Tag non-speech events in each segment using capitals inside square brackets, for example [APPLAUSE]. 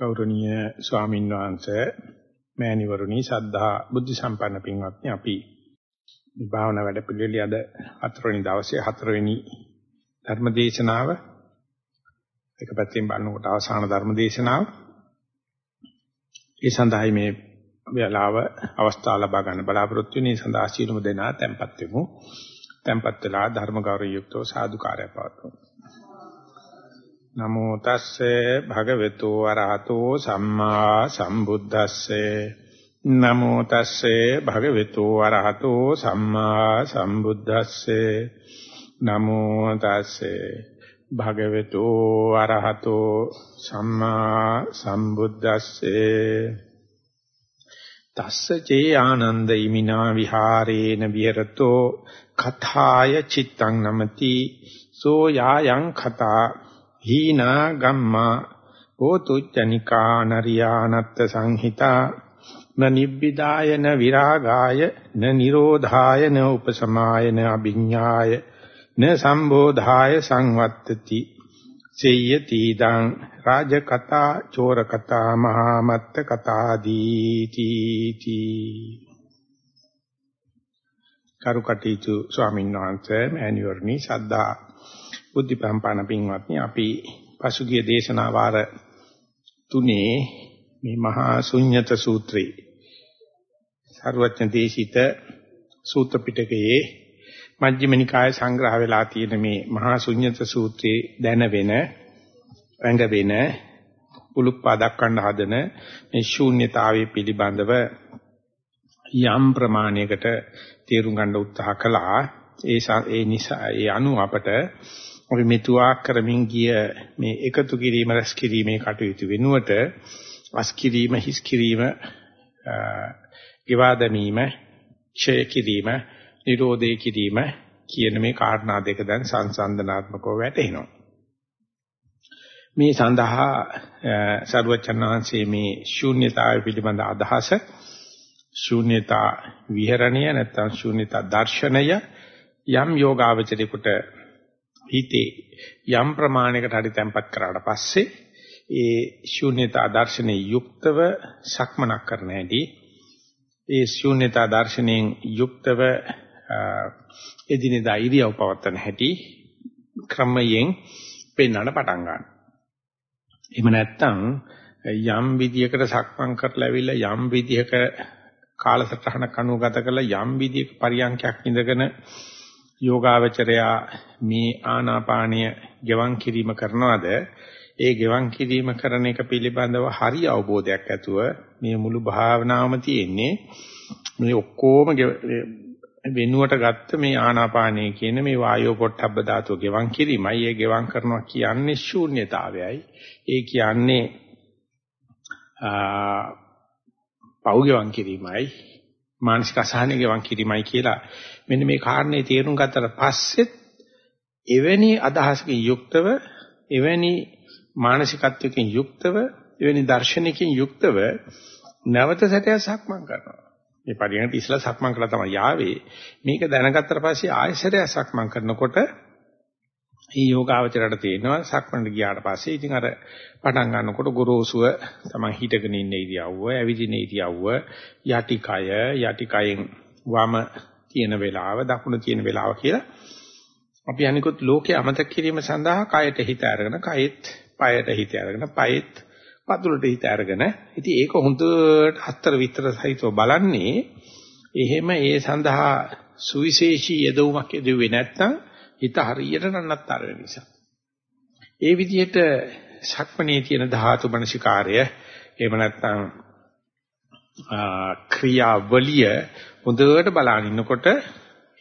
ගෞරවනීය ස්වාමීන් වහන්සේ මෑණිවරුනි සද්ධා බුද්ධ සම්පන්න පින්වත්නි අපි මේ භාවනා වැඩ පිළිවෙලිය අද හතරවෙනි දවසේ හතරවෙනි ධර්ම දේශනාව එක පැත්තෙන් බලනකොට අවසාන ධර්ම දේශනාව ඒ සඳහායි මේ වේලාව අවස්ථාව ලබා ගන්න බලාපොරොත්තු වෙන සඳහා සීලමු දෙනා tempත් වෙමු. tempත් වෙලා ධර්ම ගෞරව යුක්තව සාදුකාරය පවත්වමු. නමෝ තස්සේ භගවතු වරහතෝ සම්මා සම්බුද්දස්සේ. නමෝ තස්සේ භගවතු වරහතෝ සම්මා සම්බුද්දස්සේ. නමෝ තස්සේ භගවතු වරහතෝ සම්මා සම්බුද්දස්සේ. තස්ස චේ ආනන්ද ඉමිනා විහාරේන විහෙරතෝ. කථාය චිත්තං නමති. සෝ යායන් කතා. හීනා ගම්මා හෝතු ජනිකා නරියානත්ත සංහිතා න නිබ්බිදාය න විරාගාය න නිරෝධාය න උපසමාය න අභිඤ්ඤාය න සම්බෝධාය සංවත්තති සේයති දං රාජකතා චෝරකතා මහාමත්ත කතා දීති තී කරුකටීතු ස්වාමීන් වහන්සේ මෑණිවරණි සද්ධා බුද්ධ පරම්පරණ පින්වත්නි අපි පසුගිය දේශනා වාර තුනේ මේ මහා ශුන්්‍යත සූත්‍රේ සර්වඥ දේශිත සූත්‍ර පිටකයේ මජ්ක්‍ධිම නිකාය සංග්‍රහ වෙලා තියෙන මේ මහා ශුන්්‍යත සූත්‍රයේ දැන වෙන රැඟ වෙන උලුප්පා දක්වන්න හදන මේ ශූන්‍යතාවයේ පිළිබඳව යම් ප්‍රමාණයකට තේරුම් ගන්න උත්සාහ කළා. ඒ ඒ නිසා ඒ අනුව අපට අපි මෙතුආ කරමින් ගිය මේ එකතු කිරීම රැස් කිරීමේ කටයුතු වෙනුවට අස් කිරීම හිස් කිරීම ගෙවා දැමීම ක්ෂය කිරීම නිරෝධය කිරීම කියන මේ කාරණා දෙක දැන් සංසන්දනාත්මකව වැටෙනවා මේ සඳහා සර්වචන්නාංශයේ මේ ශූන්‍යතාවය පිළිබඳ අදහස ශූන්‍යතා විහරණය නැත්නම් ශූන්‍යතා දර්ශනය යම් යෝගාවචරයකට හිතේ යම් ප්‍රමාණයකට හරි තැම්පත් කරාට පස්සේ ඒ ශූන්‍යතා දර්ශනයේ යුක්තව සක්මනක් කරන හැටි ඒ ශූන්‍යතා දර්ශනයෙන් යුක්තව එදිනෙදා ඉරියව් පවත්වන හැටි ක්‍රමයෙන් පෙන්වන්න පටන් ගන්නවා. එහෙම නැත්නම් යම් විදියකට සක්මන් කරලා ඇවිල්ලා යම් විදියක කාලසටහනක් අනුගත කරලා යම් විදියක පරියන්ඛයක් ඉඳගෙන යෝගාවචරයා මේ ආනාපානීය ගෙවන් කිරීම කරනවාද? ඒ ගෙවන් කිරීම කරන එක පිළිබඳව හරි අවබෝධයක් ඇතුව මේ මුළු භාවනාවම තියෙන්නේ මේ ඔක්කොම වෙනුවට ගත්ත මේ ආනාපානය කියන මේ වායෝ පොට්ටබ්බ ධාතුව ගෙවන් කිරීමයි. ඒ ගෙවන් කරනවා කියන්නේ ශූන්‍යතාවයයි. ඒ කියන්නේ පව් ගෙවන් කිරීමයි. මානසික අසහනය ගෙවන් කිරීමයි කියලා. මෙන්න මේ කාරණේ තේරුම් ගත්තට පස්සෙත් එවැනි අදහසකින් යුක්තව එවැනි මානසිකත්වයකින් යුක්තව එවැනි දර්ශනයකින් යුක්තව නැවත සැරයක් සක්මන් කරනවා. මේ පරිණත ඉස්ලා සක්මන් කළා තමයි යාවේ. මේක දැනගත්තට පස්සේ ආයෙසරයක් සක්මන් කරනකොට මේ යෝගාවචරයට තේනවා සක්මන්ට ගියාට පස්සේ ඉතින් අර පටන් ගන්නකොට ගොරෝසුව තමයි හිටගෙන ඉන්න ඉරියව්ව, ඇවිදින ඉරියව්ව, යටි කය, යටි කයෙන් වම තියෙන වෙලාව, දකුණ තියෙන වෙලාව කියලා අපි අනිකුත් ලෝකේ අමතක කිරීම සඳහා කයට හිත අරගෙන, කයෙත්, පයට හිත අරගෙන, පයෙත් පතුලට හිත අරගෙන, ඉතින් ඒක හොඳට හතර විතර සහිතව බලන්නේ එහෙම ඒ සඳහා සුවිශේෂී යදවුමක් යදුවේ නැත්නම් හිත හරියට නන්නත්තර වෙන නිසා. ඒ විදිහට සක්මණේ තියෙන ධාතු මනසිකාරය එහෙම නැත්නම් ක්‍රියාවලිය හොඳට බලන ඉන්නකොට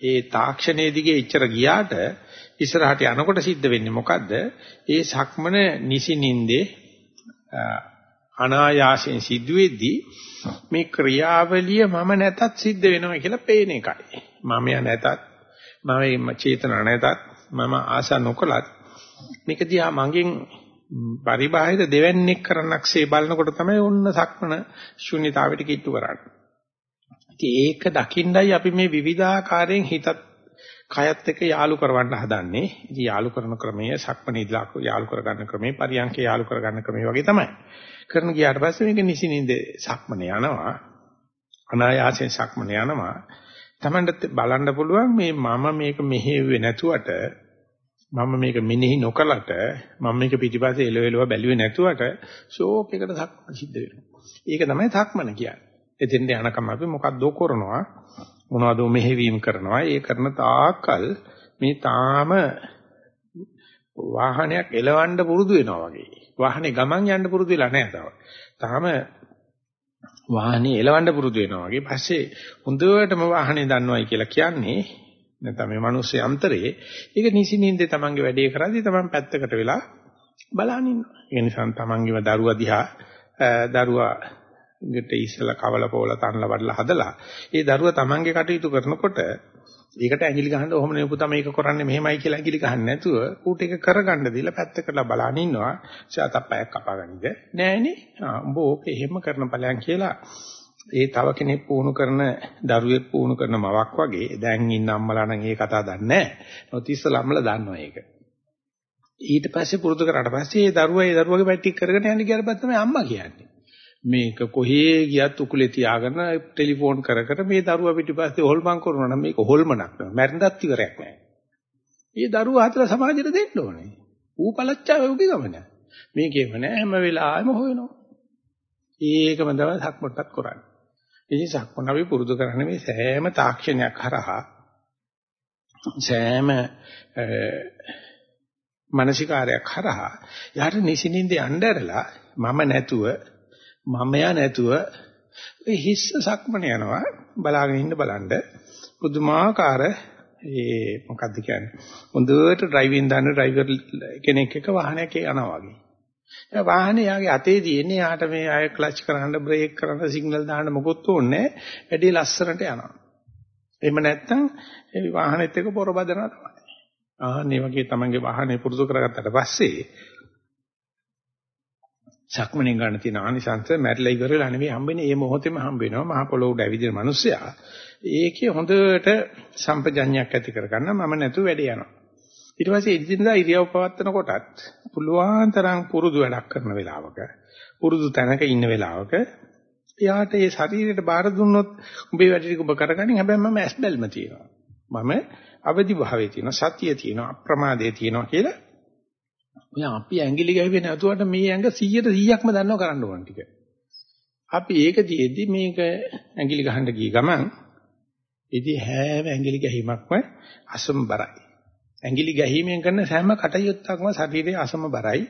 ඒ තාක්ෂණයේ දිගේ ඉච්චර ගියාට ඉස්සරහට යනකොට සිද්ධ වෙන්නේ මොකද්ද? ඒ සක්මන නිසිනින්දේ අනායාසයෙන් සිද්ධ වෙද්දී මේ ක්‍රියාවලිය මම නැතත් සිද්ධ වෙනවා කියලා පේන එකයි. මම ය නැතත් මම චේතන නැතත් මම ආශා නොකලත් මේක දිහා මගෙන් පරිබාහිර දෙවන්නේක් කරන්නක්සේ බලනකොට තමයි ඔන්න සක්මන ශුන්්‍යතාවයට කිට්ටු කරන්නේ. ඉතින් ඒක දකින්නයි අපි මේ විවිධාකාරයෙන් හිතත් කයත් එක්ක යාලු කරවන්න හදන්නේ. ඉතින් යාලු කරන ක්‍රමය සක්මණේදලා යාලු කරගන්න ක්‍රමය පරියන්කේ යාලු කරගන්න ක්‍රමය වගේ තමයි. කරන ගියාට පස්සේ මේක නිසිනින්ද සක්මණ යනවා. අනායාසයෙන් සක්මණ යනවා. Tamanට බලන්න පුළුවන් මේ මම මේක මෙහෙව්වේ නැතුවට මම මේක මෙනෙහි නොකලට මම මේක පිටිපස්සේ එලෙවෙලව බැලුවේ නැතුවට ෂෝක් එකට සක්මන සිද්ධ වෙනවා. ඒක තමයි සක්මන කියන්නේ. එතෙන්ට යනකම් අපි මොකක්ද කරනවා මොනවද මෙහෙවීම කරනවා. ඒ කරන තාකල් මේ තාම වාහනයක් එලවන්න පුරුදු වෙනවා වගේ. වාහනේ ගමන් යන්න පුරුදු වෙලා නැහැ තාම. තාම වාහනේ එලවන්න පුරුදු වෙනවා වගේ. පස්සේ හොඳටම වාහනේ දන්නවයි කියලා කියන්නේ නැත්නම් මේ මිනිස්සු යන්ත්‍රයේ ඒක නිසින්ින්ද තමන්ගේ වැඩේ කරද්දී තමන් පැත්තකට වෙලා බලන් ඉන්නවා. ඒ නිසා තමන්ගේම දරුවා දිහා දරුවා ගෙට ඉස්සලා කවල පොල තනලා වඩලා හදලා ඒ දරුවා තමන්ගේ කටයුතු කරනකොට ඒකට ඇඟිලි ගහන්න ඕම නේ පුතා මේක කරන්නේ මෙහෙමයි කියලා ඇඟිලි ගහන්න නැතුව ඌට ඒක කරගන්න දීලා පැත්තකට බලන් ඉන්නවා. ශාතප්පයක් කපාගනිද? නෑනේ. ආ උඹ ඕක එහෙම කරන ඵලයන් කියලා ඒ තව කෙනෙක් පුහුණු කරන දරුවෙක් පුහුණු කරන මවක් වගේ දැන් ඉන්න අම්මලා නම් ඒ කතාව දන්නේ නැහැ. මොකද ඉස්සලම්මලා දන්නවා ඒක. ඊට පස්සේ පුරුදු කරාට පස්සේ ඒ දරුවා ඒ දරුවගේ පැටි කරගෙන යන්න ගියාට පස්සේ තමයි අම්මා කියන්නේ. මේක කොහේ ගියත් උකුලේ තියාගෙන ටෙලිෆෝන් කර කර මේ දරුවා පිටිපස්සේ හොල්මන් කරනවා නම් මේක හොල්මනක් නෙවෙයි. මැරෙන්නත් ඉවරයක් නෑ. මේ දරුවා හතර සමාජෙට දෙන්න ඕනේ. ඌ පළච්චාව උගේ ගමන. මේකේම නෑ හැම වෙලාවෙම හොයනවා. ඒකම තමයි සක්මටත් කරන්නේ. ඉතින් සක්මන අපි පුරුදු කරන්නේ මේ සෑම තාක්ෂණයක් හරහා සෑම මානසිකාරයක් හරහා යාට නිසින්ින්ද යnderලා මම නැතුව මමයා නැතුව ඒ හිස්ස සක්මන යනවා බලාගෙන ඉන්න බලන්න. පුදුමාකාර ඒ මොකද්ද කියන්නේ? හොඳට ඩ්‍රයිවිං දන්න ඩ්‍රයිවර් කෙනෙක් එක வாහනයක යනවා වගේ. ඒ වාහනේ යාගේ අතේ තියෙන්නේ යාට මේ අය ක්ලච් කරන්න බ්‍රේක් කරන්න සිග්නල් දාන්න මොකොත් ඕනේ වැඩි ලස්සනට යනවා. එහෙම නැත්නම් ඒ වාහනේත් එක්ක පොර බදනවා තමයි. ආන්නේ වගේ තමන්ගේ වාහනේ පුරුදු කරගත්තට පස්සේ සක්මණෙන් ගන්න තියෙන ආනිසංශ මැරිලා ඉවර වෙලා නෙවෙයි හම්බෙන්නේ මේ මොහොතේම හම්බ වෙනවා මහ පොළොව උඩ ඇවිදින මිනිස්සයා. ඒකේ හොඳට සම්පජඤ්ඤයක් ඇති කරගන්න මම නැතුව වැඩ යනවා. ඊට පස්සේ ඉදින්දා ඉරියව් පවත්වන කොටත් පුළුවන් තරම් පුරුදු වැඩක් කරන වෙලාවක පුරුදු තැනක ඉන්න වෙලාවක එයාට ඒ ශරීරයට බාර දුන්නොත් උඹේ වැඩ ටික ඔබ කරගනින්. හැබැයි මම ඇස් බැල්ම තියෙනවා. මම අවදි භාවයේ තියෙනවා සතිය තියෙනවා අප්‍රමාදයේ තියෙනවා කියලා ඔය අපි ඇඟිලි ගැහුවේ නැතුවට මේ ඇඟ 100ට 100ක්ම දන්නව කරන්න ඕන ටික. අපි ඒක දිෙද්දි මේක ඇඟිලි ගහන්න ගිය ගමන් ඉතින් හැම ඇඟිලි ගැහිමක්ම අසම්බරයි. ඇඟිලි ගැහිමෙන් කරන සෑම කටයුත්තක්ම ශරීරයේ අසමබරයි.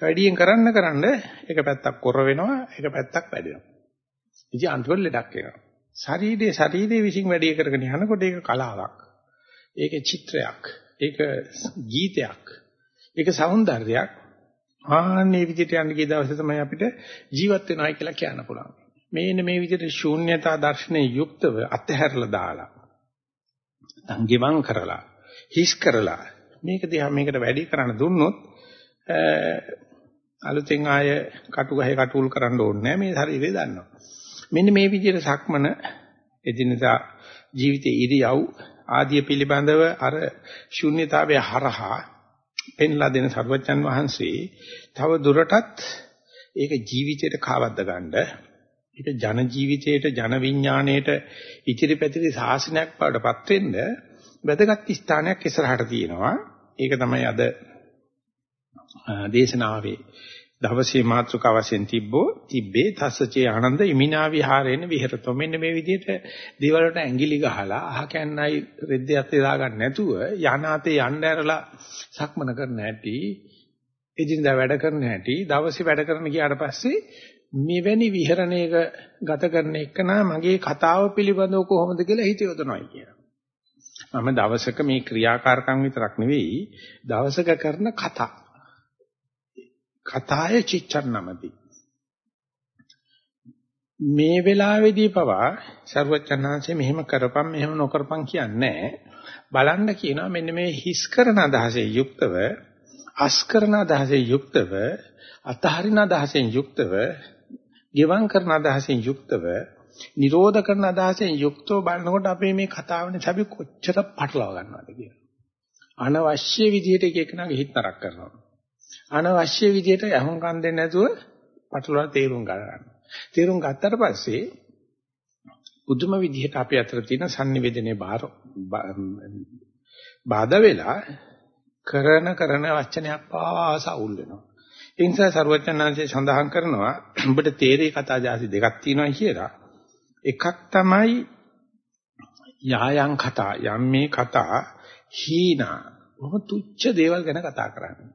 වැඩියෙන් කරන්න කරන්න එක පැත්තක් කොර වෙනවා, එක පැත්තක් වැඩෙනවා. ඉතින් අන්තිමට ලෙඩක් වෙනවා. ශරීරයේ ශරීරයේ විසින් වැඩි කරගෙන යනකොට ඒක කලාවක්. ඒක චිත්‍රයක්. ඒක ගීතයක්. ඒක సౌందර්යයක්. ආන්නේ විදිහට යන්න ගිය දවසේ තමයි අපිට ජීවත් වෙනවයි කියලා කියන්න පුළුවන්. මේන මේ විදිහට ශූන්‍යතා දර්ශනයේ යුක්තව අත්හැරලා දාලා. අංගිමං කරලා හිස් කරලා. මේක දිහා මේකට වැඩි කරන්න දුන්නොත් අලුතෙන් ආය කටු ගහේ කටුල් කරන්න ඕනේ මේ ශරීරය දන්නවා. මෙන්න මේ විදිහට සක්මන එදිනදා ජීවිතයේ ඉරියව් ආදිය පිළිබඳව අර ශුන්්‍යතාවය හරහා පෙන්ලා දෙන සර්වජන් වහන්සේ තව දුරටත් ඒක ජීවිතයට කාවද්ද ගන්න ඒක ජන ජීවිතයට ජන විඥාණයට ඉතිරි පැතිරි සාසනයක් බවටපත් වෙන්න වැදගත් ස්ථානයක් ඉස්සරහට තියෙනවා. ඒක තමයි අද දේශනාවේ දවසේ මාතෘකාව වශයෙන් තිබ්බෝ. තිබ්බේ තස්සචේ ආනන්ද ඉමිනා විහාරේන විහෙරතෝ. මෙන්න මේ විදිහට දේවල් වලට ඇඟිලි ගහලා අහ කැන්නයි රෙද්දයක් දා ගන්න නැතුව යනාතේ යන්න ඇරලා සක්මන කරන හැටි එදිනදා වැඩ කරන හැටි දවසේ වැඩ කරන ගියාට පස්සේ මෙවැනි විහරණයක ගත කරන එක මගේ කතාව පිළිබඳව කොහොමද කියලා හිත යොදනවායි කියනවා මම දවසක මේ ක්‍රියාකාරකම් විතරක් නෙවෙයි දවසක කරන කතා. කතාය චිච්ඡන්නමති. මේ වෙලාවේදී පවා ਸਰවචන්නාංශයේ මෙහෙම කරපම් මෙහෙම නොකරපම් කියන්නේ බලන්න කියනවා මෙන්න මේ හිස් කරන අදහසේ යුක්තව අස් කරන අදහසේ යුක්තව අතහරින අදහසෙන් යුක්තව ගෙවම් කරන අදහසෙන් යුක්තව නිරෝධ කරන අදහසෙන් යුක්තව බලනකොට අපේ මේ කතාවනේ අපි කොච්චර පටලව ගන්නවද කියලා. අනවශ්‍ය විදිහට එක එකනාගේ හිත තරක් කරනවා. අනවශ්‍ය විදිහට අහුම්කම් දෙන්නේ නැතුව පටලවා තේරුම් ගන්නවා. තේරුම් ගත්තට පස්සේ පුදුම විදිහට අපි අතර තියෙන sannivedanaye බාධා වෙලා කරන කරන වචනයක් පාස අවුල් වෙනවා. ඒ නිසා සරුවචනාංශය සඳහන් කරනවා ඔබට තේරේ කතා જાති දෙකක් තියෙනවා කියලා. එකක් තමයි යායන් කතා යම් මේ කතා හීනා බොහොම තුච්ච දේවල් ගැන කතා කරන්නේ.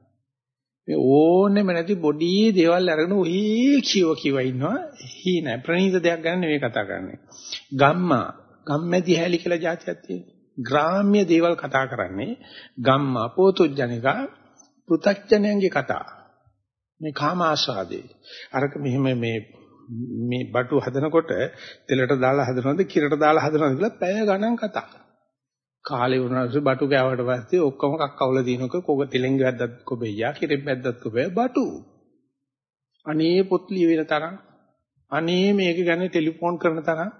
මේ ඕනෙම නැති බොඩි දේවල් අරගෙන ඔහි කියව කියව ඉන්නවා හීනා ප්‍රණීත දෙයක් ගැන නෙවෙයි කතා කරන්නේ. ගම්මා ගම්මැදි හැලි කියලා જાතියක් තියෙනවා. ග්‍රාම්‍ය දේවල් කතා කරන්නේ ගම්මා පෝතුජ්ජනිකා පෘ탁ජනයන්ගේ කතා. මේ කාම ආස්වාදේ. අරක මෙහෙම මේ මේ බටු හදනකොට තෙලට දාලා හදනවද කිරට දාලා හදනවද කියලා පැය ගණන් කතා. කාලේ වුණාට බටු කෑවට පස්සේ ඔක්කොම කක්කවල දිනක කොග තෙලෙන් වැද්දත් කොබෙයියා කිරෙන් වැද්දත් කොබෙය බටු. අනේ පොත් ලියවෙන තරම් අනේ මේක ගැන ටෙලිෆෝන් කරන තරම්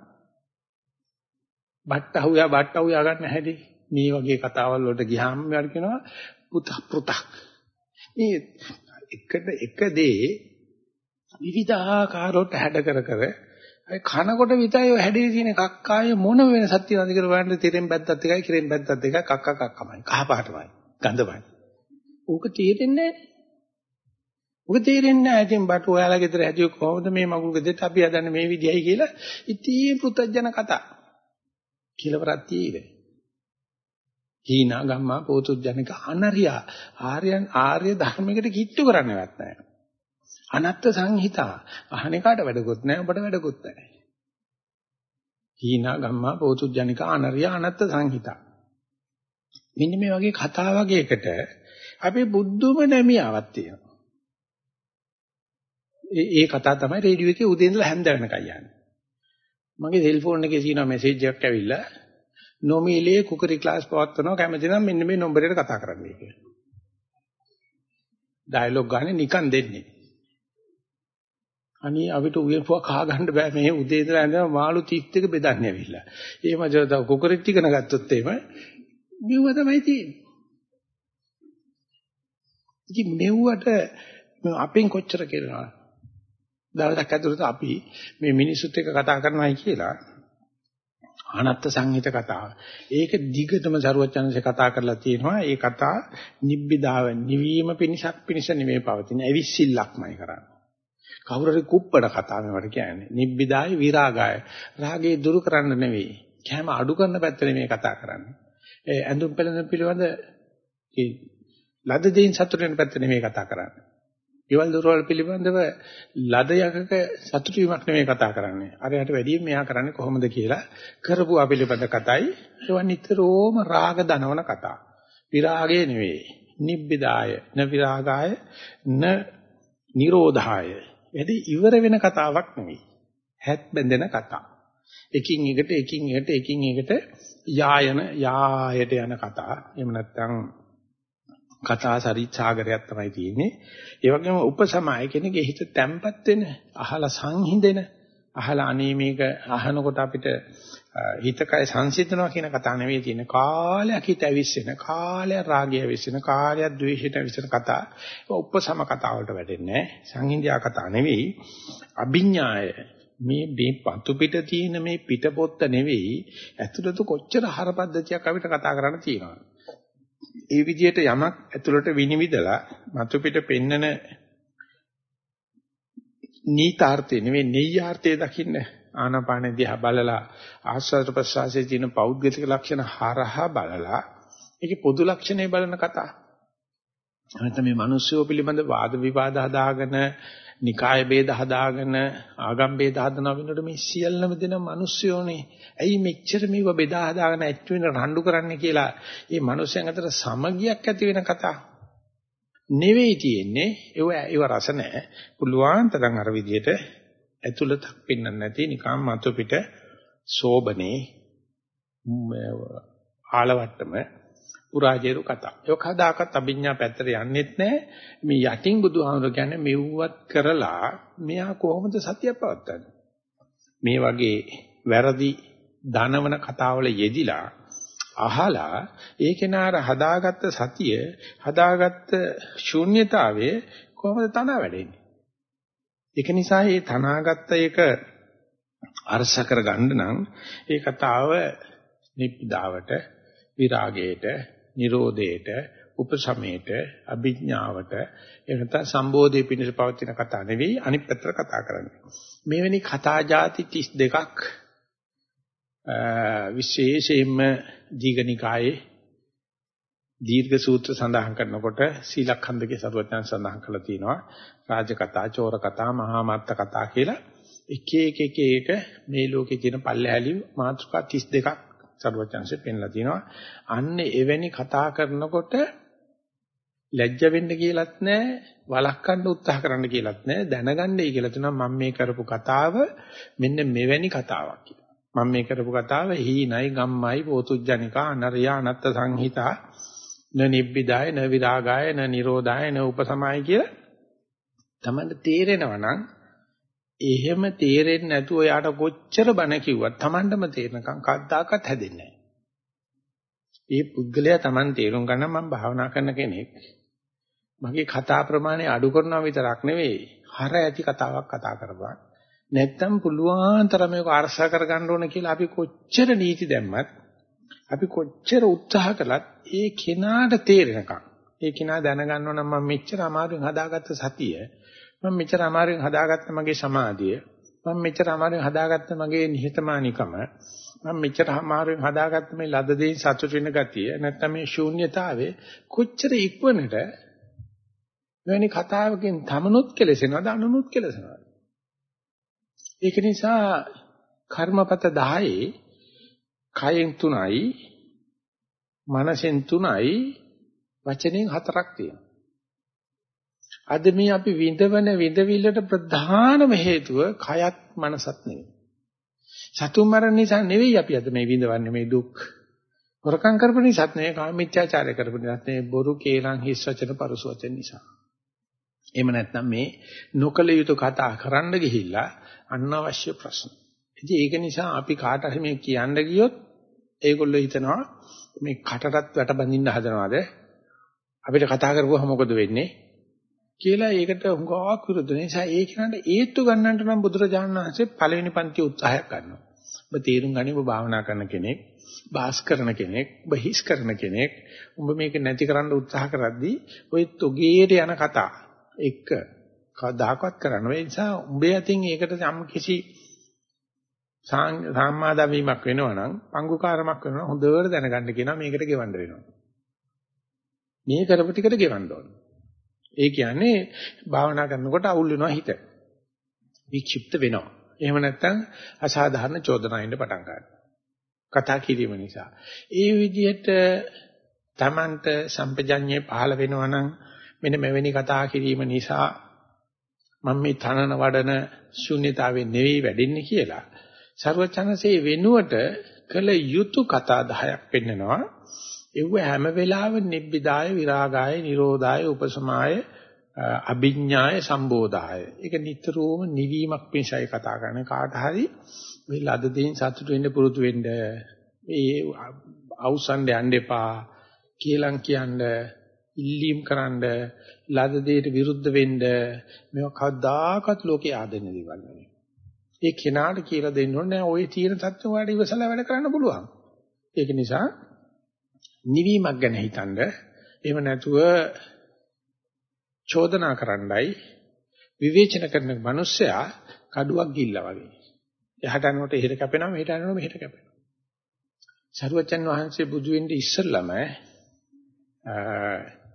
බට්ටහුයා බට්ටහුයා ගන්න හැටි මේ වගේ කතාවල් වලට ගියාම මම කියනවා පුත පුතක් මේ එකට එක දේ විවිධාකාරවට හැඩ කර කර කනකොට විතරයි ඔය හැඩේ තියෙන කක්කාය මොන වෙනසක් තියෙනවද කියලා බලන්න තෙරෙන් බැද්දත් එකයි කිරෙන් බැද්දත් එකයි කක්ක කක්කමයි කහ පාටමයි ගඳමයි. ඌක තේරෙන්නේ නැහැ. ඌක තේරෙන්නේ නැහැ. ඉතින් බටු ඔයාලා ගෙදර හැදුවේ කොහොමද මේ මගුල් ගෙදරට අපි හදන්නේ මේ විදියයි කියලා ඉතින් පුතජන කතා. කියලාවරක් තියෙන්නේ. හීනා ගම්මා පෝතුජ්ජනික අනරියා ආර්යයන් ආර්ය ධර්මයකට කිට්ටු කරන්නවත් නැහැ. අනත්ත් සංහිතා අහන එකට වැඩකුත් නැහැ ඔබට වැඩකුත් නැහැ. හීනා ගම්මා පෝතුජ්ජනික අනරියා අනත්ත් සංහිතා. මෙන්න මේ වගේ කතා වගේකට අපි බුද්ධුම නැමියාවක් තියෙනවා. ඒ ඒ කතාව තමයි රේඩියෝ එකේ උදේ ඉඳලා හැන්ද වෙනකන් යන්නේ. මගේ සෙල්ෆෝන් එකේ තියෙන මැසේජ් එකක් ඇවිල්ලා නොමිලේ කුකරි ක්ලාස් පවත්වනවා කැමති නම් මෙන්න මේ නම්බරයට කතා කරන්නයි කියලා. ඩයලොග් ගන්න නිකන් දෙන්නේ. අනී අපිට උයපුවා කහ ගන්න බෑ මේ උදේ ඉඳලා ඉඳන් මාළු 31 බෙදන්නේ ඇවිල්ලා. ඒ මජව කුකරිත් ඉගෙන ගත්තොත් එහෙම මෙව තමයි තියෙන්නේ. ඉතින් මෙව්වට අපෙන් කොච්චර කරනවා. දවසක් ඇතුළත අපි මේ මිනිසුත් එක්ක කතා කරනවායි කියලා අනත්ත් සංහිත කතාව. ඒක දිගටම සරුවචනන්සේ කතා කරලා තියෙනවා. ඒ කතා නිබ්බිදාව නිවීම පිණිසක් පිණිස නෙමෙයි පවතින. ඇවිස්සිල්ලක්මයි කරන්නේ. කවුරු හරි කුප්පඩ කතා මේවට කියන්නේ. නිබ්බිදාය විරාගාය. රාගේ දුරු කරන්න නෙවෙයි. කැම අඩු කරන පැත්ත නෙමෙයි කතා කරන්නේ. ඒ ඇඳුම් පෙළඳුම් පිළිබඳ ඒ ලද දෙයින් සතුට වෙන පැත්ත නෙමෙයි කතා කරන්නේ. ඊවල දොරවල් පිළිබඳව ලද යකක සතුටු වීමක් නෙමෙයි කතා කරන්නේ. අරයට වැඩියෙන් මෙයා කරන්නේ කොහොමද කියලා කරපු අපිලිපද කතයි. ඒවා නිතරම රාග දනවන කතා. විරාගය නෙවෙයි. නිබ්බිදාය, න විරාගාය, න නිරෝධාය. වැඩි ඉවර වෙන කතාවක් නෙවෙයි. හැත් බැඳෙන කතා. එකින් එකට එකින් එකට එකින් එකට යායන යායට යන කතා. එහෙම නැත්නම් කතා සරිච්ඡාගරයක් තමයි තියෙන්නේ. ඒ වගේම උපසමය කෙනෙක්ගේ හිත තැම්පත් වෙන, අහලා සංහිඳෙන, අහලා අනේ මේක අහනකොට අපිට හිතකය සංසිඳනවා කියන කතා නෙවෙයි තියෙන්නේ. කාලයක් හිත ඇවිස්සෙන, කාලයක් රාගය ඇවිස්සෙන, කාලයක් ද්වේෂයට ඇවිස්සෙන කතා. ඒක උපසම කතා වලට වැටෙන්නේ නැහැ. සංහිඳියා කතා නෙවෙයි. අභිඥාය මේ මේ පතු පිට තියෙන මේ පිටපොත්ත නෙවෙයි ඇතුළත කොච්චර හරපද්ධතියක් අපිට කතා කරන්න තියෙනවා. ඒ විදිහට යමක් ඇතුළට විනිවිදලා මතු පිට පෙන්නන නීතාර්ථය නෙවෙයි නෙය්‍යාර්ථය දකින්න ආනාපාන දිහා බලලා ආස්වාද ප්‍රසආසයේ තියෙන පෞද්ගලික ලක්ෂණ හරහා බලලා ඒකේ පොදු ලක්ෂණේ බලන කතා. නැත්නම් මේ මිනිස්සුෝ පිළිබඳ වාද විවාද හදාගෙන නිකාය ભેද හදාගෙන ආගම් ભેද හදනවා වෙනකොට මේ සියල්ලම දෙන මිනිස්සුෝනේ ඇයි මෙච්චර මේව බෙදා හදාගෙන ඇත් වෙන රණ්ඩු කරන්නේ කියලා මේ මිනිස්සුන් අතර සමගියක් ඇති වෙන කතා. නෙවෙයි තියෙන්නේ. ඒව ඒව රස නැහැ පුළුවන් තරම් අර විදියට ඇතුළතක් පින්නන්න නැති නිකම් මතු පිට සෝබනේ ආලවට්ටම පුරාජේරු කතා. ඒක කදාකත් අභිඥා පැත්තට යන්නෙත් නැහැ. මේ යටින් බුදුහාමුදුර කියන්නේ මෙව්වත් කරලා මෙයා කොහොමද සතිය පවත්වන්නේ? මේ වගේ වැරදි ධනවන කතාවල යෙදිලා අහලා ඒ කෙනාර හදාගත්ත සතිය හදාගත්ත ශූන්‍යතාවය කොහොමද තන වැඩෙන්නේ ඒක නිසා මේ තනාගත්ත එක අරස කරගන්න නම් ඒ කතාව නිප්පිදාවට විරාගයට නිරෝධයට උපසමයට අභිඥාවට එහෙනම් සම්බෝධි පිණිස පවතින කතා නෙවෙයි අනිත් පැත්තට කතා කරන්නේ. මෙවැනි කතා જાති 32ක් විශේෂයෙන්ම දීඝනිකායේ දීර්ඝ සූත්‍ර සඳහන් කරනකොට සීලඛණ්ඩකේ සරුවත්යන් සඳහන් කරලා තියෙනවා රාජ කතා, චෝර කතා, මහා මත්ත කතා කියලා එක එක එක එක මේ ලෝකේ තියෙන පල්ලෑලි මාතෘකා 32ක් සරුවත්යන්සේ පෙන්ලා තියෙනවා. අන්න එවැනි කතා කරනකොට ලැජ්ජ වෙන්න කියලත් නැහැ, වළක්වන්න උත්සාහ කරන්න කියලත් නැහැ, දැනගන්නයි කියලා තුනවා මම මේ කරපු කතාව මෙන්න මෙවැනි කතාවක් කියලා. මම මේ කරපු කතාව හීනයි ගම්මයි පෝතුජ්ජනිකා අනරියා අනත්ත සංහිතා න නිබ්බිදාය න විරාගාය න නිරෝධාය න උපසමාය කියලා තමන්ට තේරෙනවා නම් එහෙම තේරෙන්නේ නැතුව යාට කොච්චර බණ කිව්වත් තමන්ටම තේරෙනකම් කද්දාකත් හැදෙන්නේ නැහැ. ඒ පුද්ගලයා තමන් තේරුම් ගන්න මම භාවනා කරන කෙනෙක්. මගේ කතා ප්‍රමාණය අඩු කරනවා විතරක් නෙවෙයි හර ඇති කතාවක් කතා කරපන්. නැත්තම් පුළුවන් තරම මේක අරසා කරගන්න ඕන කියලා අපි කොච්චර නීති දැම්මත් අපි කොච්චර උත්සාහ කළත් ඒ කෙනාට තේරෙනකම් ඒ කෙනා දැනගන්න ඕන මම මෙච්චර අමාරුවෙන් හදාගත්ත සතිය මම මෙච්චර අමාරුවෙන් හදාගත්ත මගේ සමාධිය මම මෙච්චර අමාරුවෙන් හදාගත්ත මගේ නිහතමානීකම මම මෙච්චර අමාරුවෙන් හදාගත්ත මේ ලද දෙයින් සතුට වෙන ගතිය නැත්තම් මේ ශූන්‍යතාවේ කොච්චර ඉක්වනට මෙවැනි කතාවකින් තමනුත් කෙලසෙනවද අනුනුත් කෙලසෙනවද? ඒක නිසා කර්මපත 10 කයෙන් 3යි මනසෙන් 3යි වචනෙන් 4ක් තියෙනවා. අද මේ අපි විඳවන විඳවිල්ලට ප්‍රධානම හේතුව කයත් මනසත් නෙවෙයි. සතුන් මරණ නිසා නෙවෙයි අපි අද මේ විඳවන්නේ මේ දුක්. හොරකම් කරපු නිසාත් නෙවෙයි කාමීත්‍යාචාරය කරපු නිසාත් නෙවෙයි බොරු කේලම් හිස් වචන පරුස වචන නිසා. එහෙම නැත්නම් මේ නොකල යුතු කතා කරන්න ගිහිල්ලා අනවශ්‍ය ප්‍රශ්න. ඉතින් ඒක නිසා අපි කාට හරි මේ කියන්න ගියොත් ඒගොල්ලෝ හිතනවා මේ කටටත් වැට බඳින්න හදනවාද අපිට කතා කරපුවා මොකද වෙන්නේ කියලා ඒකට හුඟක් විරුද්ධ නිසා ඒ කියනට ඒත්තු ගන්නට නම් බුදුරජාණන් වහන්සේ පළවෙනි පන්ති උත්සාහයක් ගන්නවා. ඔබ තේරුම් ගනි ඔබ භාවනා කරන කෙනෙක්, බාස් කරන කෙනෙක්, ඔබ හිස් කරන කෙනෙක්. ඔබ මේක නැති කරන්න උත්සාහ කරද්දී ඔය තොගේට යන කතා එක කවදාකවත් කරන්න බැහැ. ඒ නිසා උඹේ අතින් ඒකට යම් කිසි සාම්මාදවීමක් වෙනවා නම් පංගුකාරමක් වෙනවා හොඳට දැනගන්න කියනවා මේකට ගෙවන්න වෙනවා. මේ කරපු ටිකට ගෙවන්න ඕන. ඒ කියන්නේ භාවනා කරනකොට අවුල් වෙනවා හිත. වික්ෂිප්ත වෙනවා. එහෙම නැත්නම් අසාධාරණ චෝදනා එන්න පටන් ගන්නවා. කතා කිරීම නිසා. ඒ විදිහට Tamanට සම්පජඤ්ඤේ පහළ වෙනවා නම් මෙන්න මෙවැනි කතා කිරීම නිසා මම මේ තනන වඩන ශුන්්‍යතාවේ නෙවෙයි වැඩින්නේ කියලා. ਸਰවචනසේ වෙනුවට කළ යුතු කතා 10ක් පෙන්නනවා. ඒව හැම වෙලාවෙම නිබ්බිදාය විරාගාය නිරෝධාය උපසමාය අභිඥාය සම්බෝධාය. ඒක නිතරම නිවීමක් පිණිසයි කතා කරන්නේ කාට හරි මේ ලද දෙයින් සතුටු වෙන්න පුරුදු වෙන්න. මේ අවසන් යන්න එපා. කියලම් කියන්නේ ඉල්ලීම් කරන්න ලද දෙයට විරුද්ධ වෙන්න මේවා කවදාකවත් ලෝකේ ආදෙන්න දේවල් නෙවෙයි. ඒ කෙනාට කියලා දෙන්න ඕනේ ඔය තියෙන තත්ත්ව වලට ඉවසලා වැඩ කරන්න පුළුවන්. ඒක නිසා නිවීමක් ගැන හිතනද එහෙම නැතුව චෝදනා කරන්නයි විවේචන කරන මිනිස්සයා කඩුවක් ගිල්ලා වගේ. එහාට යනකොට එහෙට කැපෙනවා මෙහෙට යනකොට මෙහෙට කැපෙනවා. සරුවචන් වහන්සේ බුදු වෙන්න ඉස්සෙල්ලම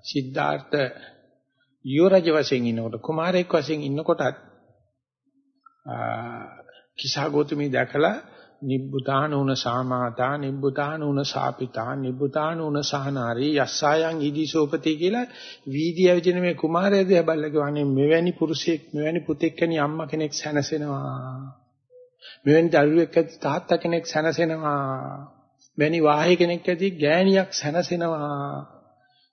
සිද්ධාර්ථ යුවරජ වශයෙන් ඉන්නකොට කුමාරයෙක් වශයෙන් ඉන්නකොටත් කිසాగෝතුමි දැකලා නිබ්බුතානුන සාමාතා නිබ්බුතානුන සාපිතා නිබ්බුතානුන සහනාරී යස්සයන් ඉදිසෝපති කියලා වීදී ඇවිදින මේ කුමාරය දිහා බැලලා කියවනේ මෙවැනි පුරුෂයෙක් මෙවැනි පුතෙක් කෙනි අම්මා කෙනෙක් සැනසෙනවා මෙවැනි දරුවෙක් ඇති තාත්තා කෙනෙක් සැනසෙනවා මෙවැනි වාහේ කෙනෙක් ඇති ගෑණියක් සැනසෙනවා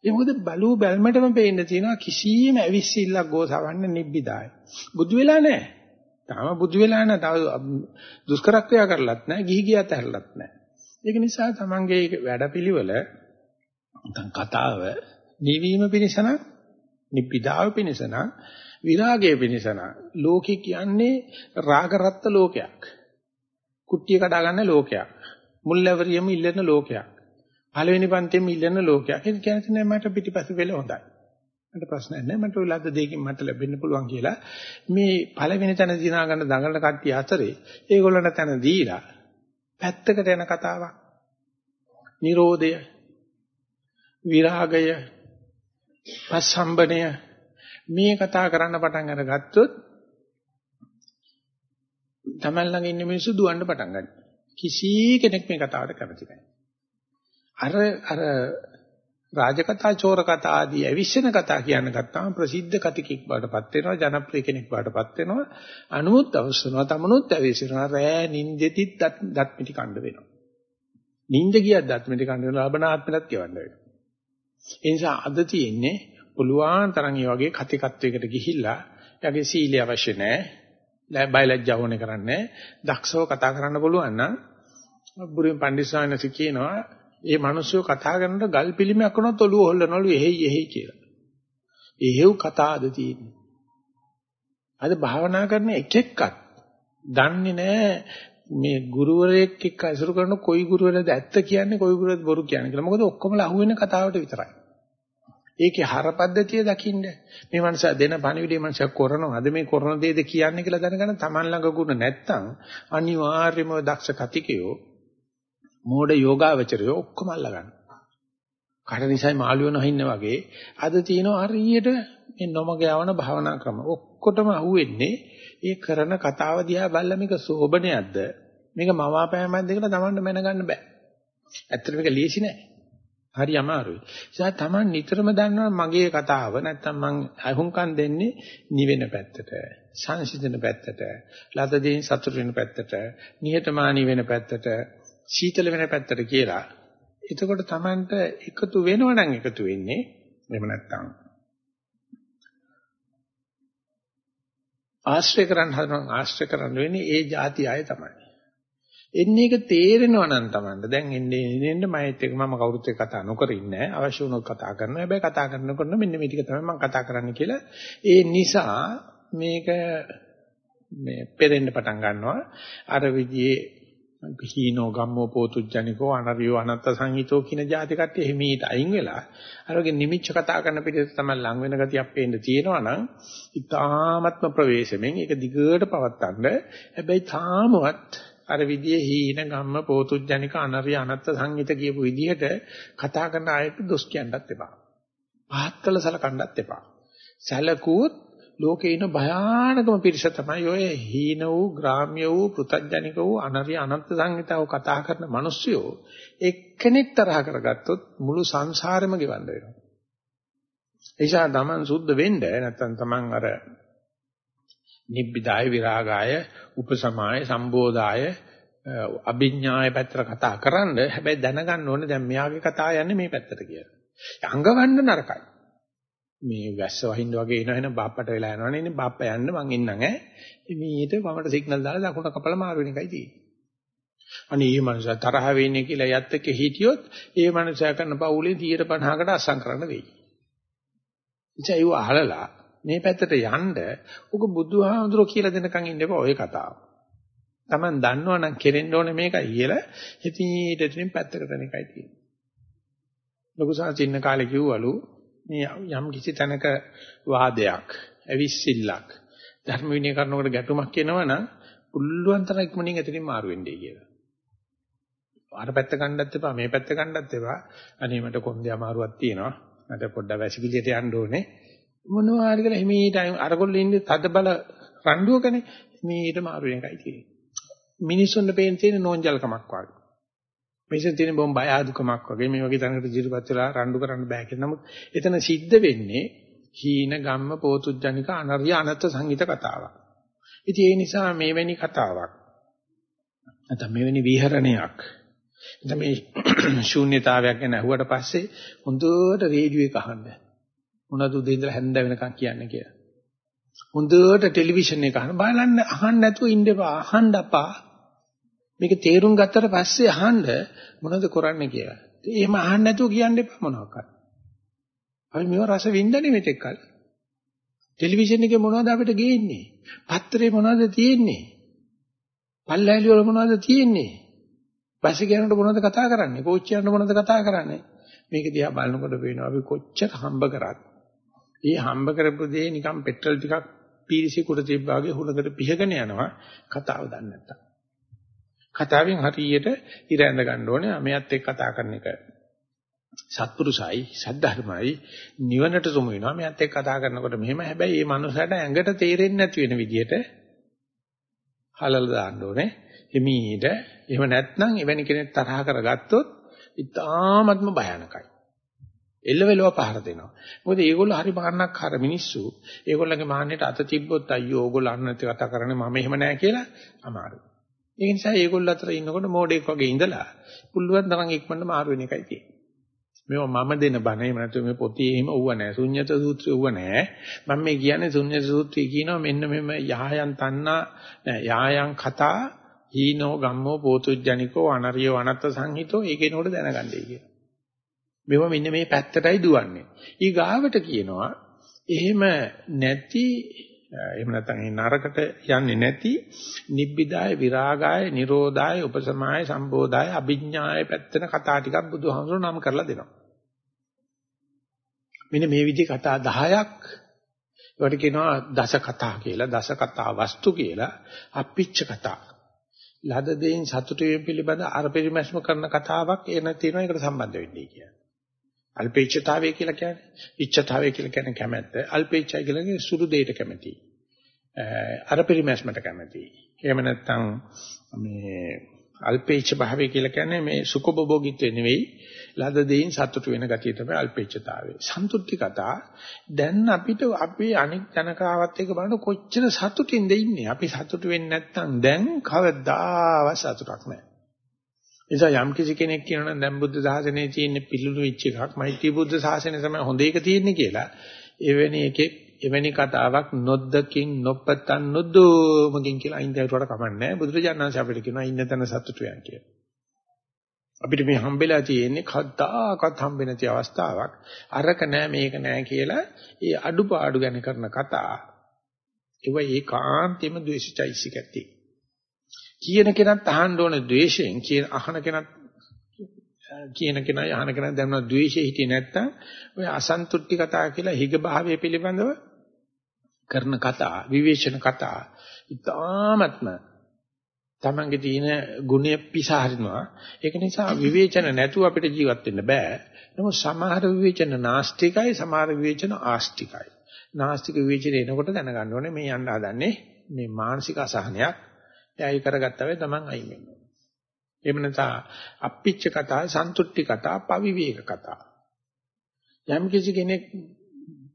ඒ මොකද බලූ බැල්මටම පේන්න තියෙනවා කිසියම් ඇවිස්සිල්ලක් ගෝසවන්න නිබ්බිදාය. බුදු වෙලා නැහැ. තාම බුදු වෙලා නැහැ. තව දුෂ්කර ක්‍රියා කරලත් නැහැ. ගිහි ගියත් ඇරලත් නැහැ. ඒක නිසා තමන්ගේ වැඩපිළිවෙල නැත්නම් කතාව නිවීම පිණිස නම් නිබ්බිදාව පිණිස නම් විරාගයේ පිණිස නම් ලෝකේ කියන්නේ රාගරත්ත ලෝකයක්. කුට්ටිය කඩා ගන්න ලෝකයක්. මුල්ලවරියම ඉල්ලන ලෝකයක්. පළවෙනි පන්තියෙම ඉල්ලන ලෝකයක්. ඒක කියන්නේ මට පිටිපස්ස වෙල හොඳයි. මට ප්‍රශ්නයක් නැහැ. මට ඔය ලද්ද දෙකකින් මට ලැබෙන්න පුළුවන් කියලා. මේ පළවෙනි තැන දිනා ගන්න දඟලන කට්ටිය අතරේ ඒගොල්ලන්ට තැන දීලා පැත්තකට යන කතාවක්. Nirodha විරාගය පස්සම්බණය මේ කතා කරන්න පටන් අරගත්තොත් තමයි ළඟ ඉන්න මිනිස්සු දුවන්න පටන් ගන්නවා. කිසි කෙනෙක් මේ කතාවට කැමති නැහැ. අර අර රාජකථා චෝර කතා ආදී අවිශ්වෙන කතා කියන්න ගත්තාම ප්‍රසිද්ධ කතිකෙක් බවටපත් වෙනවා ජනප්‍රිය කෙනෙක් බවටපත් වෙනවා. අනුමුත් අවශ්‍යනවා තමනුත් ඇවිසිනවා රෑ නින්දෙතිත් දත් මිටි කණ්ඩ වෙනවා. නින්ද ගියත් දත් මිටි කණ්ඩ වෙනවා ලබන ආත්මෙලත් කියවන්න වෙනවා. ඒ නිසා අද තියෙන්නේ පුළුවන් තරම් මේ වගේ කතිකත්වයකට ගිහිල්ලා එයාගේ සීලය අවශ්‍ය නැහැ. බයලජ්ජා ඕනේ කරන්නේ දක්ෂව කතා කරන්න පුළුවන් නම් බුරින් පඬිස්සායනසි කියනවා ඒ මිනිස්සු කතා කරනකොට ගල් පිළිමයක් වුණොත් ඔළුව හොල්ලනවලු එහෙයි එහෙයි කියලා. එහෙව් කතාද තියෙන්නේ. අද භාවනා කරන එකෙක්වත් දන්නේ නැහැ මේ ගුරුවරයෙක් එක්ක අසුරු කරන කොයි ගුරුවරයද ඇත්ත කියන්නේ කොයි ගුරුවරයද බොරු කියන්නේ කියලා. මොකද ඔක්කොම අහුවෙන කතාවට විතරයි. ඒකේ හරපද්ධතිය දකින්න මේ මනස දෙන පණිවිඩේ මනස කරනවා. අද මේ කරන දේද කියන්නේ කියලා දැනගන්න Taman ළඟ ගුණ නැත්තම් අනිවාර්යයෙන්ම දක්ෂ කතිකයෝ මෝඩ යෝගාවචරය ඔක්කොම අල්ලගන්න. කාට නිසයි මාළු වෙන හින්න වගේ අද තියෙනවා හරියට මේ නොමග යවන භාවනා ක්‍රම. ඔක්කොටම අහුවෙන්නේ ඒ කරන කතාව දිහා බලලා මේක සෝබනයක්ද මේක මවාපෑමක්ද කියලා Tamanට මැනගන්න බෑ. ඇත්තට මේක ලීසි නෑ. හරි අමාරුයි. ඒසහා Taman නිතරම දන්නවා මගේ කතාව නැත්තම් මං අහුම්කම් දෙන්නේ නිවෙන පැත්තට, සංසිඳන පැත්තට, ලද දෙයින් සතුට වෙන පැත්තට, නිහතමානී වෙන පැත්තට, සීතල වෙන පැත්තට කියලා. එතකොට Tamanට එකතු වෙනව නම් එකතු වෙන්නේ එහෙම නැත්තම් ආශ්‍රය කරන්න හදන ආශ්‍රය කරන්න වෙන්නේ ඒ જાති අය තමයි. එන්නේ එක තේරෙනවා නම් Tamanට දැන් එන්නේ එන්නේ මයිත් එක මම කවුරුත් එක්ක කතා නොකර ඉන්නේ අවශ්‍ය වුණොත් කතා කරනවා. හැබැයි කතා කරනකොට මෙන්න මේ ටික තමයි මම කතා කරන්න කියලා. ඒ නිසා මේක මේ පෙරෙන්න පටන් ගන්නවා. අර විදිහේ හීනෝ ගම්මෝ පෝතුජ්ජනිකෝ අනරියෝ අනත්ත සංහිතෝ කියන જાති කට්ටිය හිමීට අයින් වෙලා අර වගේ නිමිච්ච කතා කරන පිටේ තමයි ලඟ වෙන ගතියක් පේන්න තියෙනවා නම් ඊ타ත්ම ප්‍රවේශමෙන් ඒක දිගට පවත්තන්න හැබැයි තාමවත් අර විදිහේ හීන ගම්ම පෝතුජ්ජනික අනරිය අනත්ත සංහිත කියපු විදිහට කතා කරන අයට දොස් කියන්නත් එපා. පහත් කළ සලකන්නත් එපා. සැලකුවොත් ලෝකේ ඉන්න භයානකම පිරිස තමයි ඔය හීන වූ ග්‍රාම්‍ය වූ පෘතජනික වූ අනරිය අනන්ත සංහිතාව කතා කරන මිනිස්සු එක්කෙනෙක් තරහ කරගත්තොත් මුළු සංසාරෙම ගෙවන්න වෙනවා. එيشා තමන් සුද්ධ වෙන්න නැත්නම් තමන් අර නිබ්බිදාය විරාගාය උපසමාය සම්බෝධාය අභිඥාය පැත්තට කතා කරන්න හැබැයි දැනගන්න ඕනේ දැන් මෙයාගේ කතා යන්නේ මේ පැත්තට කියලා. අංගවන්න නරකයි. මේ වැස්ස වහින්න වගේ එනවා එන බාප්පට වෙලා යනවනේ ඉන්නේ බාප්පා යන්න මං ඉන්නම් ඈ. මීට වමට සිග්නල් දාලා දකුණ කපලා මාරු වෙන එකයි තියෙන්නේ. අනේ මේ මනුස්සයා තරහ වෙන්නේ කියලා යත් එක්ක හිටියොත් ඒ මනුස්සයා කරන පවුලේ 150කට අස්සම් කරන්න වෙයි. ඉතින් ඒව අහලලා මේ පැත්තට යන්න උක බුදුහාමුදුරුවෝ කියලා දෙනකන් ඉන්න එපා ඔය කතාව. Taman දන්නවනම් කෙරෙන්න ඕනේ මේකයි කියලා. ඉතින් ඊට ඉතින් පැත්තකට යන එකයි තියෙන්නේ. ලොකු සාචින්න කාලේ කිව්වලු මේ යම් කිසි තැනක වාදයක්, ඇවිස්සිල්ලක්, ධර්ම විනය කරනකොට ගැටුමක් එනවනම් පුළුවන් තරම් ඉක්මනින් එතනින් මාරු වෙන්නේ කියලා. අර පැත්ත ගන්නත් එපා, මේ පැත්ත ගන්නත් එපා. අනේ මට කොන්දේ අමාරුවක් තියෙනවා. මට පොඩ්ඩක් වැසිකිළියට යන්න ඕනේ. මොනවා හරි කියලා හිමීට අරගොල්ලෝ ඉන්නේ තද බල රණ්ඩුවකනේ. හිමීට මාරු වෙන එකයි තියෙන්නේ. මිනිස්සුන්ට පේන තියෙන නෝන්ජල්කමක් වගේ. මේසෙන් තියෙන බොම් බය ආදුකමක් වගේ මේ වගේ තැනකට ජීවිතපත් වෙලා රණ්ඩු කරන්න බෑ කියලා. නමුත් එතන සිද්ධ වෙන්නේ හීන ගම්ම පෝතුජ්ජනික අනර්ය අනත්ත සංගීත කතාවක්. ඉතින් ඒ නිසා මේවැනි කතාවක් නැත්නම් මෙවැනි විහරණයක් නැත්නම් මේ [CLEARS THROAT] ශූන්‍යතාවයක් ගැන අහුවට පස්සේ හොඳට රේඩියෝ එක අහන්න. මොනවද උදේ ඉඳලා හැන්ද වෙනකන් කියන්නේ කියලා. හොඳට ටෙලිවිෂන් එක අහන්න බලන්න අහන්න නැතුව ඉන්න එපා. අහන්න අපා. මේක තේරුම් ගත්තට පස්සේ අහන්න මොනවද කරන්නේ කියලා. එහෙම අහන්න නැතුව කියන්න එපා මොනවාක්වත්. අපි මේව රස වින්දනේ මෙතෙක් කල. ටෙලිවිෂන් එකේ මොනවද අපිට ගේන්නේ? පත්‍රේ මොනවද තියෙන්නේ? පල්ලෑලි වල මොනවද තියෙන්නේ? බස් එකේ යනකොට මොනවද කතා කරන්නේ? කෝච්චිය යනකොට මොනවද කතා කරන්නේ? මේක දිහා බලනකොට පේනවා අපි කොච්චර හම්බ කරත්. ඒ හම්බ කරපු දේ නිකන් පෙට්‍රල් ටිකක් පීරිසි කුඩ තිබ්බා වගේ හුලකට පිහගෙන යනවා කතාව දන්නේ නැත්තම්. කතාවෙන් හරියට ඉර ඇඳ ගන්න ඕනේ. මෙයත් එක්ක කතා කරන එක සත්පුරුසයි, සද්ධර්මයි නිවනට සමු වෙනවා. මෙයත් එක්ක කතා කරනකොට මෙහෙම හැබැයි මේ මනුස්සයාට ඇඟට තේරෙන්නේ නැති වෙන විදියට හලල දාන්න ඕනේ. එමීට එහෙම නැත්නම් එවැනි කෙනෙක් තරහ කරගත්තොත් ඉතාමත්ම භයානකයි. එල්ලවෙලව පහර දෙනවා. මොකද මේගොල්ලෝ හරි මාන්නක්කාර මිනිස්සු. ඒගොල්ලන්ගේ මාන්නයට අත තිබ්බොත් අයියෝ ඕගොල්ලෝ අන්නත් කතා කරන්නේ මම එහෙම නෑ කියලා අමාරුයි. ඒ නිසා ඒගොල්ලෝ අතර ඉන්නකොට මෝඩෙක් වගේ ඉඳලා පුළුවන් තරම් ඉක්මනට මාරු වෙන එකයි තියෙන්නේ. මේවා මම දෙන බණ එහෙම නැත්නම් මේ පොතේ එහෙම ඌව නැහැ. ශුන්්‍යත සූත්‍රය ඌව නැහැ. මම මේ කියන්නේ ශුන්්‍යත සූත්‍රය කියනවා මෙන්න මෙම යහයන් තන්නා යහයන් කතා හීනෝ ගම්මෝ පෝතුජ්ජනිකෝ අනරියෝ අනත්ත සංහිතෝ ඒකේ නෝඩ දැනගන්නයි කියලා. මේවා මෙන්න මේ පැත්තටයි දුවන්නේ. ඊ ගාවට කියනවා එහෙම නැති එහෙම නැත්නම් ඒ නරකට යන්නේ නැති නිබ්බිදාය විරාගාය නිරෝධාය උපසමාය සම්බෝධාය අභිඥාය පැත්තන කතා ටිකක් බුදුහාමුදුරුවෝ නම් කරලා දෙනවා. මෙන්න මේ විදිහ කතා 10ක් ඒවට කියනවා දස කතා කියලා දස කතා වස්තු කියලා අපිච්ච කතා. ලද දෙයින් සතුටු වීම පිළිබඳ අර පරිමැස්ම කරන කතාවක් එන තියෙනවා ඒකට සම්බන්ධ වෙන්නේ කියලා. අල්පේච්ඡතාවය කියලා කියන්නේ ඉච්ඡතාවය කියලා කියන්නේ කැමැත්ත. අල්පේච්ඡය කියලා කියන්නේ සුළු දෙයකට කැමැති. අර පරිමැස්මට කැමැති. එහෙම නැත්නම් මේ අල්පේච්ඡ භාවය කියලා කියන්නේ මේ සුඛභෝගීත්වය නෙවෙයි ලද දෙයින් සතුටු වෙන ගතිය තමයි අල්පේච්ඡතාවය. සන්තුට්ටි කතා දැන් අපිට අපි අනික් ජනකාවත් එක්ක බලන කොච්චර සතුටින්ද ඉන්නේ. අපි සතුටු වෙන්නේ නැත්නම් දැන් කවදාවත් සතුටක් නැහැ. නිසා යම් කිසි කෙනෙක් කියනවා නම් දැන් බුද්ධ ශාසනයේ තියෙන පිළිලු වෙච්ච එකක් මෛත්‍රී බුද්ධ ශාසනය තමයි හොඳ එක තියෙන්නේ කියලා එවැනි එකේ එවැනි කතාවක් නොද්දකින් නොපතන් නොදෝමකින් කියලා අයින් දැරුවට කමන්නේ බුදුරජාණන් වහන්සේ අපිට කියනවා ඉන්න තැන සතුටු යන් කියලා. අපිට මේ හම්බෙලා තියෙන්නේ කද්දාකත් හම්බෙන්නේ නැති අවස්ථාවක්. අරක නෑ මේක නෑ කියලා ඒ අඩුපාඩු ගැන කරන කතා. ඒව ඒකාන්තෙම ද්වේෂයිසිකති. කියන කෙනත් අහන්න ඕන ද්වේෂයෙන් කියන අහන කෙනත් කියන කෙනා අහන කෙනා දැනන ද්වේෂය හිටියේ නැත්තම් ඔය අසන්තුට්ටි කතා කියලා හිග භාවය පිළිබඳව කරන කතා විවේචන කතා ඉතාමත්ම තමන්ගේ තියෙන ගුණය පිසහරිනවා. ඒක නිසා විවේචන නැතුව අපිට ජීවත් වෙන්න බෑ. නමුත් සමහර විවේචන නාස්තිකයි සමහර විවේචන ආස්තිකයි. නාස්තික විවේචන එනකොට දැනගන්න ඕනේ මේ යන්න හදන්නේ මේ මානසික අසහනයක්. එයයි කරගත්තා වෙයි තමන් අයින් වෙනවා එහෙම නැත්නම් අප්පිච්ච කතා සන්තුට්ටි කතා පවිවේක කතා යම් කිසි කෙනෙක්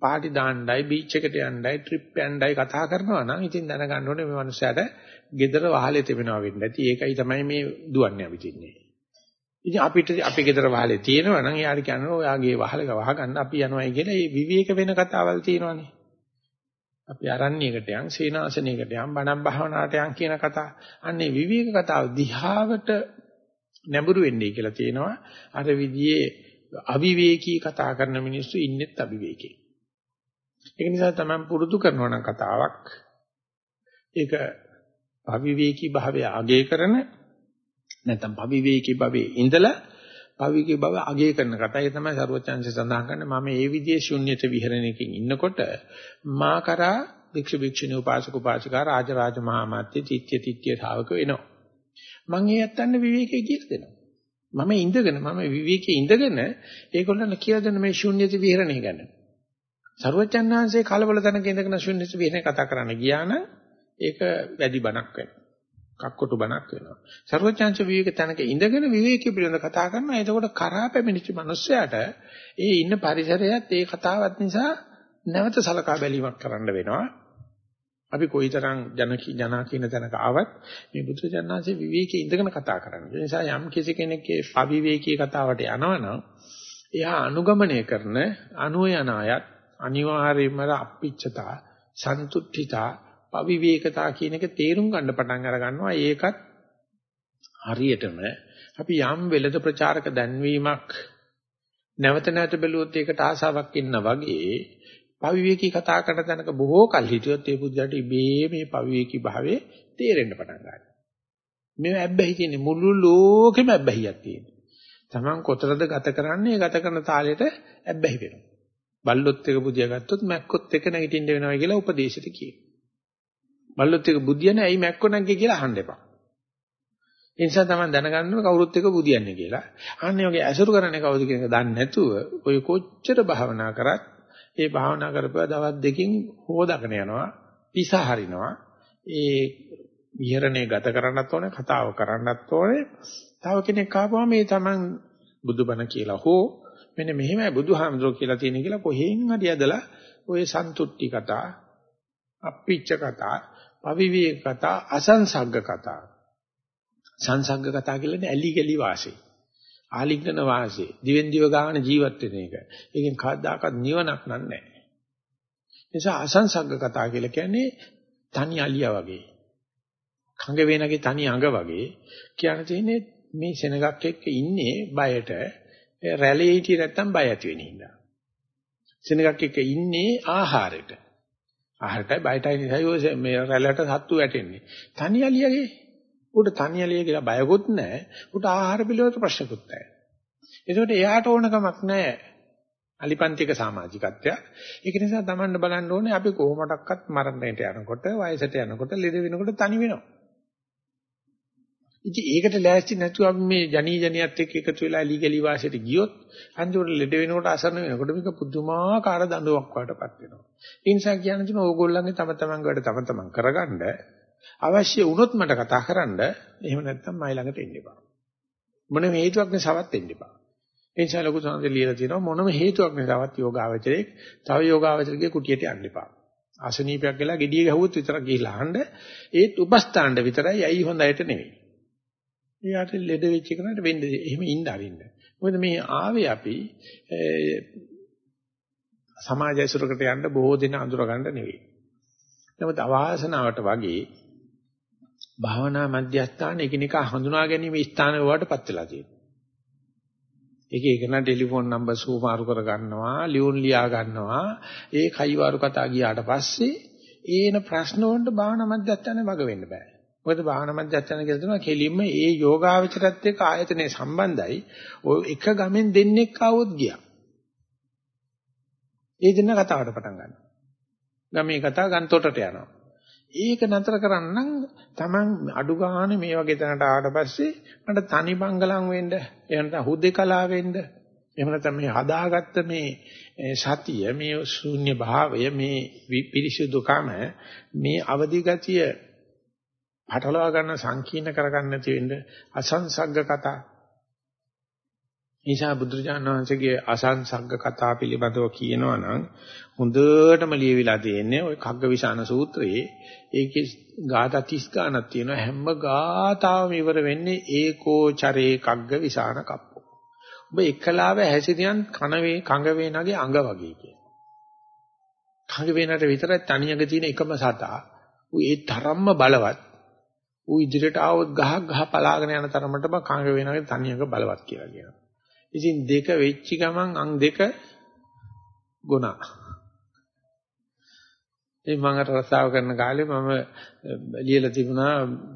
පාටි දාන්නයි බීච් එකට යන්නයි ට්‍රිප් යන්නයි කතා කරනවා නම් ඉතින් දැනගන්න ඕනේ මේ මනුස්සයාට gedara වහලේ තිබෙනවා වෙන්නේ නැති ඒකයි තමයි මේ දුවන්නේ අපි තින්නේ. ඉතින් අපිට අපි gedara වහලේ තියෙනවා නම් යාර කියනවා ඔයාගේ වහලක වහගන්න අපි යනවායි කියලා ඒ විවේක වෙන කතාවල් තියෙනවානේ. අපි අරණ්‍යයකට යන් සීනාසනයකට යන් බණක් භාවනාවට යන් කියන කතා. අන්නේ විවේක කතාව දිහාවට නැඹුරු වෙන්නේ කියලා තියෙනවා. අර විදිහේ අවිවේකී කතා කරන මිනිස්සු ඉන්නෙත් අවිවේකී. ඒක නිසා තමයි පුරුදු කරනවා නම් කතාවක් ඒක අවිවේකී භාවය අගය කරන නැත්නම් අවිවේකී භවයේ ඉඳලා භවිකී භව අගය කරන කතා. ඒ තමයි සරුවචාන්සේ සඳහන් කරන්නේ මම මේ විදිහේ ශුන්්‍යත විහරණයකින් ඉන්නකොට මා කරා භික්ෂු භික්ෂුණී උපාසක උපාසිකා රාජ රාජ මහා මාත්‍ය තිත්‍ය තිත්‍ය ශාවක වෙනවා. මම ඒ යත්තන්න විවේකයේ කියලා දෙනවා. මම ඉඳගෙන මම විවේකයේ ඉඳගෙන ඒගොල්ලන්ට කියලා දෙන මේ ශුන්්‍යත විහරණය ගැන. සරුවචාන්හන්සේ කලබල තැනක ඉඳගෙන ශුන්්‍යත විහරණය කතා කරන්න ගියා නම් ඒක වැඩි බණක් වෙනවා. කක්කොටු බණක් වෙනවා. සර්වඥාන්ස විවේක තැනක ඉඳගෙන විවේකී පිළිබඳ කතා කරනවා. එතකොට කරා පැමිණිච්ච මිනිස්සයාට ඒ ඉන්න පරිසරයත් ඒ කතාවත් නිසා නැවත සලකා බැලීමක් කරන්න වෙනවා. අපි කොයිතරම් ජන ජනා කියන තැනක ආවත් මේ බුදුචානන්සේ විවේකී ඉඳගෙන කතා කරන්නේ. ඒ නිසා යම් කිසි කෙනෙක්ගේ අවිවේකී කතාවට යනවනම් එයා අනුගමනය කරන අනුය යන අයත් අනිවාර්යයෙන්ම අපිච්චතා සන්තුට්ඨිතා, පවිවේකතා කියන එක තේරුම් ගන්න පටන් අර ගන්නවා. ඒකත් හරියටම අපි යම් වෙලද ප්‍රචාරක දැන්වීමක් නැවත නැවත බැලුවොත් ඒකට ආසාවක් ඉන්න වගේ පවිවේකී කතා කරන තැනක බොහෝ කල් හිටියොත් ඒ බුද්ධයාට ඉබේ මේ පවිවේකී භාවයේ තේරෙන්න පටන් ගන්නවා. මේ ඇබ්බැහි තියෙන්නේ මුළු ලෝකෙම ඇබ්බැහියක් තියෙනවා. Taman කොතරද ගත කරන්නේ ගත කරන තාලෙට ඇබ්බැහි වෙනවා. බල්ලොත් එක බුදියා ගත්තොත් මැක්කොත් එක නැගිටින්න වෙනවා කියලා උපදේශිත කියනවා. බල්ලොත් එක බුදියා නැහැ ඇයි මැක්කො නැග්ගේ කියලා අහන්න එපා. ඒ නිසා තමයි දැනගන්න කවුරුත් එක බුදියන්නේ කියලා. අන්නේ වගේ ඇසුරු කරන්නේ කවුද කියන එක දන්නේ නැතුව ඔය කොච්චර භාවනා කරත් ඒ භාවනා කරපුවා දවස් දෙකකින් හොදගෙන යනවා, පිස හරිනවා. ඒ විහරණය ගත කරන්නත් ඕනේ, කතාව කරන්නත් ඕනේ. තව කෙනෙක් ආපුවම මේ Taman බුදුබණ කියලා හෝ මෙන්න මෙහෙමයි බුදුහාමුදුරුවෝ කියලා තියෙන කියලා කොහෙන් හරි ඇදලා ඔය සන්තුට්ටි කතා, අප්පිච්ච කතා, පවිවිවේක කතා, අසංසග්ග කතා. සංසග්ග කතා කියන්නේ ඇලි ගලි වාසේ. ආලිංගන වාසේ. දිවෙන් දිව ගාන ජීවත් වෙන එක. ඒකෙන් කවදාකවත් නිවනක් නෑ. නිසා අසංසග්ග කතා කියලා කියන්නේ තනි අලියා වගේ. කඟ වේනගේ තනි අඟ වගේ කියන්න තියෙන්නේ මේ සෙනගක් එක්ක ඉන්නේ බයට රැළේ හිටියේ නැත්තම් බය ඇති වෙන හින්දා. සෙනගක් එක්ක ඉන්නේ ආහාරයට. ආහාරයටයි බයටයි නිසායි ඔය මේ රැළට සත්තු වැටෙන්නේ. තනි අලියගේ උට තනි අලිය කියලා බයකුත් නැහැ. උට ආහාර පිළිවෙලට ප්‍රශ්නකුත් නැහැ. ඒකට එයාට ඕනකමක් නැහැ. අලිපන්තික සමාජිකත්වය. ඒක නිසා Tamanne බලන්න ඕනේ අපි කොහොමඩක්වත් මරණයට යනකොට වයසට යනකොට ලෙඩ වෙනකොට තනි වෙනවා. ඉතින් ඒකට ලෑස්ති නැතුව අපි මේ ජනී ජනියත් එක්ක එකතු වෙලා ලී ගලි වාසයට ගියොත් අන්තිමට ලෙඩ වෙනකොට අසරණ වෙනකොට මේක පුදුමාකාර දඬුවමක් වඩටපත් වෙනවා. ඒ නිසා කියන්නේ ඕගොල්ලන්ගේ තම තමන් වැඩ තම තමන් කරගන්න අවශ්‍ය වුණොත් මට කතා කරන්න එහෙම නැත්නම් මයි ළඟට එන්න එපා. මොනම හේතුවක් නිසාවත් එන්න එපා. ඒ නිසා ලොකු සංහසේ ලියලා තියෙනවා මොනම හේතුවක් නිසාවත් යෝගාවචරයේ තව යෝගාවචරයේ කුටියට යන්න එපා. අසනීපයක් ගලා gediye ගහුවොත් විතරක් ගිහිලා අහන්න ඒත් උපස්ථාණ්ඩ විතරයි ඇයි හොඳයට නෙවෙයි. එයාට ලෙඩ වෙච්ච කෙනාට වෙන්නේ එහෙම ඉන්න අරින්න. මොකද මේ ආවේ අපි සමාජය සුරකට යන්න බොහෝ දින අඳුර ගන්න නෙවෙයි. නමුත් අවාසනාවට වගේ භාවනා මධ්‍යස්ථාන එකිනෙකා හඳුනා ගැනීම ස්ථාන වලටපත් වෙලා තියෙනවා. එක එකන ටෙලිෆෝන් නම්බර් සූමාරු කර ගන්නවා, ලියුම් ලියා ගන්නවා. ඒ කයිවාරු කතා ගියාට පස්සේ ඒන ප්‍රශ්න වලට භාවනා මධ්‍යස්ථානේ වග වෙන්න බෑ. මොකද භාවනා මධ්‍යස්ථාන කියලා දෙනවා කෙලින්ම ඒ යෝගාවචරත් එක්ක ආයතනේ සම්බන්ධයි. ඔය එක ගමෙන් දෙන්නෙක් ආවොත් ගියා. ඒ දෙන්න කතාවට පටන් ගන්නවා. ගමේ කතා ගන්තොටට යනවා. ඒක නතර කරන්නම් Taman අඩු ගානේ මේ වගේ තැනට ආවට පස්සේ මට තනි බංගලම් වෙන්න එහෙම නැත්නම් හුදේකලා වෙන්න එහෙම නැත්නම් මේ හදාගත්ත මේ සතිය මේ ශූන්‍ය භාවය මේ පිරිසිදුකම මේ අවදි ගතිය පටලවා ගන්න සංකීර්ණ කරගන්න නැති වෙන්න අසංසග්ග කතා නිසා බුදුරජාණන් වහන්සේගේ අසංසග්ග කතා පිළිබඳව කියනවා නම් හොඳටම ලියවිලා තියෙන්නේ ওই කග්ගවිශාන සූත්‍රයේ ඒකේ ගාථා 30 ගානක් තියෙනවා හැම ගාතාවම ඉවර වෙන්නේ ඒකෝ චරේ කග්ගවිශාන කප්පෝ. ඔබ එකලාව හැසිරියන් කන වේ කඟ වේනගේ අඟ වගේ කියන. කඟ වේනට විතරයි තනියක තියෙන එකම සතා. ඌ ඒ තරම්ම බලවත්. ඌ ඉදිරියට ආවොත් ගහක් ගහ පලාගෙන යන තරමටම කඟ වේනගේ තනියක බලවත් කියලා කියනවා. ඉතින් දෙක වෙච්ච ගමන් අං දෙක ගුණා. ඒ මම අර රසාව කරන කාලේ මම ලියලා තිබුණා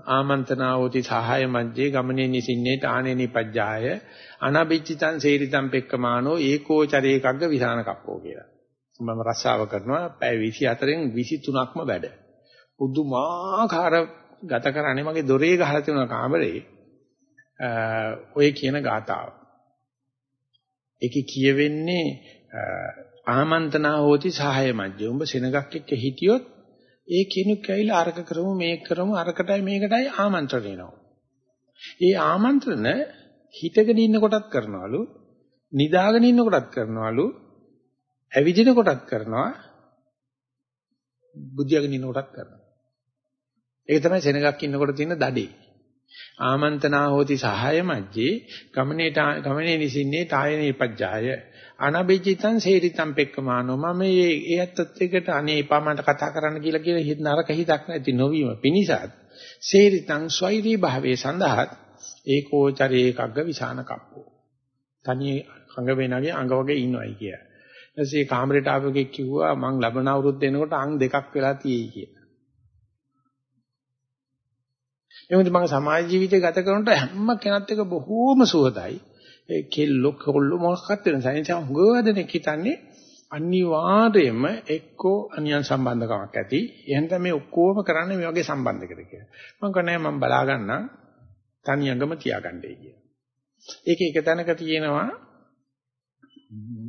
ආමන්ත්‍රණාවෝති සහාය මැජ්ජේ ගමනේ නිසින්නේ තානේ නිපජ්ජාය අනබිච්චිතං සේරිතං පෙක්කමානෝ ඒකෝචරේ එකක්ග විසාන කප්පෝ කියලා. මම රසාව කරනවා පැය 24න් 23ක්ම වැඩ. පුදුමාකාර ගත කරන්නේ මගේ දොරේ ගහලා තියෙන කාමරේ ඔය කියන ගාතාව. ඒකේ කියවෙන්නේ ආමන්ත්‍රණා හෝති සහාය මැජ්ජ. උඹ සෙනගක් එක්ක හිටියොත් ඒ කෙනෙක් ඇවිල්ලා අරක කරමු මේක කරමු අරකටයි මේකටයි ආමන්ත්‍රණ එනවා. ඒ ආමන්ත්‍රණ හිතගෙන ඉන්න කොටත් කරනවලු නිදාගෙන ඉන්න කොටත් කරනවලු ඇවිදින කොටත් කරනවා බුද්ධියගෙන ඉන්න කොටත් කරනවා. ඒක තමයි සෙනගක් ඉන්නකොට තියෙන දඩේ. ආමන්ත්‍රණා හෝති සහාය මජ්ජේ ගමනේ ගමනේ නිසින්නේ තායනේ පජ්ජාය අනබෙජිතං සේරිතං පෙක්කමානෝ මම මේ ඒත් එක්කට අනේ එපා මට කතා කරන්න කියලා කියලා හිත නරක හිතක් නැති නොවීම පිණිසත් සේරිතං ස්වෛරී භාවයේ සඳහා ඒකෝචරේ එකග්ග විසාන කප්පෝ තනිය අඟ වෙනගේ අඟ වගේ ඉන්නවයි කිය. ඊටසේ කාමරේට ආපෙකෙක් කිව්වා මං ලබන අවුරුද්ද එනකොට අං දෙකක් වෙලා තියෙයි කියලා. එමුද මම සමාජ ජීවිතය ගත කරනකොට හැම කෙනත් එක බොහෝම සුවදයි. ඒ කෙල්ලෝ කොල්ලෝ මොකක්ද වෙන සයින්ස් හුඟවදෙනෙක් හිතන්නේ අනිවාර්යයෙන්ම එක්කෝ අනියන් සම්බන්ධකමක් ඇති. එහෙනම් මේ ඔක්කොම කරන්නේ මේ වගේ සම්බන්ධයකට කියලා. මම කන්නේ මම බලා ගන්නම් තනියඟම තියාගන්නයි කියලා. ඒකේ එක තැනක තියෙනවා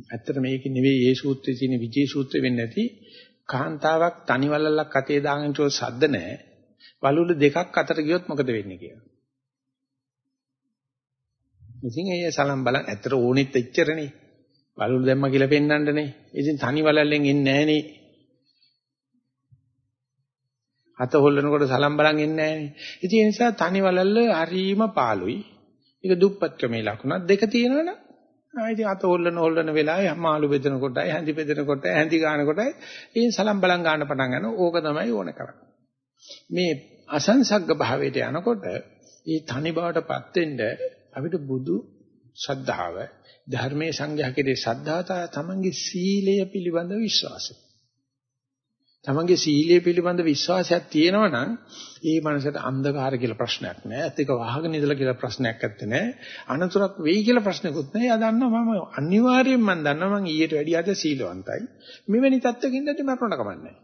ඇත්තට මේක නෙවෙයි ඒ සූත්‍රයේ තියෙන විජේ සූත්‍රෙ වෙන්නේ නැති කාන්තාවක් තනිවලල්ලක් අතේ දාගෙන ඉතෝ සද්ද නැහැ. වලුළු දෙකක් අතර ගියොත් මොකද වෙන්නේ කියලා. ඉතින් ඒ සලම් බලන් ඇත්තට ඕනෙත් එච්චරනේ. වලුළු දැම්ම කියලා පෙන්වන්නනේ. ඉතින් තනිවලල්ලෙන් එන්නේ නැහනේ. අත හොල්ලනකොට සලම් බලන් එන්නේ නැහනේ. ඉතින් ඒ නිසා තනිවලල්ල හරීම පාළුයි. ඒක දුප්පත්කමේ ලකුණක් දෙක තියෙනවනේ. ආ ඉතින් අත හොල්ලන හොල්ලන වෙලාවේ මාළු බෙදෙන කොටයි හැඳි බෙදෙන කොටයි හැඳි ගන්න කොටයි ඒ සලම් බලන් ගන්න පටන් ගන්නවා. ඕක තමයි ඕන කරන්නේ. මේ අසංසග්ග භාවයට යනකොට මේ තනි බවටපත් වෙන්න අපිට බුදු ශ්‍රද්ධාව ධර්මයේ සංඝයා කෙරේ ශ්‍රද්ධාව තමන්ගේ සීලය පිළිබඳ විශ්වාසය. තමන්ගේ සීලය පිළිබඳ විශ්වාසයක් තියෙනවා නම් ඒ මනසට අන්ධකාර කියලා ප්‍රශ්නයක් නෑ. ඇත්ත එක වහගෙන ඉඳලා කියලා ප්‍රශ්නයක් නැත්තේ නෑ. අනතුරක් වෙයි කියලා ප්‍රශ්නකුත් නෑ. එයා දන්නවා මම අනිවාර්යෙන් මම දන්නවා මම ඊට වැඩිය අද සීලවන්තයි. මෙවැනි තත්ත්වකින් ඉඳලා මරණට කමන්නේ.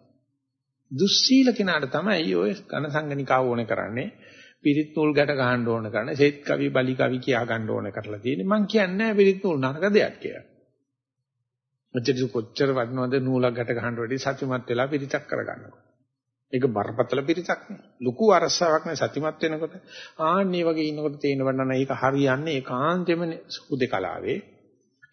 දුස්සීල කෙනාට තමයි ඔය ඝන සංගණිකාව ඕනේ කරන්නේ. පිරිත් නූල් ගැට ගන්න ඕන කරන්නේ. සෙත් කවි බලි කවි කියා ගන්න ඕන කරලා තියෙන්නේ. මං කියන්නේ පිරිත් නූල් නරක දෙයක් කියලා. මෙච්චර කොච්චර වටිනවද නූලක් ගැට ගන්න වැඩි සත්‍යමත් වෙලා පිරිතක් කරගන්නවා. ඒක බරපතල පිරිතක් නේ. ලොකු අරසාවක් නේ සත්‍යමත් වෙනකොට. ආන්නේ වගේ ඉන්නකොට තේින වඩන ඒක හරියන්නේ ඒකාන්තෙම සුදේකලාවේ.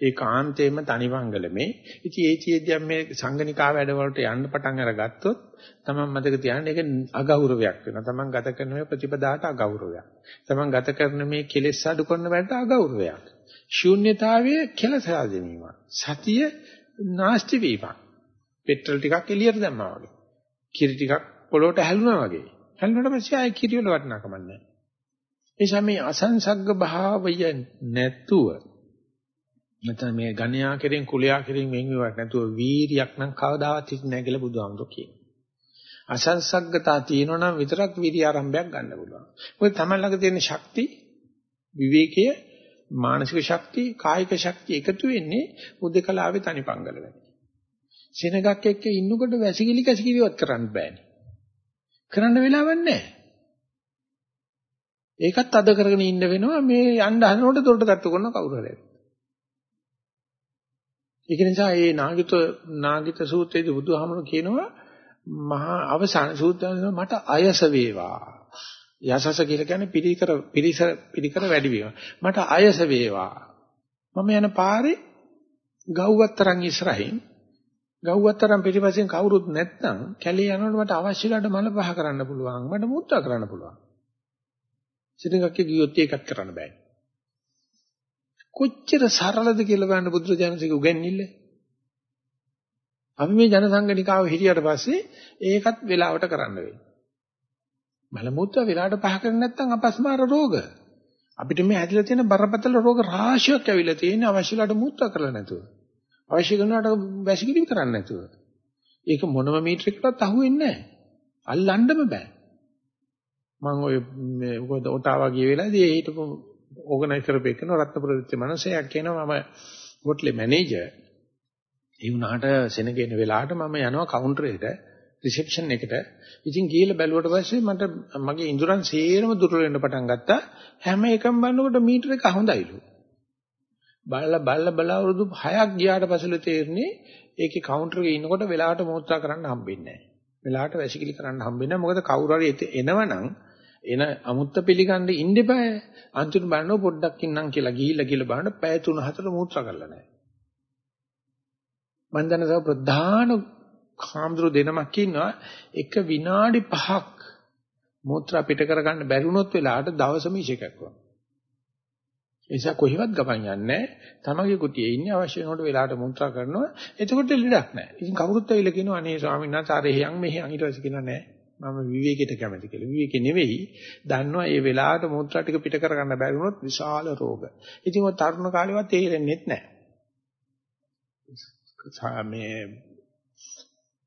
ඒකාන්තයෙන්ම තනිවංගලමේ. ඉතින් ඒ චේද්‍යම් මේ සංගනිකා වැඩවලට යන්න පටන් අරගත්තොත් තමන් මතක තියාගන්න ඒක අගෞරවයක් වෙනවා. තමන් ගත කරන මේ ප්‍රතිපදාට අගෞරවයක්. තමන් ගත කරන මේ කෙලෙස් අඩු කරන වැඩට අගෞරවයක්. ශූන්‍යතාවයේ කෙලස ආදීනීම. සතිය නාස්ති වීමක්. පෙට්‍රල් ටිකක් එළියට දැම්මා වගේ. කිරි ටිකක් පොළොවට හැලුණා වගේ. හැලුණාට පස්සේ ආයේ කිරි වල වටිනාකමක් නැහැ. ඒ නිසා මේ අසංසග්ග භාවය නැතුව නැත්නම් මේ ගණ්‍යා කෙරෙන් කුලයා කෙරෙන් වෙන් වෙවක් නැතුව වීරියක් නම් කවදාවත් හිට නැහැ කියලා බුදුහාමුදුරුවෝ කියනවා. අසංසග්ගතා තියෙනවා නම් විතරක් විරි ආරම්භයක් ගන්න පුළුවන්. මොකද තමයි ළඟ තියෙන ශක්ති විවේකයේ මානසික ශක්තිය, කායික ශක්තිය එකතු වෙන්නේ උදේකලාවේ තනිපංගල වෙන්නේ. සෙනගක් එක්ක ඉන්නකොට වැසිකිලි කැසිකිලිවත් කරන්න බෑනේ. කරන්න වෙලාවක් නැහැ. ඒකත් අද කරගෙන ඉන්න වෙනවා මේ යන්න හදනකොට දොරට තට්ටු කරන කවුරු හරි. ඒක නිසා මේ නාගිත නාගිත සූත්‍රයේදී බුදුහාමුදුරු කියනවා මහා අවසාන සූත්‍රය මට අයස වේවා. යසස කියලා කියන්නේ පිරිකර පිරිසර පිරිකර වැඩි වීම. මට අයස වේවා. මම යන පාරේ ගව්වතරන් ඉස්සරහින් ගව්වතරන් පිටිපස්සෙන් කවුරුත් නැත්නම් කැලේ යනකොට මට අවශ්‍යලාට මල පහ කරන්න පුළුවන්. මට මුත්‍රා කරන්න පුළුවන්. සිතඟක් ගියොත් ඒකත් කරන්න බෑ. කොච්චර සරලද කියලා බලන්න බුදුරජාණන්සේ උගන්වන්නේ. අපි මේ ජනසංගනිකාව හිටියට පස්සේ ඒකත් වෙලාවට කරන්න වෙයි. මල මුත්‍රා වෙලාවට පහ කරන්නේ නැත්නම් අපස්මාර රෝග. අපිට මේ හැදිලා තියෙන බරපතල රෝග රාශියක් ඇවිල්ලා තියෙන අවශ්‍යලාට මුත්‍රා කරලා නැතුව. අවශ්‍ය කරනකට වැසිකිලි කරන්නේ නැතුව. ඒක මොනම මීටරයකටවත් අහුවෙන්නේ නැහැ. අල්ලන්නම බෑ. මම ඔය මේ ඔටාවා ගිය වෙලාවේදී ඒ හිටපු ඕගනයිස් කරපේකන රත්නපුර විත්ති මනසයක් කියනවා මම හොටලේ මැනේජර්. ඒ වුණාට සෙනගෙන වෙලාවට මම යනවා කවුන්ටරේට රිසෙප්ෂන් එකට. ඉතින් ගිහලා බැලුවට පස්සේ මට මගේ ඉඳුරන් සේරම දුර්වල වෙන්න පටන් ගත්තා. හැම එකම බලනකොට මීටර එක හොඳයිලු. බලලා බලලා බලා වරුදු 6ක් ගියාට පස්සේ තේරෙන්නේ ඒකේ කවුන්ටර් එකේ ඉන්නකොට වෙලාවට මෝත්‍රා කරන්න හම්බෙන්නේ නැහැ. වෙලාවට වැසිකිලි කරන්න හම්බෙන්නේ නැහැ. මොකද කවුරු හරි එනවනම් එන අමුත්ත පිළිගන්න ඉන්න බෑ. අන්තිමට බලනවා පොඩ්ඩක් ඉන්නම් කියලා ගිහිල්ලා කියලා බලන පැය 3-4 මූත්‍රා කරලා නැහැ. මම දන්නව ප්‍රධාන කාමඳුරු දෙනමක් ඉන්නවා එක විනාඩි 5ක් මූත්‍රා පිට කරගන්න බැරි වුණොත් වෙලාවට දවසම ඉෂේකක් වුණා. ඒ නිසා කොහෙවත් ගමන් යන්නේ තමගේ කුටියේ ඉන්නේ අවශ්‍ය වෙනකොට වෙලාවට මුත්‍රා කරනවා. එතකොට ලෙඩක් නැහැ. ඉතින් කවුරුත් ඇවිල්ලා කියනවා අනේ ස්වාමීන් වහන්සේ අර එහෙයන් මෙහෙයන් ඊට පස්සේ කියනවා නෑ. මම විවේකයට කැමති කියලා. විවේකේ නෙවෙයි. දන්නවා මේ වෙලාවට මුත්‍රා ටික පිට කරගන්න බැරි වුණොත් විශාල රෝග. ඉතින් ඔය තරුණ කාලේවත් තේරෙන්නේ නැහැ. මේ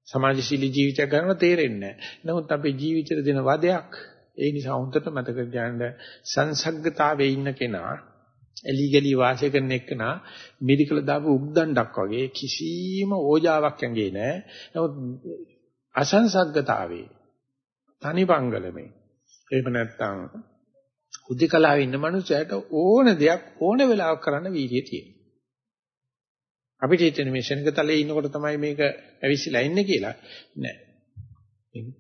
සමාජශීලී ජීවිතයක් ගන්න තේරෙන්නේ නැහැ. නමුත් අපේ ජීවිතේට දෙන වදයක් ඒ නිසා හොඳට මතක ගන්න සංසග්ගතාවේ ඉන්න කෙනා එලි ගලි වාසය කරන එකනා මෙඩිකල් දාපු උක්දණ්ඩක් වගේ කිසිම ඕජාවක් ඇඟේ නැහැ. නමුත් අසංසග්ගතාවේ තනිපංගලමේ එහෙම නැත්නම් උද්දකලාවේ ඉන්න මනුස්සයට ඕන දෙයක් ඕන වෙලාවක කරන්න වීර්යය තියෙනවා. අපිට හිතෙන මේ ශනිකතලයේ ඉන්නකොට තමයි මේක ඇවිස්සලා ඉන්නේ කියලා. නෑ.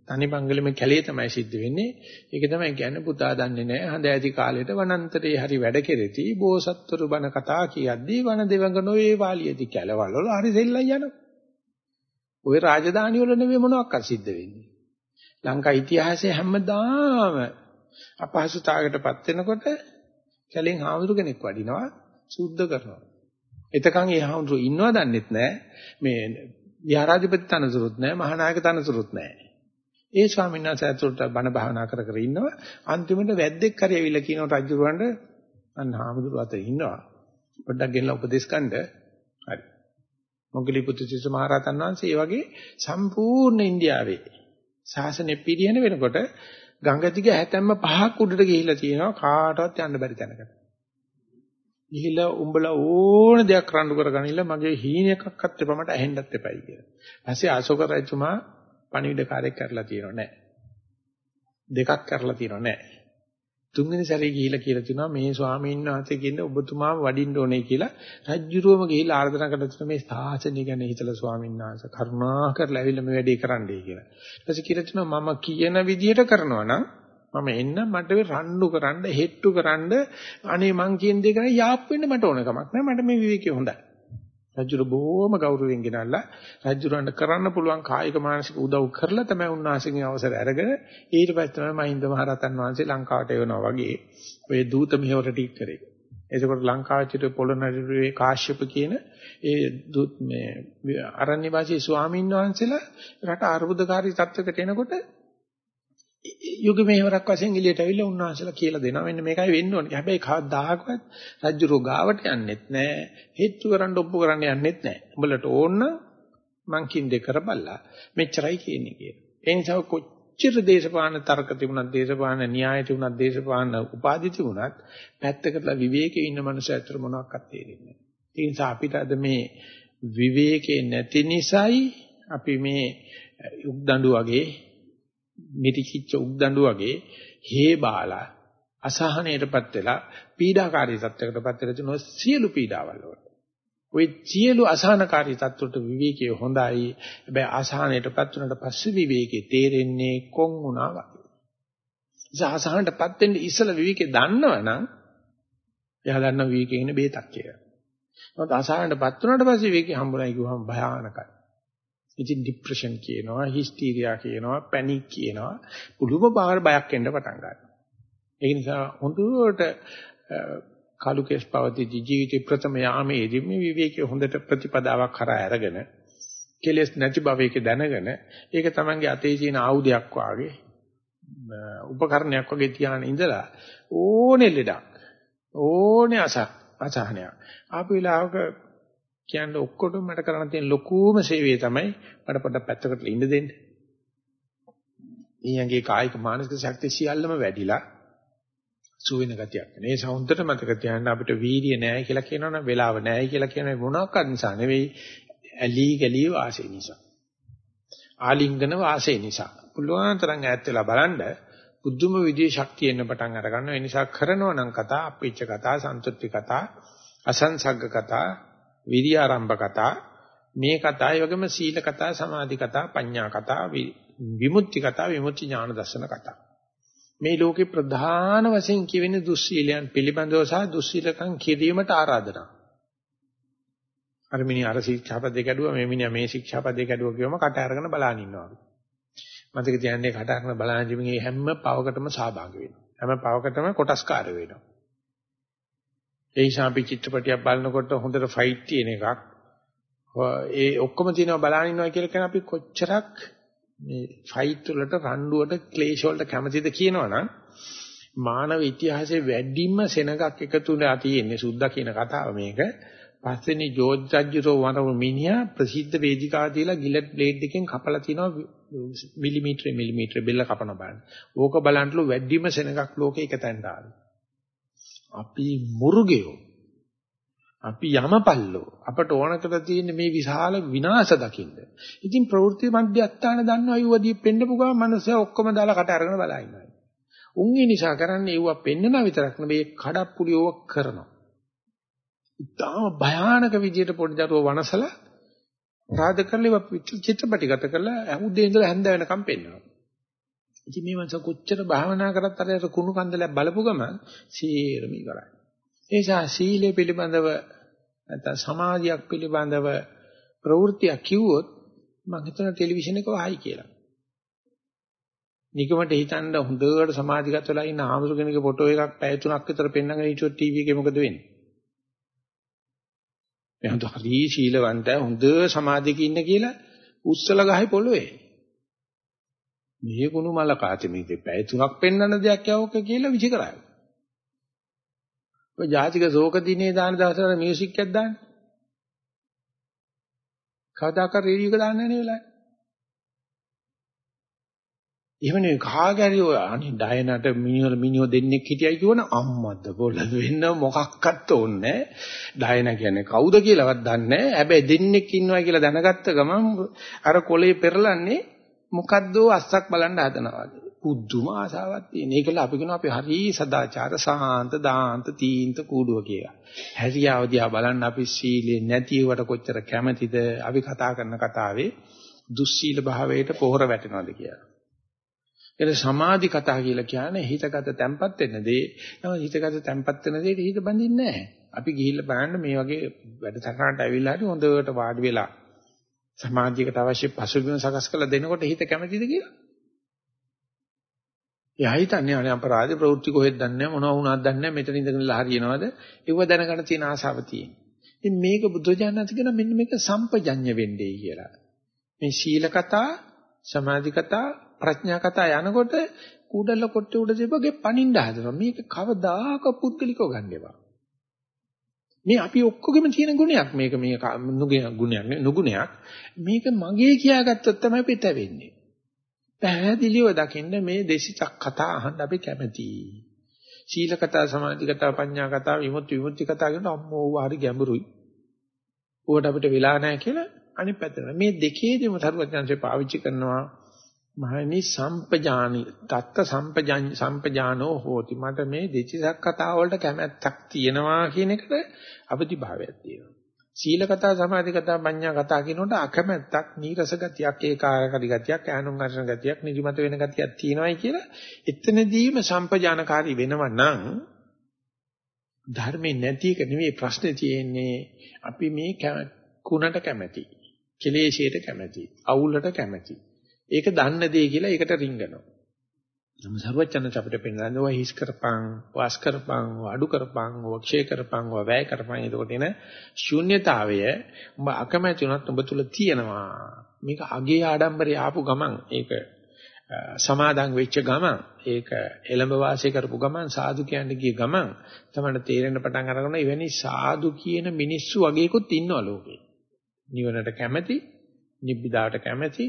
තනි බංගලෙම කැලේ තමයි සිද්ධ වෙන්නේ. ඒක තමයි කියන්නේ පුතා දන්නේ නැහැ. හඳ ඇති කාලේට වනාන්තරේ හරි වැඩ කෙරෙති. බෝසත්තුරු බණ කතා කියද්දී වන දෙවඟ නොවේ වාලියති කැලවල වල හරි සෙල්ලම් යනවා. ওই රාජධානි වල නෙවෙයි මොනවක් සිද්ධ වෙන්නේ. ලංකා ඉතිහාසයේ හැමදාම අපහසුතාවයකටපත් වෙනකොට කැලෙන් හාමුදුරු කෙනෙක් වඩිනවා සුද්ධ කරනවා. එතකන් ඒ හාමුදුරු ඉන්නව දන්නෙත් නැහැ. මේ විහාරාධිපති තනතුරුත් නැහැ, මහානායක තනතුරුත් නැහැ. ඒ ස්වාමීන් වහන්සේ ඇතුළට බණ භාවනා කර කර ඉන්නවා. අන්තිමට වැද්දෙක් හරි ඇවිල්ලා කියනවා රජුරවන්ට අන්න හාමුදුරුවෝ අතේ ඉන්නවා. පොඩ්ඩක් ගෙනලා උපදේශ ගන්න. හරි. මොග්ගලී පුත්තිස්ස මහරහතන් වහන්සේ ඒ වගේ සම්පූර්ණ ඉන්දියාවේ ශාසනය පිරිහෙන වෙනකොට ගංගා දිග හැතැම්ම පහක් උඩට ගිහිල්ලා තියෙනවා කාටවත් යන්න බැරි තැනකට. ගිහිල්ලා උඹලා ඕන දෙයක් රණ්ඩු කරගනින්න මගේ හීනයක්වත් එපා මට ඇහෙන්නත් එපයි කියලා. ඊපස්සේ අශෝක රජතුමා පණිවිඩකාරයෙක් කරලා තියෙනව නෑ. දෙකක් කරලා තියෙනව නෑ. තුන්වෙනි සැරේ ගිහිල්ලා කියලා තිනවා මේ ස්වාමීන් වහන්සේ කියන්නේ ඔබතුමාම වඩින්න ඕනේ කියලා රජ්ජුරුවම ගිහිල්ලා ආර්දනා කරලා තිනවා මේ සාසනය ගැන හිතලා ස්වාමීන් වහන්සේ කරුණා කරලා ඇවිල්ලා මේ වැඩේ කරන්නයි කියලා. ඊට පස්සේ කියලා තිනවා මම කියන විදිහට කරනවා නම් මම එන්න මට රණ්ඩු කරන්න හෙට්ටු කරන්න අනේ මං කියන දේ කරන්නේ යාප් වෙන්න මට ඕන කමක් නැහැ මට මේ විවේකී හොඳයි. රජුර බොහොම ගෞරවයෙන් ගෙනල්ලා රජුරන්ට කරන්න පුළුවන් කායික මානසික උදව් කරලා තමයි උන්වහන්සේගෙන් අවසර අරගෙන ඊට පස්සේ තමයි මහින්ද මහරහතන් වහන්සේ ලංකාවට එවනවා වගේ ඔය දූත මෙහෙවර ටික කරේ. එතකොට ලංකාවේ පොළොන්නරුවේ කාශ්‍යප කියන ඒ දුත් මේ අරණ්‍ය වාසී ස්වාමීන් වහන්සේලා රට අර්බුදකාරී තත්වයකට එනකොට යුග මෙහෙවරක් වශයෙන් එළියට ඇවිල්ලා උන්වහන්සේලා කියලා දෙනවා මෙන්න මේකයි වෙන්න ඕනේ. හැබැයි කවදාකවත් රජු රෝගාවට යන්නෙත් නැහැ. හේතු කරන්න ඔප්පු කරන්න යන්නෙත් නැහැ. උඹලට ඕන මං කින්ද කරබල්ලා මෙච්චරයි කියන්නේ කියලා. ඒ නිසා කොච්චර දේශපාලන තර්ක තිබුණත් දේශපාලන න්‍යාය තිබුණත් දේශපාලන උපාධි තිබුණත් පැත්තකටලා විවේකයේ ඉන්න මනුස්සය අතර මොනවක්වත් තේරෙන්නේ නැහැ. ඒ නිසා අපිට අද මේ විවේකේ නැති නිසායි අපි මේ උක්දඬු වගේ මිරිකිච්ච උක්දඬු වගේ හේ බාලා අසහනයටපත් වෙලා පීඩාකාරී තත්ත්වයකටපත් වෙලා තියෙන සියලු පීඩාවල් වලට. ওই සියලු අසහනකාරී තත්ත්වවලට විවේකයේ හොඳයි. හැබැයි අසහනයටපත් වුණාට පස්සේ විවේකේ තේරෙන්නේ කොන් වුණා වගේ. ඉතින් අසහනටපත් වෙන්න ඉස්සල විවේකේ දන්නවනම් එයා දන්න විවේකේ ඉන්න බේතක් කියලා. මොකද අසහනටපත් වුණාට පස්සේ විවේකේ හම්බුනායි කිව්වම භයානකයි. ඉතින් ડિප්‍රෙෂන් කියනවා, හිස්ටීරියා කියනවා, පැනික් කියනවා. පුදුම පාර බයක් එන්න පටන් ගන්නවා. ඒ නිසා හොඳට කාලු කේස් පවති ජීවිතේ ප්‍රථම යාමේදී මේ විවේකයේ හොඳට ප්‍රතිපදාවක් කරා අරගෙන කෙලස් නැති බව ඒක දැනගෙන ඒක තමන්ගේ අතේ තියෙන ආයුධයක් වාගේ උපකරණයක් වගේ තියාන ඉඳලා ඕනේ ලෙඩක් ඕනේ අසක් අසහනයක් ආපු වෙලාවක කියන්නේ ඔක්කොටම මට කරන්න තියෙන ලොකුම සේවය තමයි මට පොඩ්ඩක් පැත්තකට ඉන්න දෙන්න. ඊයන්ගේ කායික මානසික ශක්තිය සියල්ලම වැඩිලා සුවෙන ගතියක්. මේ සෞන්දර්ය මතක තියාගන්න අපිට වීර්ය නැහැ කියලා කියනවනම් වෙලාව නැහැ කියලා කියන මොනක්වත් නිසා නෙවෙයි ඇලි ගලි වාසය නිසා. ආලිංගන වාසය නිසා. පුළුවන් තරම් ඈත් වෙලා බලන්න බුද්ධම විදියේ ශක්තිය එන්න පටන් අර ගන්නවා. ඒ නිසා කරනවා නම් කතා, අපිච්ච කතා, සන්තුෂ්ටි කතා, අසංසග්ග කතා විරිය ආරම්භ කතා මේ කතා ඒ වගේම සීල කතා සමාධි කතා පඤ්ඤා කතා විමුක්ති කතා විමුක්ති ඥාන දර්ශන කතා මේ ලෝකේ ප්‍රධාන වශයෙන් කියවෙන දුස්සීලයන් පිළිබඳව සහ දුස්සීලකම් කිරීමට ආරාධනා අර මිනිහ අර ශික්ෂාපදේ කැඩුවා මේ මිනිහා මේ ශික්ෂාපදේ කැඩුවා කියවම කට අරගෙන බලන් ඉන්නවා මතක තියාගන්න කටහඬ බලන්නේ හැම පවකටම සහභාගී වෙනවා. හැම පවකටම කොටස්කාර වෙනවා. ඒ නිසා අපි චිත්‍රපටියක් බලනකොට හොඳට ෆයිට් තියෙන එකක් ඒ ඔක්කොම තියෙනවා බලන ඉන්නවා කියලා කියන අපි කොච්චරක් මේ ෆයිට් වලට රණ්ඩුවට ක්ලේශ වලට කැමතිද කියනවනම් මානව ඉතිහාසයේ වැඩිම සෙනගක් එකතු වෙලා තියෙන්නේ සුද්දා කියන කතාව මේක. පස්වෙනි ජෝර්ජ් රජුරෝ වරව මිනිහා ප්‍රසිද්ධ වේදිකාව තියලා ගිලට් බ්ලේඩ් එකෙන් කපලා තිනවා මිලිමීටර මිලිමීටර බෙල්ල කපන බලන්න. ඕක බලන්ටලු වැඩිම සෙනගක් ලෝකේ එක තැනට අපි මුර්ගයෝ අපි යමපල්ලෝ අපට ඕන කරලා තියෙන මේ විශාල විනාශ දකින්න. ඉතින් ප්‍රවෘත්ති මධ්‍යස්ථාන දන්නවා අයුවදී පෙන්නපු ගමන් මිනිස්සු ඔක්කොම දාලා කට අරගෙන බලා ඉන්නවා. උන් ඒ නිසා කරන්නේ ඒව පෙන්නන විතරක් නෙවෙයි කඩප්පුලි ඕව කරනවා. ඉතාම භයානක විදියට පොඩි දරුවෝ වනසලා රාජ කරලා චිත්‍රපටි ගත කරලා උදේ ඉඳලා හැන්ද වෙනකම් පෙන්නනවා. ඉතින් මේ මනස කොච්චර භාවනා කරත් අර කුණු කන්දලක් බලපු ගමන් සීරම ඉවරයි. ඒ නිසා සීලය පිළිබඳව නැත්නම් සමාධියක් පිළිබඳව ප්‍රවෘත්තියක් කිව්වොත් මම හිතන ටෙලිවිෂන් එක වහයි කියලා. නිකමට හිතන්න හොඳට සමාධිගත වෙලා ඉන්න ආමසු කෙනෙක් ෆොටෝ එකක් පැය තුනක් විතර පෙන්නගෙන හිටියොත් ටීවී එකේ මොකද වෙන්නේ? එහොඳ හරි ශීලවන්තය හොඳ සමාධියක ඉන්න කියලා උස්සල ගහයි පොළවේ. මේ කුණු මල කාතේ මේ පැය තුනක් පෙන්වන දෙයක් යවක කියලා විසි කරාය. ඔය ජාතික ශෝක දිනේ දාන දවසවල මියුසික් එකක් දාන්නේ. කවදාකවත් රේඩියෝ එක දාන්නේ නැහැ නේ වෙලාවේ. එහෙමනේ කාගෑරි ඔය අනේ ඩයනට මිනිහෝ මිනිහෝ දෙන්නෙක් හිටියයි කියවන අම්මද්ද පොළ වෙන්න මොකක්වත් ඕනේ ඩයන කියන්නේ කවුද කියලාවත් දන්නේ නැහැ හැබැයි දෙන්නෙක් ඉන්නවා කියලා දැනගත්ත ගමන් අර කොලේ පෙරලන්නේ මොකද්ද අස්සක් බලන්න හදනවා වගේ පුදුම ආසාවක් තියෙන. ඒකල අපි කියනවා අපි හරි සදාචාර සාන්ත දාන්ත තීන්ත කූඩුව කියලා. හැරියාව දිහා බලන්න අපි සීලේ නැතිවට කොච්චර කැමැතිද අපි කතා කරන කතාවේ දුස්සීල භාවයට පොහොර වැටෙනවද කියලා. ඒක සමාධි කතා කියලා කියන්නේ හිතගත තැම්පත් වෙන දේ. නම හිතගත තැම්පත් වෙන දෙයට හිත බඳින්නේ නැහැ. අපි ගිහිල්ලා බලන්න මේ වගේ වැඩසටහනට ඇවිල්ලා හරි හොඳට වාඩි වෙලා සමාධියකට අවශ්‍ය පසුබිම සකස් කරලා දෙනකොට හිත කැමතිද කියලා? එයා හිතන්නේ අනේ අපරාධ ප්‍රවෘත්ති කොහෙද දන්නේ මොනවා වුණාද දන්නේ මෙතන ඉඳගෙනලා හරියනවද? ඒව දැනගන්න තියෙන ආසාව තියෙන. ඉතින් මේක බුදුජානනාති කියන මෙන්න මේක සම්පජඤ්ඤ වෙන්නේ කියලා. මේ සීල කතා, සමාධි කතා, ප්‍රඥා කතා යනකොට කුඩල කොට්ටේ උඩ තිබගේ පණින්න හදනවා. මේක කවදාක පුද්ගලිකව ගන්න එපා. මේ අපි ඔක්කොගෙම තියෙන ගුණයක් මේක මේ ගුණයක් නුගුණයක් මේක මගේ කියාගත්තොත් තමයි පිට වෙන්නේ. පැහැදිලිව දකින්න මේ දෙසිතක් කතා අහන්න අපි කැමතියි. සීල කතා, සමාධි කතා, පඤ්ඤා කතා, විමුක්ති විමුක්ති කතා කියන අම්මෝ හරි ගැඹුරුයි. උකට අපිට වෙලා නැහැ කියලා අනිත් පැත්තට. මේ දෙකේදීම සරුවඥාන්සේ පාවිච්චි කරනවා මහණනි සම්පජානි තත්ත සම්පජාන සම්පජානෝ හෝති. මට මේ දෙචිසක් කතා වලට කැමැත්තක් තියෙනවා කියන එකට අපතිභාවයක් තියෙනවා. සීල කතා සමාධි කතා පඤ්ඤා කතා කියනකොට අකමැත්තක් නීරස ගතියක් ඒකාකාරී ගතියක් ඈනුම් අරන ගතියක් නිදිමත වෙන ගතියක් තියෙනවායි කියලා එතනදීම සම්පජානකාරී වෙනවා නම් ධර්මේ නැති එක නෙවෙයි ප්‍රශ්නේ තියෙන්නේ අපි මේ කුණට කැමැති කෙලේශයට කැමැති අවුලට කැමැති. ඒක දන්න දේ කියලා ඒකට රිංගනවා. නම් සර්වචනත් අපිට පෙන්නන්නේ ඔය හිස් කරපං, වාස් කරපං, අඩු කරපං, වක්ෂේ කරපං, වැය කරපං. එතකොට එන ශූන්‍යතාවය උඹ අකමැති වුණත් උඹ තුල තියෙනවා. මේක අගේ ආඩම්බරේ ආපු ගමන් ඒක සමාදන් වෙච්ච ගමන් ඒක එළඹ වාසය කරපු ගමන් සාදු කියන්නේ ගිය ගමන් තමයි තේරෙන්න පටන් අරගෙන එවැනි සාදු කියන මිනිස්සු වගේකුත් ඉන්නවා ලෝකේ. නිවනට කැමැති, නිබ්බිදාවට කැමැති,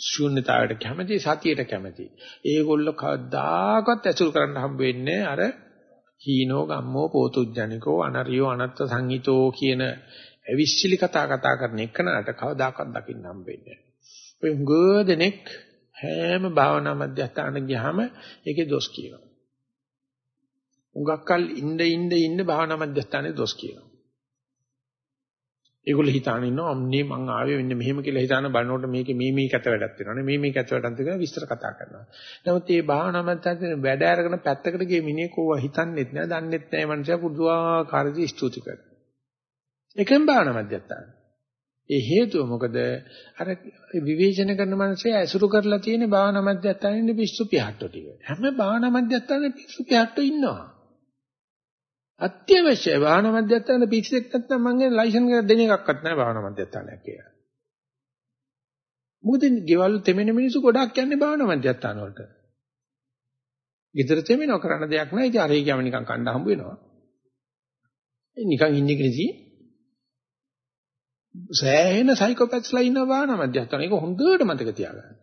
ශූන්‍යතාවයට කැමති සතියට කැමති. ඒගොල්ලෝ කවදාකවත් ඇසුරු කරන්න හම්බ වෙන්නේ අර හීනෝ ගම්මෝ පෝතුජ්ජනිකෝ අනරියෝ අනත්ත සංහිතෝ කියන ඇවිස්සිලි කතා කතා කරන එකනට කවදාකවත් දකින්න හම්බ වෙන්නේ නැහැ. ඔය හුඟදෙනෙක් හැම භාවනා මධ්‍යස්ථාන ගියාම ඒකේ දොස් කියනවා. හුඟක්කල් ඉන්න ඉන්න ඉන්න භාවනා මධ්‍යස්ථානේ දොස් කියනවා. ඒගොල්ලෝ හිතාන ඉන්නවා අම්නේ මං ආවේ මෙන්න මෙහෙම කියලා හිතාන බලනකොට මේකේ මේ මේ කැත වැඩක් වෙනවානේ මේ මේ කැත වැඩක් තියෙනවා විස්තර කතා කරනවා. නමුත් මේ භාවනා මතයෙන් වැඩ අරගෙන පැත්තකට ගිය මිනිහෙක් ඕවා හිතන්නේත් නෑ දන්නේත් නෑ මනුස්සයා පුදුආකාරදී ස්තුති කරනවා. එකම භාවනා මධ්‍යස්ථාන. ඒ හේතුව මොකද අර විවේචන කරන මනසේ ඇසුරු කරලා තියෙන භාවනා මධ්‍යස්ථානෙ පිස්සු පිහට්ටෝ ටික. හැම භාවනා මධ්‍යස්ථානෙ පිස්සු පිහට්ටෝ ඉන්නවා. අත්‍යවශ්‍යයි භාවනා මධ්‍යස්ථානෙ පිස්සෙක් නැත්නම් මං ගේ ලයිසන් එක දෙන එකක්වත් නැහැ භාවනා මධ්‍යස්ථානයක් කියලා. මොකද ගෙවල් තෙමෙන මිනිස්සු ගොඩක් යන්නේ භාවනා මධ්‍යස්ථාන වලට. ගෙදර තෙමෙනව කරන්න දෙයක් නැහැ. ඉතින් අර ඒකම නිකන් කණ්ඩා හම්බ වෙනවා. නිකන් ඉන්නේ කෙනෙක් සෑහෙන සයිකෝපැත්ස්ලා ඉන්නවා භාවනා මධ්‍යස්ථාන. ඒක හොඳට මතක තියාගන්න.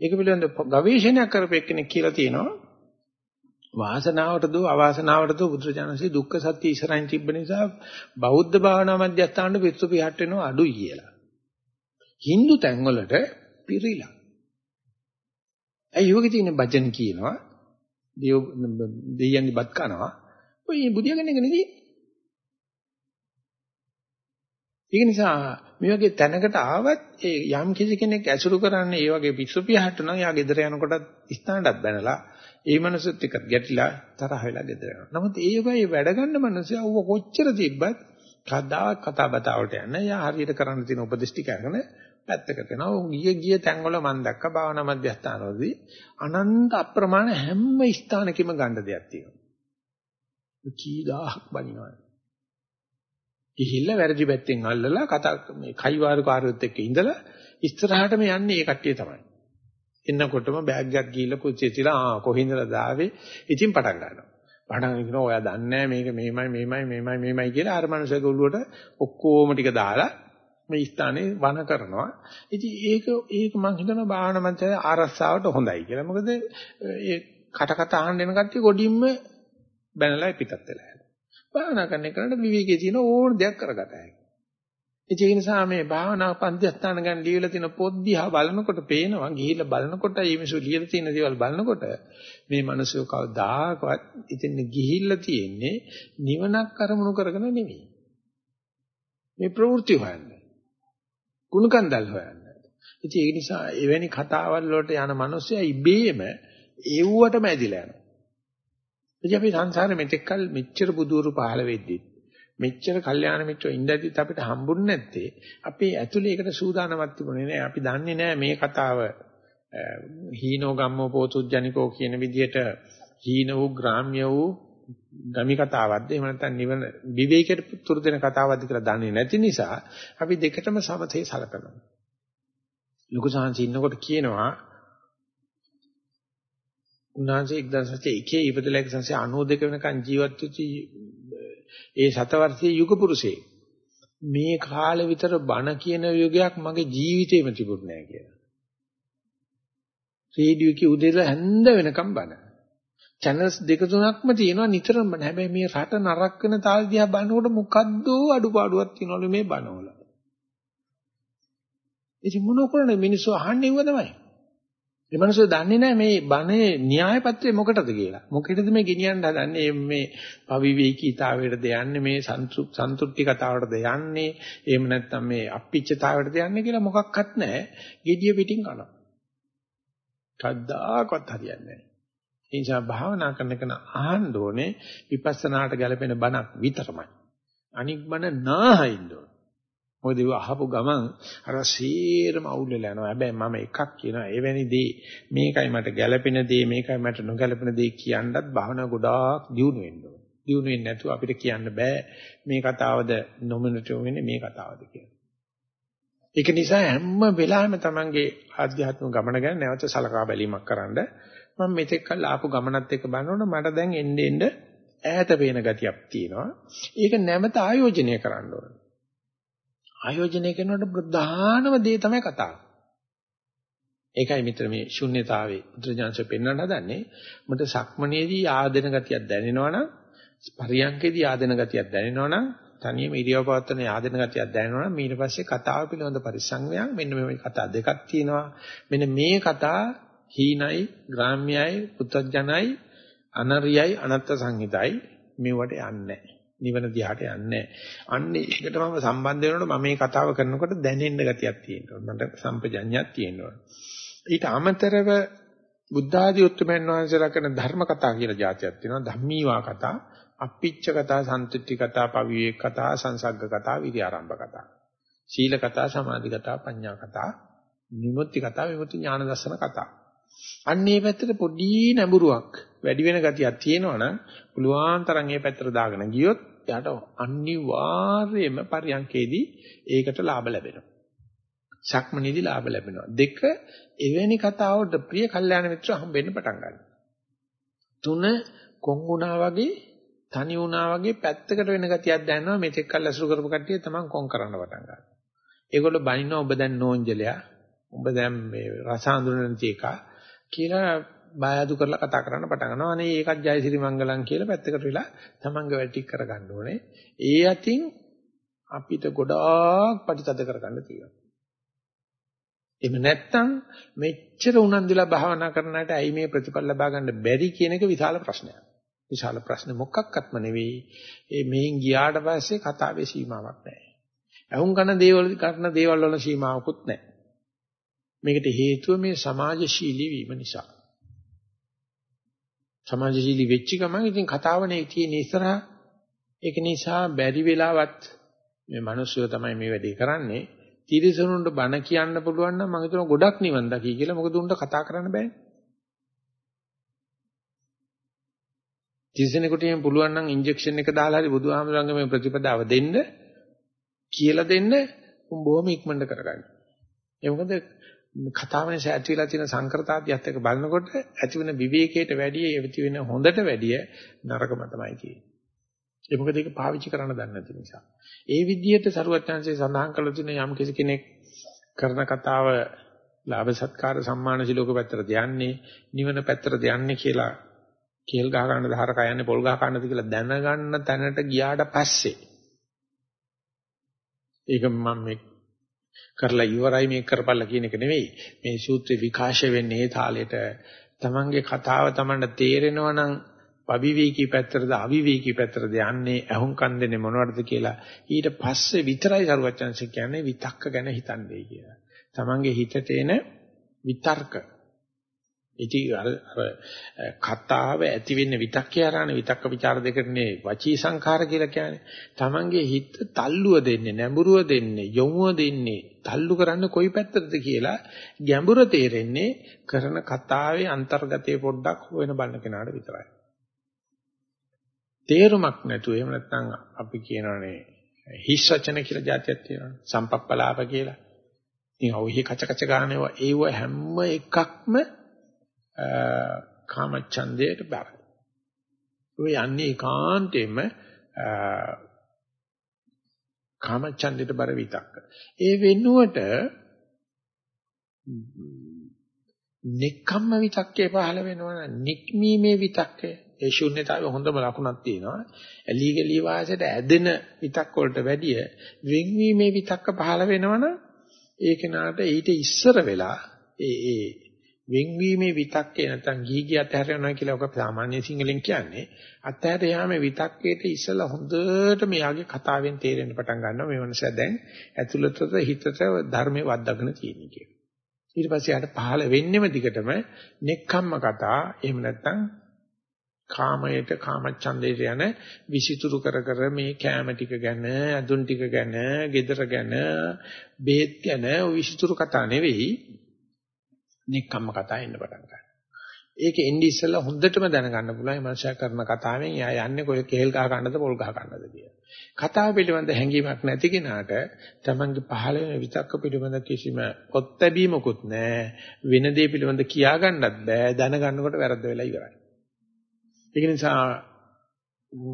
ඒක පිළිබඳ ගවේෂණයක් කරපු එක්කෙනෙක් කියලා තියෙනවා. වාසනාවට දෝ අවාසනාවට දෝ බුදුරජාණන්සේ දුක්ඛ සත්‍ය ඉස්සරහින් තිබ්බ නිසා බෞද්ධ භාවනා මධ්‍යස්ථානට පිස්සු පිහට වෙනවා අඩුයි කියලා. Hindu තැන්වලට පිරිලා. ඇයි යෝගී තියෙන භජන කියනවා. දෙයයන්දි බත් කනවා. ඔය බුදියාගෙන එක නෙදී. ඒක නිසා මේ වගේ තැනකට ආවත් ඒ යම් කිසි කෙනෙක් ඇසුරු කරන්නේ ඒ වගේ පිස්සු පියහට නම් යා ගෙදර යනකොටත් ස්ථානටත් බැනලා ඒ මනසත් එක්ක ගැටිලා තරහ වෙලා ගෙදර යනවා. නමුත් ඒ වගේ වැඩ ගන්න මනසයා ඌව කොච්චර තිබ්බත් කද්දාවක් කතා බතාවට යන යා හරියට කරන්න තියෙන උපදේශ ටික අරගෙන පැත්තකට යනවා. ඌ ගිය ගිය තැන්වල මම දැක්ක භාවනා මධ්‍යස්ථානවලදී අනන්ත අප්‍රමාණ හැම ස්ථානකෙම ගන්න දෙයක් තියෙනවා. කී දහහක් බනිනවා. ගිහිල්ලා වැරදි පැත්තෙන් අල්ලලා කතා මේ කයිවාරු කාර්යොත් එක්ක ඉඳලා ඉස්සරහටම යන්නේ ඒ කට්ටිය තමයි. එන්නකොටම බෑග් එකක් ගිහිල්ලා කුච්චේ තියලා ආ කොහින්දලා දාවේ ඉතින් පටන් ගන්නවා. පටන් ගන්නවා ඔයා දන්නේ මේක මෙහෙමයි මෙහෙමයි මෙහෙමයි මෙහෙමයි කියලා අර මනුස්සයාගේ ඔළුවට ඔක්කොම ටික දාලා මේ ස්ථානේ වන කරනවා. ඉතින් ඒක ඒක මම හිතනවා භාවනා මන්ත්‍රය ආරස්සාවට හොඳයි කියලා. මොකද ඒ කට කත අහන්න එන කට්ටිය ගොඩින්ම බැනලා පිටත් වෙලා යනවා. භාවනා කරන එකට විවේකයේ තියෙන ඕන දෙයක් කරගත හැකියි. ඒ නිසා මේ භාවනා පන්තිස්ථාන ගන්න ලියලා තියෙන පොත් දිහා බලනකොට පේනවා ගිහිල්ලා බලනකොට මේ මිනිස්සු ලියලා තියෙන දේවල් බලනකොට මේ මිනිස්සු කවදාකවත් ඉතින් ගිහිල්ලා තියෙන්නේ නිවනක් කරමුණු කරගෙන නෙවෙයි. මේ ප්‍රවෘත්ති හොයන්නේ. කුණකන්දල් හොයන්නේ. ඉතින් ඒ නිසා එවැනි කතාවල් වලට යන මිනිස්සයා ඉබේම ඒව්වටම ඇදිලා යනවා. ඉතින් අපි සංසාරේ මෙතෙක්කල් මෙච්චර බුදුරු පහළ වෙද්දි මෙච්චර කල්යාණ මිත්‍රෝ ඉඳද්දිත් අපිට හම්බුන්නේ නැත්තේ. අපි ඇතුලේ ඒකට සූදානමක් තිබුණේ නෑ. අපි දන්නේ නෑ මේ කතාව හීනෝ ගම්මෝ පෝතුජ්ජනිකෝ කියන විදිහට හීන වූ ග්‍රාම්‍ය වූ ගමි කතාවක්ද? එහෙම නැත්නම් නිවන විවේකයට තුරු දෙන කතාවක්ද කියලා දන්නේ නැති නිසා අපි දෙකටම සමතේ සලකනවා. ලොකු සාංශ ඉන්නකොට කියනවා උන්වහන්සේ 1901 ඉපදලා 1992 වෙනකන් ජීවත් වෙච්ච ඒ සතවර්ෂයේ යුග පුරුෂේ මේ කාලෙ විතර බණ කියන යුගයක් මගේ ජීවිතේම තිබුණ නෑ කියලා. රේඩියෝ එකේ උදේට හැන්ද වෙනකම් බණ. channels දෙක තුනක්ම තියෙනවා නිතරම බණ. හැබැයි මේ රට නරක වෙන තාල දිහා බලනකොට මොකද්ද අඩුපාඩුවක් තියෙනවලු මේ බණවල. ඉතින් මොන කරන්නේ මිනිස්සු අහන්නේ ඒව තමයි. ඒ මනුස්සය දන්නේ නැහැ මේ බණේ න්‍යාය පත්‍රය මොකටද කියලා. මොකටද මේ ගෙනියන්න හදන්නේ මේ පවිවේකීතාවයටද යන්නේ මේ සන්තුෂ්ටි කතාවටද යන්නේ එහෙම නැත්නම් මේ අප්පිච්චතාවයටද යන්නේ කියලා මොකක්වත් නැහැ. gediya පිටින් කරනවා. කද්දාකවත් හරියන්නේ නැහැ. ඒ නිසා භාවනා කරන කෙන අහන්න ඕනේ විපස්සනාට ගැලපෙන බණක් විතරමයි. අනික් බණ නාහින්න ඕනේ. මොකද ඒව අහපු ගමන් අර සීරම අවුල් වෙලා යනවා. හැබැයි මම එකක් කියනවා එවැනි දේ මේකයි මට ගැළපෙන දේ මේකයි මට නොගැළපෙන දේ කියන්නත් භාවනා ගොඩාක් දියුණු වෙන්න ඕන. දියුණු වෙන්නේ නැතුව අපිට කියන්න බෑ මේ කතාවද නොමිනටෝ වෙන්නේ මේ කතාවද කියලා. ඒක නිසා හැම වෙලාවෙම තමන්ගේ ආධ්‍යාත්මික ගමන ගැන නැවත සලකා බැලීමක් කරන්න මම මෙතෙක් කල් ආපු ගමනත් එක්ක බලනකොට මට දැන් එන්න එන්න ඈත පේන ගතියක් තියෙනවා. ඒක නැවත ආයෝජනය කරන්න ඕනේ. ආයෝජනය කරනකොට ප්‍රධානම දේ තමයි කතාව. ඒකයි මිත්‍ර මේ ශුන්්‍යතාවේ බුද්ධජානක පෙන්වන්න හදන්නේ. මට සක්මනේදී ආදෙන ගතියක් දැනෙනවනම් පරියන්කේදී ආදෙන ගතියක් දැනෙනවනම් තනියම ඉරියව් පවත්වන ආදෙන ගතියක් දැනෙනවනම් ඊට පස්සේ කතාව පිළිබඳ පරිසංවයන් මෙන්න මේ කතා දෙකක් තියෙනවා. මෙන්න මේ කතා හීනයි, ග්‍රාම්‍යයි, පුත්තජනයි, අනරියයි, අනත්ත් සංහිතයි මේවට යන්නේ නැහැ. නිවන දිහාට යන්නේ අන්නේ ඒකට මම සම්බන්ධ වෙනකොට මම මේ කතාව කරනකොට දැනෙන්න ගතියක් තියෙනවා. මට සම්පජඤ්ඤයක් තියෙනවා. ඊට අමතරව බුද්ධ ආදී උත්තරමයන් වහන්සේලා කරන ධර්ම කතා කියලා જાතියක් තියෙනවා. ධම්මීවා කතා අප්පිච්ච කතා සම්තුට්ටි කතා පවිවේක කතා සංසග්ග කතා විරි ආරම්භ කතා. සීල කතා, සමාධි කතා, පඤ්ඤා කතා, විමුක්ති කතා, විමුක්ති ඥාන දර්ශන කතා. අන්න මේ පැත්තට පොඩි නැඹුරුවක් වැඩි වෙන ගතියක් තියෙනවනම් පුළුවන් තරම් මේ පැත්තට දාගෙන ගියොත් එයාට අනිවාර්යයෙන්ම පරියන්කේදී ඒකට ලාභ ලැබෙනවා. සක්මනේදී ලාභ ලැබෙනවා. දෙක එවැනි කතාවකට ප්‍රිය කල්යාණ මිත්‍ර හම්බෙන්න පටන් ගන්නවා. තුන කොන් වුණා වගේ තනි වුණා වගේ පැත්තකට වෙන ගතියක් දැනෙනවා මෙතෙක් කල් අසුරු කරපු කට්ටිය තමන් කොන් කරන්න පටන් ගන්නවා. ඒගොල්ලෝ බනිනවා ඔබ දැන් නෝන්ජලයා. ඔබ දැන් මේ රස හඳුනන තේකා කියලා බය අඩු කරලා කතා කරන්න පටන් ගන්නවා. අනේ ඒකත් ජයසිරි මංගලම් කියලා පැත්තකට වෙලා තමන්ගේ වැඩ ටික කරගන්න ඕනේ. ඒ අතින් අපිට ගොඩාක් ප්‍රතිතද කරගන්න තියෙනවා. එහෙම නැත්නම් මෙච්චර උනන්දුලා භාවනා කරන අයට ඇයි මේ ප්‍රතිඵල ලබා ගන්න බැරි කියන එක විශාල ප්‍රශ්නයක්. විශාල ප්‍රශ්න මොකක්වත්ම නෙවෙයි. ඒ මෙහෙන් ගියාට පස්සේ කතාවේ සීමාවක් නැහැ. අහුන් කරන දේවල් කරන දේවල් වල සීමාවකුත් නැහැ. මේකට හේතුව මේ සමාජශීලී වීම නිසා. සමාජශීලී වෙච්ච ගමන් ඉතින් කතාවනේ තියෙන ඉස්සරහා ඒක නිසා බැරි වෙලාවත් මේ මිනිස්සු තමයි මේ වැඩේ කරන්නේ තිරිසනුන්ට බණ කියන්න පුළුවන් නම් මම හිතනවා ගොඩක් නිවන් දකි කියලා මොකද උන්ට කතා කරන්න බෑනේ තිරිසනෙකුට එහෙම පුළුවන් නම් ඉන්ජෙක්ෂන් එක දාලා හරි බුදුහාමුදුරන්ගේ මේ ප්‍රතිපදාව දෙන්න කියලා දෙන්න උන් බොහොම ඉක්මනට කරගන්න. ඒ මොකද කතාවනේ ඇති වෙලා තියෙන සංකෘතාදියත් එක්ක බලනකොට ඇති වෙන විවේකයට වැඩිය ඇති වෙන හොඳට වැඩිය නරකම තමයි තියෙන්නේ. ඒ මොකද ඒක පාවිච්චි කරන්න දන්නේ නැති නිසා. ඒ විදිහට සරුවත්‍යංශයේ සඳහන් කළ තියෙන යම් කිසි කෙනෙක් කරන කතාව ලාභ සත්කාර සම්මාන සිලෝක පැත්තට යන්නේ නිවන පැත්තට යන්නේ කියලා කේල් ගහ ගන්න දහර කයන්නේ පොල් ගහ ගන්නද කියලා දැනගන්න තැනට ගියාට පස්සේ ඒක මම මේ කරලා ඉවරයි මේ කරපල්ලා කියන එක නෙවෙයි. මේ සූත්‍රේ විකාශය වෙන්නේ ඒ තාලෙට. තමන්ගේ කතාව තමන්ට තේරෙනවා නම් අවිවේකී පැත්තටද අවිවේකී පැත්තටද යන්නේ අහුම්කම් දෙන්නේ මොනවටද කියලා ඊට පස්සේ විතරයි සරුවචන්ස කියන්නේ විතක්ක ගැන හිතන්නේ කියලා. තමන්ගේ හිතට එන විතර්ක. ඉතින් අර කතාව ඇති වෙන්නේ විතක්කේ ආරාණ විතක්ක ਵਿਚාර දෙකටනේ වචී සංඛාර කියලා කියන්නේ. Tamange හිත තල්ලුව දෙන්නේ, නැඹුරුව දෙන්නේ, යොමුව දෙන්නේ, තල්ලු කරන්න කොයි පැත්තටද කියලා ගැඹුර තේරෙන්නේ කරන කතාවේ අන්තර්ගතයේ පොඩ්ඩක් හොයන බලන කෙනාට විතරයි. තේරුමක් නැතුව එහෙම නැත්නම් අපි කියනවනේ හිස් වචන කියලා જાතියක් තියෙනවා. සම්පප්පලාප කියලා. ඉතින් ඔව්හි කච කච ගන්න ඒවා හැම එකක්ම කාමච්ඡන්දයට බර. ඔය යන්නේ ඒකාන්තයෙන්ම කාමච්ඡන්දයට බර විතක්ක. ඒ වෙනුවට නික්කම්ම විතක්කේ පහළ වෙනවනම් නික්මීමේ විතක්කය ඒ ශුන්්‍යතාවේ හොඳම ලකුණක් තියෙනවා. ඇලි ගලි වාසයට ඇදෙන විතක් වලට වැඩිය වෙන්වීමේ විතක්ක පහළ වෙනවනම් ඒ කෙනාට ඊට ඉස්සර වෙලා ඒ ඒ වෙන්වීමේ විතක්කේ නැත්නම් ගිහි ගිය අතහැරෙනවා කියලා ඔක සාමාන්‍ය සිංහලෙන් කියන්නේ. අතහැර යාමේ විතක්කේට ඉස්සලා හොඳට මෙයාගේ කතාවෙන් තේරෙන්න පටන් ගන්නවා. මේ මනුස්සයා දැන් ඇතුළතට හිතට ධර්මයේ වද්දාගෙන තියෙන කියලා. ඊට පස්සේ යාට පහළ වෙන්නෙම දිගටම නෙක්ඛම්ම කතා එහෙම නැත්නම් කාමයට කාමච්ඡන්දයට යන විසිතුරු කර කර මේ කැම ටික ගැන අඳුන් ටික ගැන gedara ගැන බේත් ගැන විසිතුරු කතා නෙවෙයි. නික්කම්ම කතා එන්න පටන් ගන්නවා. ඒක එන්නේ ඉස්සෙල්ලා හොඳටම දැනගන්න පුළුවන් මේ මනුෂයා කරන කතාවෙන් එයා යන්නේ කොයි කේල් ගහ ගන්නද පොල් ගහ ගන්නද කියලා. කතාව පිළිබඳ හැඟීමක් නැති කෙනාට තමන්ගේ පහළ වෙන විතක්ක පිළිබඳ කිසිම පොත්බැීමකුත් නැහැ. වෙන දේ පිළිබඳ කියා ගන්නත් බෑ. දැනගන්නකොට වැරද්ද වෙලා ඉවරයි. ඒක නිසා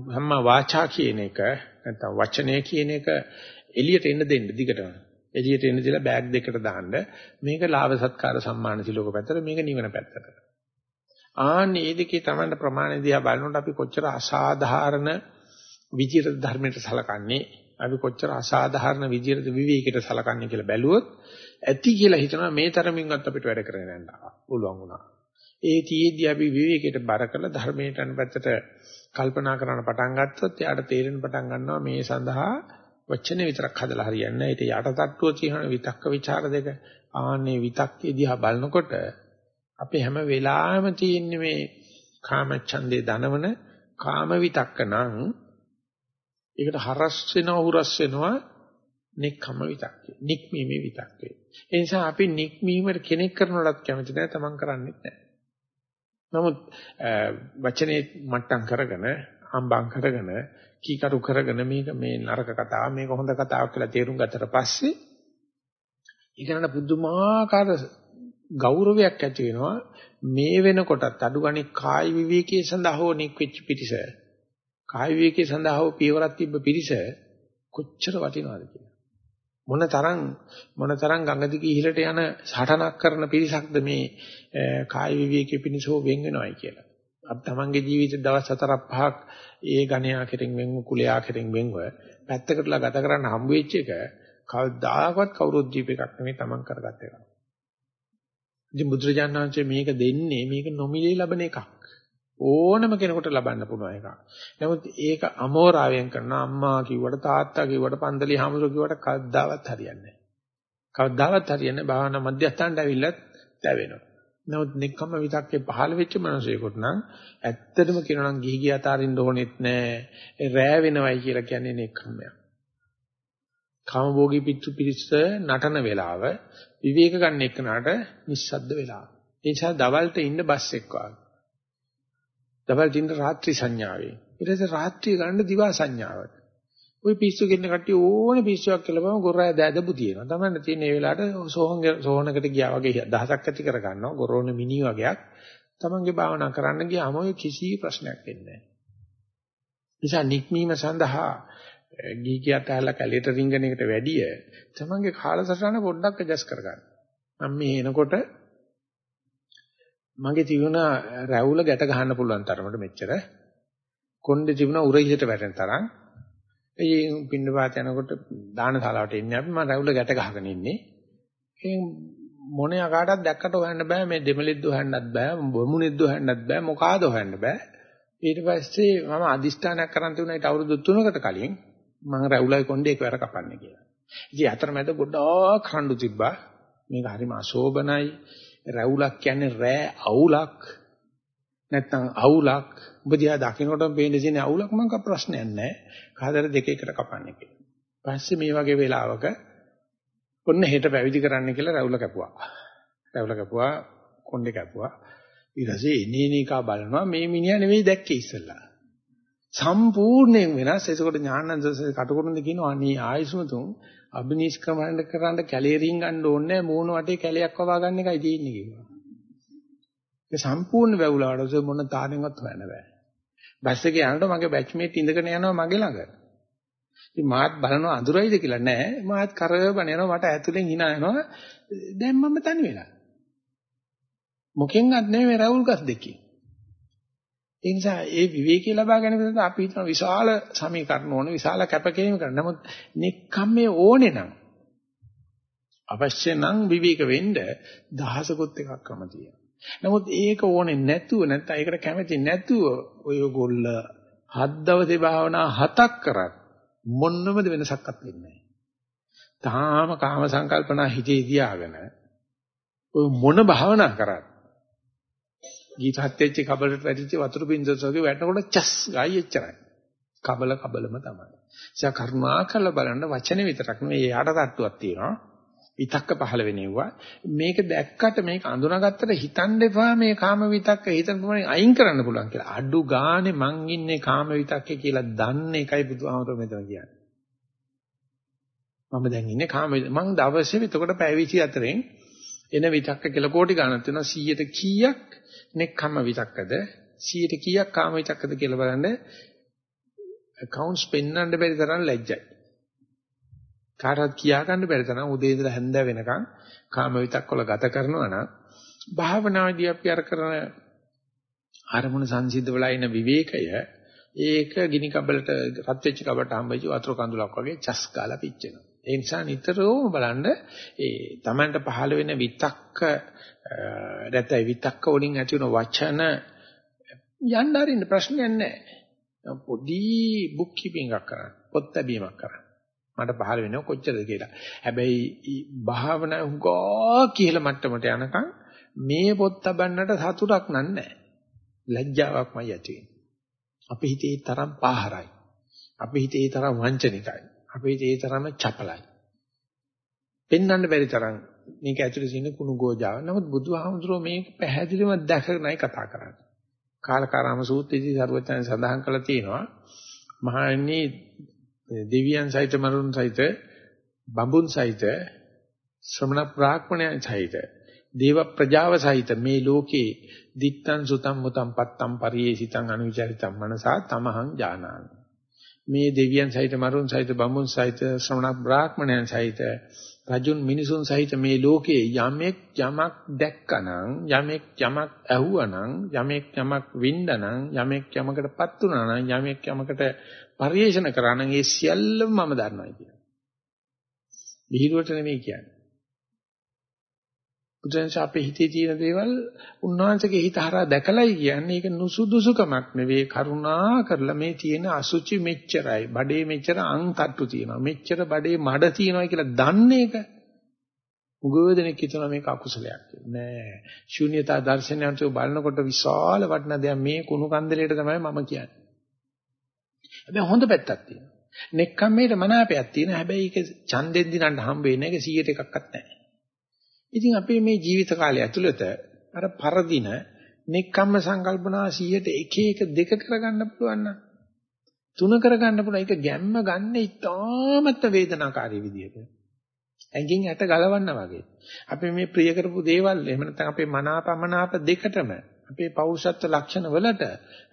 හැම වාචා කියන එක නැත්නම් වචනය කියන එක එළියට එන්න දෙන්න දිගටම. එළියට එන්න දීලා බෑග් දෙකට දාන්න. මේක ලාභ සත්කාර සම්මාන සිලෝක පැත්තට මේක නිවන පැත්තට. ආන්නේ මේ දෙකේ Tamanට ප්‍රමාණය දිහා බලනකොට අපි කොච්චර අසාධාරණ විදියට ධර්මයට සලකන්නේ අපි කොච්චර අසාධාරණ විදියට විවේකයට සලකන්නේ කියලා බැලුවොත් ඇති කියලා හිතනවා මේ තරමින්වත් අපිට වැඩ කරගෙන යන්න පුළුවන් වුණා. ඒ තියේදී අපි විවේකයට බර කළ ධර්මයට අනුපැත්තට කල්පනා කරන පටන් ගත්තොත් එයාට තේරෙන පටන් ගන්නවා මේ සඳහා වචනේ විතරක් හදලා හරියන්නේ නැහැ. ඊට යටටට්ටුව තියෙන විතක්ක ਵਿਚාර දෙක. ආන්නේ විතක්කේ දිහා බලනකොට අපේ හැම වෙලාවෙම තියෙන්නේ මේ කාමච්ඡන්දේ දනවන කාම විතක්ක නම් ඒකට හරස් වෙනවා හුරස් වෙනවා නික්කම විතක්කේ. නික්මීමේ විතක්කේ. ඒ නිසා අපි නික්මීමට කෙනෙක් කරනවලත් කැමති නැහැ තමන් කරන්නේත් නැහැ. නමුත් වචනේ මට්ටම් කරගෙන හම්බම් කරගෙන කීකරු කරගෙන මේක මේ නරක කතාව මේක හොඳ කතාවක් කියලා තේරුම් ගත්තට පස්සේ ඊකනට පුදුමාකාර ගෞරවයක් ඇති වෙනවා. මේ වෙනකොටත් අඩුගණි කායි විවේකයේ සඳහා හෝ නික්විච්ච පිටිස කායි විවේකයේ සඳහා හෝ පියවරක් තිබ්බ පිටිස කොච්චර වටිනවද කියලා. මොන තරම් මොන තරම් ගඟ දිගේ ඉහළට යන සටනක් කරන පිරිසක්ද මේ කායි විවේකයේ පිණිසෝ වෙන් වෙනවයි කියලා. අප තමන්ගේ ජීවිතේ දවස් 4ක් 5ක් ඒ ගණයා කෙරෙන් වෙන්ව කුලයා කෙරෙන් වෙන්ව පැත්තකටලා ගත කරන්න හම්බ වෙච්ච එක කවදාකවත් කවුරුත් දීප එකක් නෙමෙයි තමන් කරගත්ත එකක්. ඉතින් බුදුරජාණන් වහන්සේ මේක දෙන්නේ මේක නොමිලේ ලබන එකක්. ඕනම කෙනෙකුට ලබන්න පුළුවන් එකක්. නමුත් ඒක අමෝරාවෙන් කරන අම්මා කිව්වට තාත්තා කිව්වට පන්දලි හැමෝම කිව්වට කවදාවත් හරියන්නේ නැහැ. කවදාවත් හරියන්නේ භාවනා මධ්‍යස්ථානට ඇවිල්ලත් දැවෙනවා. නමුත් නික්කම විතක්කේ පහළ වෙච්ච මිනිසෙකුට නම් ඇත්තටම කියනවා නම් ගිහි ගිය අතාරින්න ඕනෙත් නැහැ. රෑ වෙනවයි කියලා කියන්නේ නික්කමයක්. කාමභෝගී පිටු පිරිස නටන වෙලාව විවේක ගන්න එක්කනට නිස්සද්ද වෙලාව. ඒ නිසා දවල්ට ඉන්න බස් එක්ක වාගේ. දවල්ට ඉන්න රාත්‍රී සංඥාවේ. ඊට පස්සේ රාත්‍රිය ගන්න දිවා සංඥාවට. ওই පිස්සු ගෙන්න කට්ටිය ඕනේ පිස්සුවක් කියලා බම ගොරය දැදපු තියෙනවා. තමන්න තියෙන මේ වෙලාවට සෝහන් සෝහනකට ගියා වගේ දහසක් ඇති කර ගන්නවා. ගොරෝන මිනි වගේක්. තමන්ගේ භාවනා කරන්න ගියාම ඔය කිසි ප්‍රශ්නයක් වෙන්නේ නැහැ. නිසා නික්මීම සඳහා ගීකියට ඇහැලා කැලේට රින්ගන එකට වැඩිය තමන්ගේ කාලසටහන පොඩ්ඩක් ඇඩ්ජස්ට් කරගන්න. මම මේ එනකොට මගේ තිබුණ රැවුල ගැට ගහන්න පුළුවන් තරමට මෙච්චර කොණ්ඩේ තිබුණ උරහිසට වැටෙන තරම් ඒ පින්නපාත යනකොට දානශාලාවට එන්නේ අපි මම රැවුල ගැට ගහගෙන ඉන්නේ. ඒ මොනේ අකාටවත් දැක්කට හොයන්න බෑ මේ දෙමලෙද්ද හොයන්නත් බෑ බොමුණෙද්ද හොයන්නත් බෑ මොකාද හොයන්න බෑ. ඊට පස්සේ මම අදිෂ්ඨානයක් කරන් තිබුණා ඊට අවුරුදු 3කට කලින් මම රැවුලයි කොණ්ඩේ එකවර කපන්නේ කියලා. ඉතින් අතරමැද ගොඩාක් හඬු තිබ්බා. මේක හරිම අශෝභනයි. රැවුලක් කියන්නේ රෑ අවුලක්. නැත්තම් අවුලක්. ඔබ දිහා දකින්නකොට පේන තියෙන අවුලක් මම ක ප්‍රශ්නයක් නැහැ. කහදර දෙක එකට කපන්නේ කියලා. පස්සේ මේ වගේ වෙලාවක ඔන්න හෙට පැවිදි කරන්න කියලා රැවුල කැපුවා. රැවුල කැපුවා කොණ්ඩේ කැපුවා. ඊට පස්සේ එනේනිකා බලනවා මේ මිනිහා නෙවෙයි දැක්කේ ඉස්සෙල්ලා. සම්පූර්ණයෙන් වෙනස්. ඒකකොට ඥානන්ද කටුකුරුන්ද කියනවා අනේ ආයසුතුන් අබිනිෂ්ක්‍රමණය කරන්න කැලේ රින් ගන්න ඕනේ මූණ වටේ කැලයක් වවා ගන්න එකයි තියෙන්නේ කිව්වා. ඒ සම්පූර්ණ වැවුලාට මොන තාරෙන්වත් හොයන්න බෑ. බස් එකේ යනකොට මගේ බැච්මේට් ඉඳගෙන යනවා මගේ ළඟ. ඉතින් මාත් බලනවා අඳුරයිද කියලා නෑ. මාත් කරවන යනවා මට ඇතුලෙන් hina යනවා. දැන් මම තනි වෙලා. මොකෙන්වත් නෙමෙයි රවුල් ගස් දෙකේ. ඒ නිසා ඒ විවේකී ලබා ගැනීම සඳහා අපි හිතන විශාල සමීකරණ ඕනේ විශාල කැපකිරීම කරන්න. නමුත් නික්කම්මේ ඕනේ නම් අවශ්‍ය නම් විවේක වෙන්න දහසකුත් එකක්ම තියෙනවා. නමුත් ඒක ඕනේ නැතුව නැත්නම් ඒකට කැමති නැතුව ඔයගොල්ල හත් දවසේ භාවනා හතක් කරත් මොන්නමද වෙනසක්වත් වෙන්නේ නැහැ. තාම කාම සංකල්පනා හිතේ තියාගෙන ඔය මොන භාවනා කරත් ගීත හත්ෙච්ච කබලට වැටිච්ච වතුර පින්සස් වගේ වැටෙනකොට චස් ගායි එච්චරයි. කබල කබලම තමයි. එයා කරුණා කරලා බලන්න වචනේ විතරක් නෙවෙයි යාට තට්ටුවක් තියෙනවා. විතක්ක පහළ වෙනෙව්වා. මේක දැක්කට මේක අඳුනාගත්තට හිතන්න එපා මේ කාම විතක්ක හිතන ප්‍රමාණය අයින් කරන්න පුළුවන් කියලා. අඩු ගානේ මං ඉන්නේ කාම විතක්කේ කියලා දන්න එකයි බුදුහාමර මෙතන කියන්නේ. මම දැන් ඉන්නේ කාම මං දවසේ එතකොට පැය 24න් එන විතක්ක කියලා කෝටි ගණන් තියෙනවා 100ට කීයක් නෙක්ඛම්ම විතක්කද 100ට කීයක් කාම විතක්කද කියලා බලන්න accounts පෙන්වන්න බැරි තරම් ලැජ්ජයි. කාටවත් කියා ගන්න බැරි තරම් උදේ ඉඳලා හැන්ද වෙනකන් කාම විතක්කවල ගත කරනවා නම් භාවනාදී අපි අර කරන අරමුණ සංසිද්ධ වෙලා ඉන විවේකය ඒක ගිනි කබලට රත් වෙච්ච කබලට හම්බෙච්ච වතුර කඳුලක් වගේ චස් ගාලා පිච්චෙනවා. ඒ නිසා නිතරම බලන්න ඒ Tamanට පහළ වෙන විතක්ක නැත්නම් විතක්ක වලින් ඇති වෙන වචන යන්න අරින්න ප්‍රශ්නයක් නැහැ. පොඩි බුක් කීපින් එකක් කරන්න. පොත් ලැබීමක් කරන්න. මට පහළ වෙනව කොච්චරද කියලා. හැබැයි භාවනා හුඟා කියලා මට්ටමට යනකම් මේ පොත් තබන්නට සතුටක් නෑ. ලැජ්ජාවක්මයි ඇති වෙන්නේ. අපේ හිතේ තරම් පාහරයි. අපේ හිතේ තරම් වංචනිකයි. අපේ හිතේ තරම් චපලයි. පෙන්වන්න බැරි තරම් මේක ඇතුලේ තියෙන කුණු ගෝජාව. නමුත් බුදුහාමුදුරුවෝ මේක පැහැදිලිව දැකගෙනයි කතා කරන්නේ. කාලකාරාම සූත්‍රයේදී සරුවචන සඳහන් කරලා තියෙනවා මහණෙනි දෙවියන් සහිත මරුන් සහිත බඹුන් සහිත ශ්‍රමණ බ්‍රාහ්මණයන් සහිත දේව ප්‍රජාව සහිත මේ ලෝකේ දිත්තං සුතං මුතං පත්තං පරියේසිතං අනුචරිතං මනසා තමහං ඥානාමි. මේ දෙවියන් සහිත මරුන් සහිත බඹුන් සහිත ශ්‍රමණ බ්‍රාහ්මණයන් සහිත රජුන් මිනිසුන් සහිත මේ ලෝකේ යමෙක් යමක් දැක්කනම් යමෙක් යමක් ඇහුවනම් යමෙක් යමක් වින්දනම් යමෙක් යමකටපත් වුණා නම් යමෙක් යමකට පරිේෂණ කරා නම් ඒ සියල්ලම මම දන්නවා කියන. විහිළුවට නෙමෙයි කියන්නේ. බුදුන්ස අපේ හිතේ තියෙන දේවල් උන්වහන්සේගේ හිත හරහා දැකලයි කියන්නේ. ඒක නුසුදුසුකමක් නෙවෙයි. කරුණා කරලා මේ තියෙන අසුචි මෙච්චරයි. බඩේ මෙච්චර අං තට්ටු තියෙනවා. මෙච්චර බඩේ මඩ තියෙනවා කියලා දන්නේ එක උගෝදෙනෙක් හිතනවා මේක අකුසලයක් නෑ. ශූන්‍යතා දර්ශනයන්ට බලනකොට විශාල වටිනා දෙයක්. මේ කුණු කන්දලේට තමයි මම කියන්නේ. හැබැයි හොඳ පැත්තක් තියෙනවා නෙක්ඛම්මේට මනාපයක් තියෙනවා හැබැයි ඒක ඡන්දෙන් දිනන්න හම්බ වෙන්නේ ඒක 100ට එකක්වත් නැහැ ඉතින් අපි මේ ජීවිත කාලය ඇතුළත අර පරදින නෙක්ඛම්ම සංකල්පනා 100ට එක එක දෙක කරගන්න පුළුවන් නම් තුන කරගන්න පුළුවන් ඒක ගැම්ම ගන්න ඉතාමත් වේදනාකාරී විදියට. ඇඟින් ඇට ගලවන්න වගේ. අපි මේ ප්‍රිය කරපු දේවල් එහෙම නැත්නම් අපේ මනාපමනාප දෙකටම අපේ පෞෂත්ව ලක්ෂණ වලට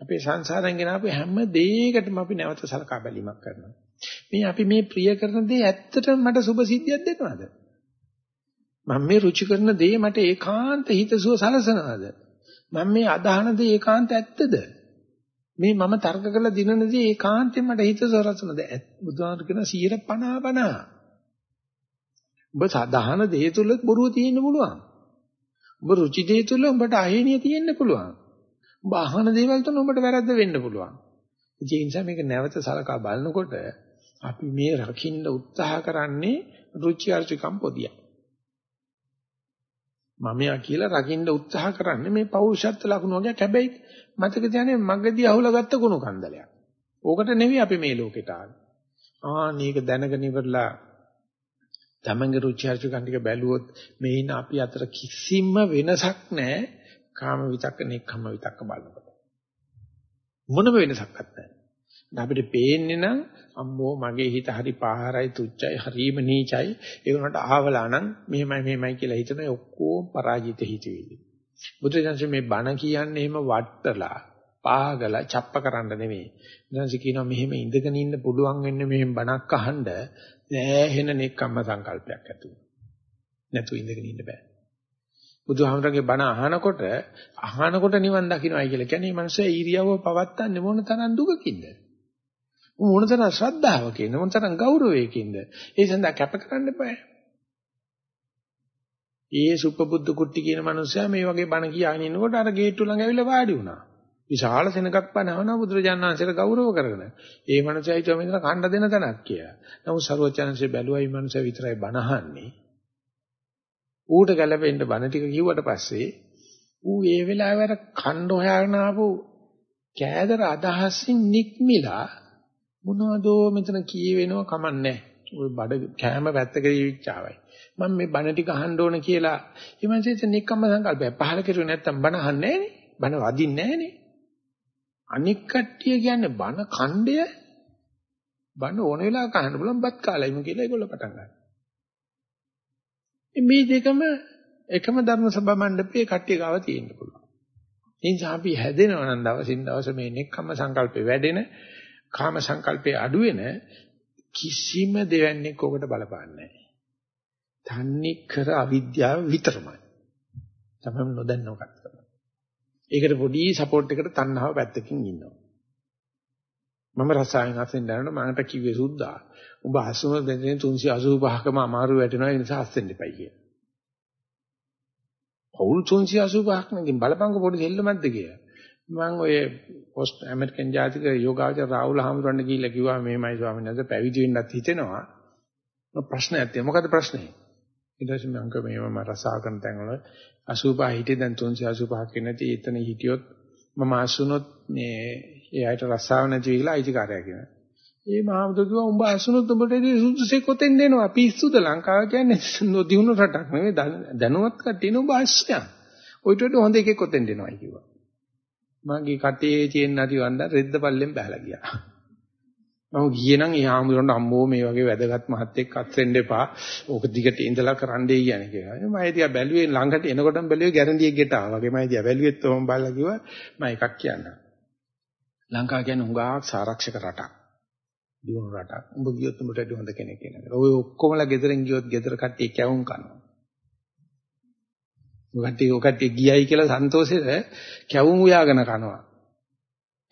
අපේ සංසාරයෙන් ගෙන ආපු හැම දෙයකටම අපි නැවත සලකා බැලීමක් කරනවා. මේ අපි මේ ප්‍රිය කරන දේ ඇත්තටම මට සුභ සිද්ධියක් දෙනවද? මම මේ රුචි කරන දේ මට ඒකාන්ත හිතසුව සලසනවාද? මම මේ අදහන දේ ඒකාන්ත ඇත්තද? මේ මම තර්ක කරලා දිනන දේ ඒකාන්තයෙන් මට හිතසුව රසනද? බුදුහාමර කියන 150 50. ඔබ සාධාන දේ තුල බොරුව තියෙන්න පුළුවන්. ඔබ රුචි දේ තුල ඔබට අහිණිය තියෙන්න පුළුවන්. ඔබ අහන දේවල් තුන ඔබට වැරද්ද වෙන්න පුළුවන්. ඒ නිසා මේක නැවත සලකා බලනකොට අපි මේ රකින්න උත්සාහ කරන්නේ රුචි අරුචිකම් පොදියක්. මමයා කියලා රකින්න උත්සාහ කරන්නේ මේ පෞරුෂත්ව ලකුණු වගේ හැබැයි මතක තියාගන්න මගදී අහුලගත්ත කුණු කන්දලයක්. ඕකට නෙවෙයි අපි මේ ලෝකෙට ආවේ. ආ මේක දැනගෙන ඉවරලා තමන්ගේ රුචි අරුචිකන් ටික බැලුවොත් මේ ඉන්න අපි අතර කිසිම වෙනසක් නැහැ කාම විතක්ක නෙක්ඛම්ම විතක්ක බලනකොට. මොනම වෙනසක්වත් නැහැ. අපිට පේන්නේ නම් අම්මෝ මගේ හිත හරි පාහරයි තුච්චයි හරිම නීචයි ඒ වුණාට ආවලා නම් මෙහෙමයි මෙහෙමයි කියලා හිතන ඔක්කොම පරාජිත හිතවිලි. බුදුසසුන මේ බණ කියන්නේ එහෙම වට්ටලා පාගලා චප්ප කරන්න නෙමෙයි. බුදුසසුන කියනවා මෙහෙම ඉඳගෙන ඉන්න පුළුවන් වෙන්නේ මෙහෙම බණක් අහන්න ඈහෙන නෙක්කම්ම සංකල්පයක් ඇතුව. නැතු ඉඳගෙන ඉන්න බෑ. බුදුහාමරගේ බණ අහනකොට අහනකොට නිවන් දකින්නයි කියලා කියන්නේ මේ මනුස්සයා ඊරියව පවත්තන්නේ මොන තරම් දුකකින්ද? මොනතරම් ශ්‍රද්ධාවකින්ද මොනතරම් ගෞරවයකින්ද ඒ සඳහා කැප කරන්න බෑ. ඒ සුපබුද්ධ කුට්ටි කියන මනුස්සයා මේ වගේ බණ කියාගෙන ඉන්නකොට අර ගේට්ටු ළඟ ඇවිල්ලා වාඩි වුණා. විශාල සෙනඟක් පනවනවා බුදුරජාණන් වහන්සේට ගෞරව කරගෙන. ඒ මනුස්සයා හිතුවා මෙතන කණ්ඩ දෙන තැනක් කියලා. නමුත් සරුවචාන්සේ බැලුවා මේ මනුස්සයා විතරයි බණ අහන්නේ. ඌට ගැළපෙන්න බණ ටික කිව්වට පස්සේ ඌ ඒ වෙලාවේ අර කණ්ඩ හොයාගෙන ආපු කෑදර අදහසින් නික්මිලා මොනවදෝ මෙතන කියවෙනව කමන්නේ ඔය බඩ කෑම පැත්තක දීවිච්චාවයි මම මේ බණ ටික අහන්න ඕන කියලා ඊමණසිට නික්කම්ම සංකල්පය පහල කෙරුවේ නැත්තම් බණ අහන්නේ නැහනේ බණ වදින්නේ නැහනේ අනික් කට්ටිය කියන්නේ බණ ඛණ්ඩය බණ ඕන වෙලාවක අහන්න පුළුවන් බත් කාලයිම කියලා ඒගොල්ලෝ පටන් ගන්නවා මේ දෙකම එකම ධර්ම සභා මණ්ඩපයේ කට්ටිය ගාව තියෙන්න පුළුවන් ඒ නිසා අපි හැදෙනවා නම් දවසින් දවස මේ නික්කම්ම සංකල්පේ වැඩෙන කාම සංකල්පයේ අඩු වෙන කිසිම දෙවන්නේක් ඔකට බලපාන්නේ නැහැ. තන්නේ කර අවිද්‍යාව විතරමයි. තමයි නොදන්නවකට තමයි. ඒකට පොඩි සපෝට් එකකට තණ්හාව පැත්තකින් ඉන්නවා. මම රසායන අසෙන් දැනන මකට කිව්වේ සුද්දා. උඹ අසුම දෙන්නේ 385කම අමාරු වැටෙනවා ඒ නිසා අස්සෙන් දෙපයි කියලා. පෞල් 385ක් නෙකින් බලපංග පොඩි දෙල්ලමක්ද කියලා. මම ඔය පොස්ට් ඇමරිකන් ජාතික යෝගාචර රාහුල හාමුදුරන් ගිහිල්ලා කිව්වා මේමයි ස්වාමීන් වහන්සේ පැවිදි වෙන්නත් හිතෙනවා. ප්‍රශ්නයක් තියෙනවා. මොකද ප්‍රශ්නේ? ඊට පස්සේ මම කිව්වා මේව මම රසා කරන තැන් වල 85 හිටියේ දැන් 385ක් නැති එතන හිටියොත් මම අසුනොත් මේ ඒ අයට රස්සාව නැති වෙලා අයිතිකාරයා කියනවා. ඒ මහමුදු කිව්වා උඹ අසුනොත් උඹට සුදුසේ කොතෙන් දෙනවා පිස්සුද? ලංකාව කියන්නේ [LAUGHS] නොදියුණු රටක් නෙවෙයි දැනුවත් කට්ටියන උඹ අස්සයන් ඔයිට වඩා හොඳ එකෙක් කොතෙන් දෙනවයි කිව්වා. මගේ කටේ තියෙන නැති වන්ද රෙද්ද පල්ලෙන් බහලා ගියා. මම ගියේ නම් ඒ ආමුරොන්ට අම්මෝ මේ වගේ වැදගත් මහත්ෙක් අත්වෙන්න එපා. ඕක දිගට ඉඳලා කරන්නයි කියන්නේ කියලා. මම ඉතියා බැලුවේ ළඟට එනකොටම බැලුවේ ගැරන්ඩියෙක් ගෙට ආවා වගේ. මම ඉතියා බැලුවෙත් ඔහොම බලලා කිව්වා මම එකක් කියන්නම්. ලංකාව කියන්නේ හුඟක් සාරක්ෂක රටක්. දියුණු රටක්. උඹ ගියොත් උඹට වැඩි හොඳ කෙනෙක් වෙනවා. ඔය ඔක්කොමලා ගෙදරින් ගියොත් ගෙදර කට්ටිය කැවුම් කරනවා. ඔකට්ටිය ඔකට්ටිය ගියයි කියලා සන්තෝෂෙද කැවුම් උයාගෙන කනවා.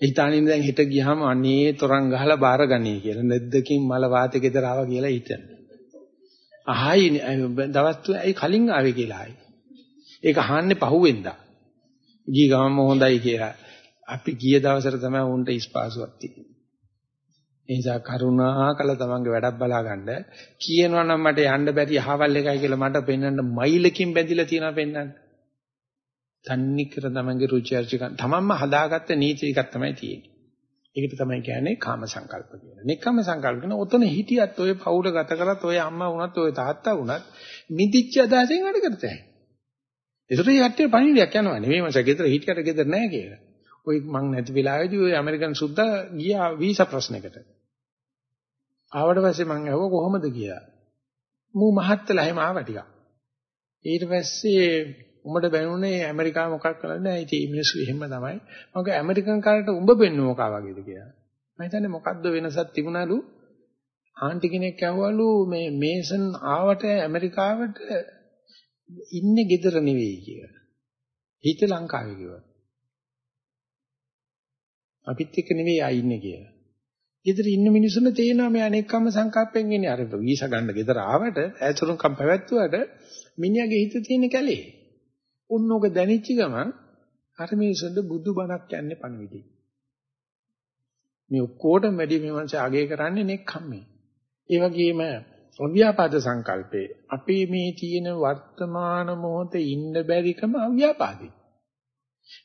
හිතානින් දැන් හිට ගියාම අනේ තරං ගහලා බාරගනී කියලා. නැද්දකින් මල වාතේ ගෙදර ආවා කියලා හිතන. අහයි දවස් තුනයි කලින් ආවේ කියලා ආයි. ඒක අහන්නේ පහුවෙන්දා. ගිය ගමම හොඳයි කියලා. අපි ගිය දවසට තමයි උන්ට ඉස්පාසුවක් තියෙන්නේ. ඒ නිසා කරුණාකර තමන්ගේ වැඩක් බලා ගන්න කියනවා නම් මට යන්න බැරි අහවල් එකයි කියලා මට පෙන්වන්න මයිලකින් බැඳිලා තියෙනවා පෙන්වන්න. තන්නේ කර තමන්ගේ රුචි අරුචිකම් තමන්ම හදාගත්ත නීති ටිකක් තමයි තියෙන්නේ. ඒකට තමයි කියන්නේ කාම සංකල්ප කියලා. නික්කම සංකල්ප කියන ඔතන හිටියත් ඔය පවුල ගත කරත් ඔය අම්මා වුණත් ඔය තාත්තා වුණත් මිදිච්ච අදහසෙන් වැඩ කරතයි. ඒකට යට්ටිය පණිවිඩයක් යනවා නෙවෙයි මම ගෙදර හිටියට ගෙදර නැහැ කියලා. ඔය මං නැති වෙලාවේදී ඔය ඇමරිකන් සුද්දා ගියා වීසා ප්‍රශ්නයකට. ආවට පස්සේ මං ඇහුවා කොහොමද කියලා. මූ මහත්තලා එහෙම ආවා ටිකක්. ඊට පස්සේ උඹට බැනුනේ ඇමරිකාව මොකක් කරන්නේ නැහැ. ඉතින් මිනිස්සු එහෙම තමයි. මම කිව්වා ඇමරිකන් කාරට උඹ වෙන්නේ මොකා වගේද කියලා. මම හිතන්නේ මොකද්ද වෙනසක් තිබුණලු. ආන්ටි කෙනෙක් ඇහුවලු මේ මේසන් ආවට ඇමරිකාවට ඉන්නේ gedara නෙවෙයි කියලා. හිත ලංකාවේ කිව්වා. අපිත් එක්ක නෙවෙයි ආ ඉන්නේ කියලා. gedara ඉන්න මිනිස්සුන්ට තේනවා මේ අනේකම සංකල්පෙන් ඉන්නේ. අර වීසා ගන්න gedara ආවට ඈතුරුම්කම් පැවැත්වුවට මිනිහාගේ හිත තියෙන කැලේ. උන්නෝක දැනෙච්ච ගමන් අර මිනිස්සුන්ට බුදු බණක් යන්නේ පණවිඩි. මේ ඔක්කොටම වැඩි මේ මනස අගය කරන්නේ නෙක්ඛම්මේ. ඒ වගේම අව්‍යාපාද සංකල්පේ අපේ මේ තියෙන වර්තමාන මොහොතේ ඉන්න බැරිකම අව්‍යාපාදී.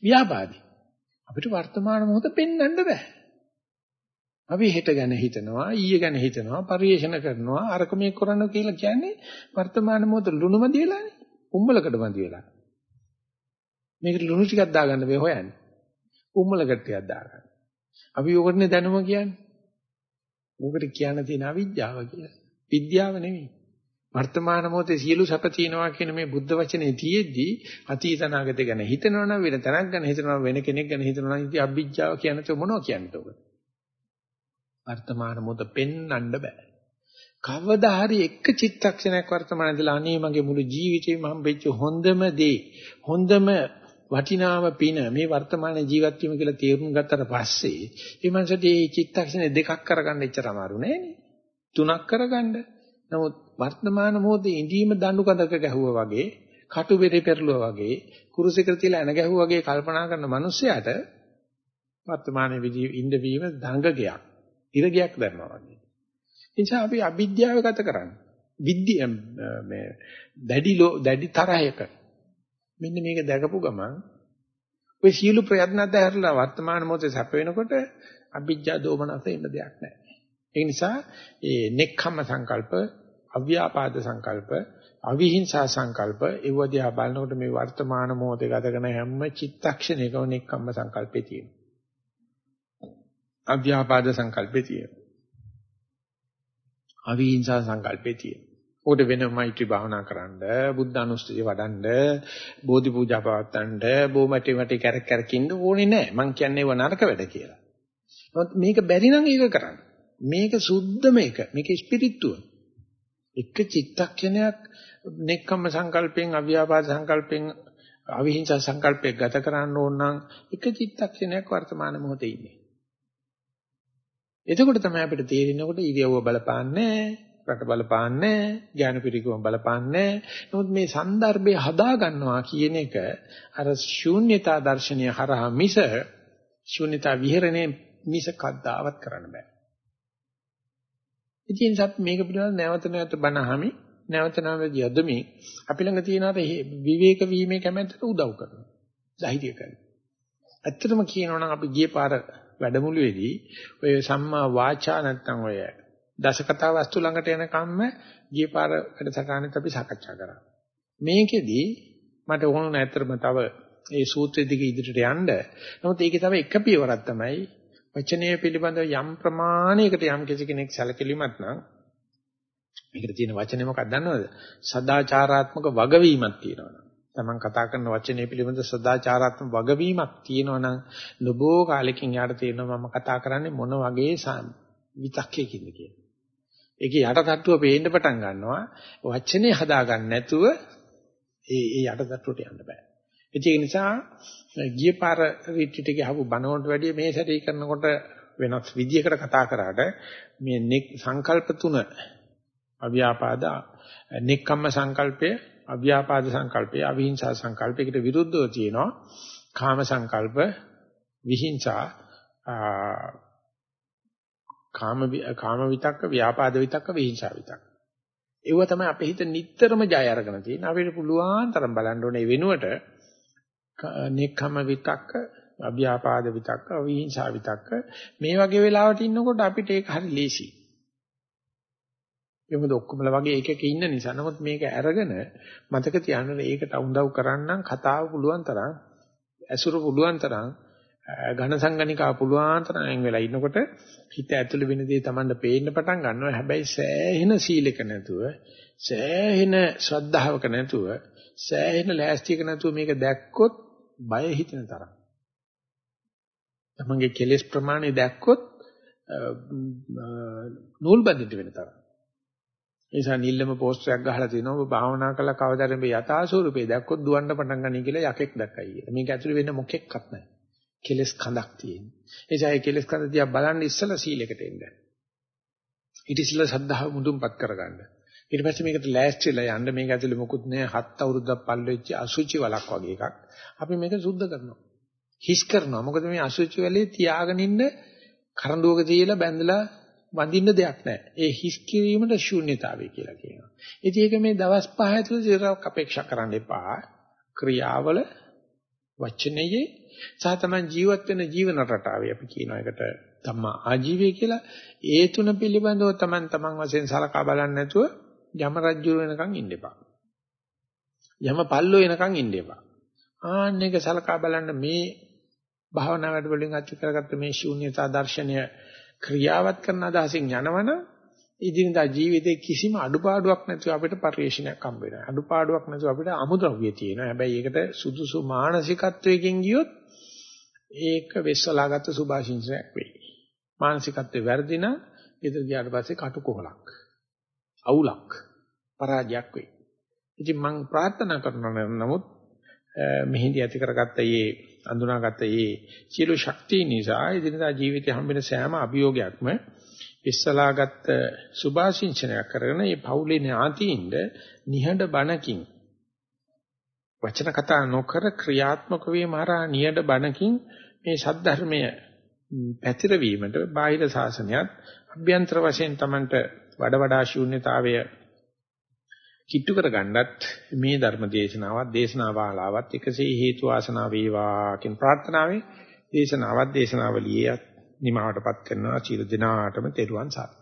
ව්‍යාපාදී. අපිට වර්තමාන මොහොත පෙන්වන්න බෑ. අපි හෙට ගැන හිතනවා ඊයේ ගැන හිතනවා පරිේෂණ කරනවා අරක මේ කරන්න කියලා කියන්නේ වර්තමාන මොහොත ලුණුම දිලානේ උම්බලකට බඳි වෙලා මේකට ලුණු ටිකක් දාගන්න බෑ හොයන්නේ. උම්මලකට ටිකක් දාගන්න. අපි යෝගටනේ දැනුම කියන්නේ. ඕකට කියන්න තියෙන අවිද්‍යාව කියලා. විද්‍යාව නෙමෙයි. වර්තමාන මොහොතේ සියලු සැප තියනවා කියන මේ බුද්ධ වචනේ තියෙද්දි අතීත අනාගත ගැන හිතනවනම් වෙන තැනක් ගැන හිතනවා වෙන කෙනෙක් ගැන හිතනවා නම් ඉතින් අවිද්‍යාව කියන්නේ මොනවා කියන්නේ ඔබ? වර්තමාන මොහොත පෙන්වන්න බෑ. කවදා හරි එක චිත්තක්ෂණයක් වර්තමානයේදලා අනේ මගේ මුළු ජීවිතේම හම්බෙච්ච හොඳම දේ හොඳම වටිනාම පින මේ වර්තමාන ජීවත් වීම කියලා තේරුම් ගත්තට පස්සේ මේ මනසට මේ චිත්තක්ෂණ දෙකක් කරගන්න එච්චර අමාරු නෑනේ. තුනක් කරගන්න. නමුත් වර්තමාන මොහොතේ ඉඳීම දඬු කඳක ගැහුවා වගේ, කටු බෙරේ පෙරළුවා වගේ, කුරුසෙකට තියලා එන ගැහුවා වගේ කල්පනා කරන මිනිස්සයාට වර්තමානයේ විදි ඉඳ වීම දඟගයක්, ඉරගයක් දැනනවා වගේ. නිසා අපි අවිද්‍යාව ගත කරන්නේ. විද්‍ය මේ දැඩි දැඩි තරහයක මෙන්න මේක දැකපු ගමන් ඔය සියලු ප්‍රයත්න අධහැරලා වර්තමාන මොහොතේ සැප වෙනකොට අභිජ්ජා දෝමනස එන්න දෙයක් නැහැ. ඒ නිසා ඒ නෙක්ඛම්ම සංකල්ප, අව්‍යාපාද සංකල්ප, අවිහිංසා සංකල්ප ඒවදියා බලනකොට මේ වර්තමාන මොහොතේ ගත කරන හැම චිත්තක්ෂණයකම නෙක්ඛම්ම සංකල්පේ තියෙනවා. අව්‍යාපාද සංකල්පේ තියෙනවා. අවිහිංසා සංකල්පේ තියෙනවා. උකට වෙන මෛත්‍රී භාවනා කරන්න, බුද්ධ අනුස්සතිය වඩන්න, බෝධි පූජා පවත්වන්න, බොමැටි මැටි කැරක් කැරකින්න ඕනේ නැහැ. මං කියන්නේ ඒව නරක වැඩ කියලා. නමුත් මේක බැරි නම් ඒක කරන්න. මේක සුද්ධ මේක. මේක ස්පිරිටුව. එක චිත්තක්ෂණයක් නෙක්ඛම්ම සංකල්පෙන්, අව්‍යාපාද සංකල්පෙන්, අවිහිංසා සංකල්පයෙන් ගත කරන්න ඕන නම් එක චිත්තක්ෂණයක් වර්තමාන මොහොතේ ඉන්නේ. එතකොට තමයි අපිට තේරෙනකොට ඉරියව්ව බලපාන්නේ රට බලපාන්නේ ඥාන පිටිකම බලපාන්නේ නමුත් මේ સંદર્ભය හදා ගන්නවා කියන එක අර ශූන්‍යතා දර්ශනය හරහා මිස ශූන්‍යතා විහෙරණය මිස කද්දාවත් කරන්න බෑ. ඉතින් සත් මේක පිළිබඳව නැවත නැවත බනහමි. නැවත නැවත යදමි. අපි ළඟ තියෙන අර විවේක වීමේ කැමැත්තට උදව් කරනවා. ධෛර්ය කරනවා. ඇත්තටම කියනවා නම් අපි ගියේ පාර වැඩමුළුවේදී ඔය සම්මා වාචා නැත්තම් ඔය දසකතා වස්තු ළඟට එන කම්ම ගිය පාර වැඩසටහනෙත් අපි සාකච්ඡා කරා. මේකෙදි මට ඕන නැතරම තව ඒ සූත්‍රෙ දිගේ ඉදිරියට යන්න. නමුත් ඒකේ තව එක පියවරක් තමයි වචනය පිළිබඳව යම් ප්‍රමාණයකට යම් කිසි කෙනෙක් සැලකිලිමත් නම් මේකට තියෙන වචනේ මොකක්ද දන්නවද? සදාචාරාත්මක වගවීමක් තියෙනවා. තමන් කතා කරන වචනේ පිළිබඳ සදාචාරාත්මක වගවීමක් තියෙනවා නම් නොබෝ කාලෙකින් යාට තේරෙනවා මම කතා කරන්නේ මොන වගේ විතක්කයකින්ද කියලා. ඒකේ යටටට්ටුව පේන්න පටන් ගන්නවා. වචනේ හදාගන්න නැතුව ඒ ඒ යටටට්ටුවට යන්න බෑ. ඒක නිසා ගිය පාර රිට්‍රීට් එකේ ආපු බණවලට වැඩිය මේ සැරේ කරනකොට වෙනස් විදියකට කතා කරාට මේ සංකල්ප තුන අව්‍යාපාද නෙක්ඛම්ම සංකල්පය අව්‍යාපාද සංකල්පය අවිහිංසා සංකල්පයකට විරුද්ධව තියෙනවා කාම සංකල්ප විහිංසා කාම කාම විතක්ක ව්‍යාපාද විතක්ක විහිංසා විතක්ක. ඒව තමයි අපේ හිත නිටතරම ජය අරගෙන තියෙන අපිට පුළුවන් තරම් බලන්න ඕනේ. වෙනුවට නෙක්ඛම්ම විතක්ක අව්‍යාපාද විතක්ක අවිහිංසා විතක්ක. මේ වගේ වෙලාවට ඉන්නකොට අපිට ඒක හරි ලේසියි. ඒ මොකද ඔක්කොමලා වගේ එකක ඉන්න නිසා. නමුත් මේක අරගෙන මතක තියාගන්න ඒකට උදව් කරන්නම් කතාව පුළුවන් තරම් ඇසුර පුළුවන් තරම් ඝන සංගණිකාව පුළුවන් තරම් අයින් වෙලා ඉන්නකොට හිත ඇතුළේ වෙන දේ Tamanne පේන්න පටන් ගන්නවා. හැබැයි සෑහෙන සීලක නැතුව, සෑහෙන ශ්‍රද්ධාවක නැතුව, සෑහෙන ලෑස්තියක නැතුව මේක දැක්කොත් බය හිතෙන තරම්. තමන්ගේ කෙලෙස් ප්‍රමාණය දැක්කොත් නූල් බඳින්න වෙන තරම්. ඒ නිසා නිල්ලම පෝස්ටරයක් ගහලා තිනවා ඔබ භාවනා කළා කවදාද මේ යථා ස්වරූපේ දැක්කොත් දුවන්න පටන් ගන්නයි කියලා යකෙක් දැක්කයි කියලා. මේක ඇතුලේ වෙන මොකෙක්වත් නැහැ. කෙලස් කඳක් තියෙන. ඒ නිසා ඒ කෙලස් කඳ දිහා බලන්න ඉස්සලා සීලයකට එන්න. ඊට ඉස්සලා සද්ධාව මුදුන්පත් කරගන්න. ඊට පස්සේ මේකට ලෑස්තිලා යන්න මේක ඇතුලේ මොකුත් නැහැ. හත් අවුරුද්දක් පල්ල වෙච්ච අසුචි වලක් වගේ එකක්. අපි මේක සුද්ධ කරනවා. හිස් කරනවා. මොකද මේ අසුචි වලේ තියාගෙන ඉන්න කරඬුවක තියලා බැඳලා වඳින්න දෙයක් නැහැ. ඒ හිස් කිරීමට ශූන්‍යතාවය කියලා කියනවා. ඉතින් ඒක මේ දවස් පහ ඇතුළත ඉරක් අපේක්ෂා කරන්න එපා. ක්‍රියාවල වචනයේ සහ තමයි ජීවත් වෙන ජීවන රටාවේ අපි කියනවා ඒකට ධම්මා ආජීවය කියලා. ඒ තුන පිළිබඳව Taman taman වශයෙන් සලකා බලන්න නැතුව යම රජ්ජු වෙනකන් ඉන්න එපා. යම පල්ලෝ වෙනකන් ඉන්න එපා. ආන්න එක සලකා බලන්න මේ භාවනා වැඩ වලින් අත්‍ය කරගත්ත මේ ශූන්‍යතා දර්ශනය ක්‍රියාවත් කරන අදහසින් යනවනම් ඉදිනදා ජීවිතේ කිසිම අඩුපාඩුවක් නැතුව අපිට පරිශ්‍රණයක් හම්බ වෙනවා. අඩුපාඩුවක් නැතුව අපිට අමුද්‍රව්‍ය තියෙනවා. හැබැයි ඒකට සුදුසු මානසිකත්වයකින් ගියොත් ඒක වෙස්සලාගත්ත සුභාශිංසනයක් වෙයි. මානසිකත්වේ වැරදින ඉදිරි ගියාට පස්සේ කටුකොහලක්. අවුලක්. පරාජයක් වෙයි. ඉතින් මම ප්‍රාර්ථනා කරනවා නමුත් මෙහිදී ඇති කරගත්ත මේ අඳුනාගත්ත මේ සියලු ශක්තිය නිසා එදිනදා ජීවිතේ හම්බෙන සෑම අභියෝගයක්ම ඉස්සලාගත්ත සුභාශිංචනයක් කරගෙන මේ පෞලේ ඥාතියින්ද නිහඬ බණකින් වචන කතා නොකර ක්‍රියාත්මක වීම හරහා නිහඬ බණකින් මේ සද්ධර්මය පැතිරවීමට බාහිර ශාසනයත් අභ්‍යන්තර වශයෙන් Tamanට වඩ වඩා ශූන්‍යතාවය කිට්ටු කරගන්නත් මේ ධර්ම දේශනාවත් දේශනාවාලාවත් එකසේ හේතු වාසනා වේවා කියන ප්‍රාර්ථනාවෙන් දේශනාවත් දේශනාවලියේ නිමාවටපත් කරනවා චිර දිනාටම තෙරුවන් සරණයි.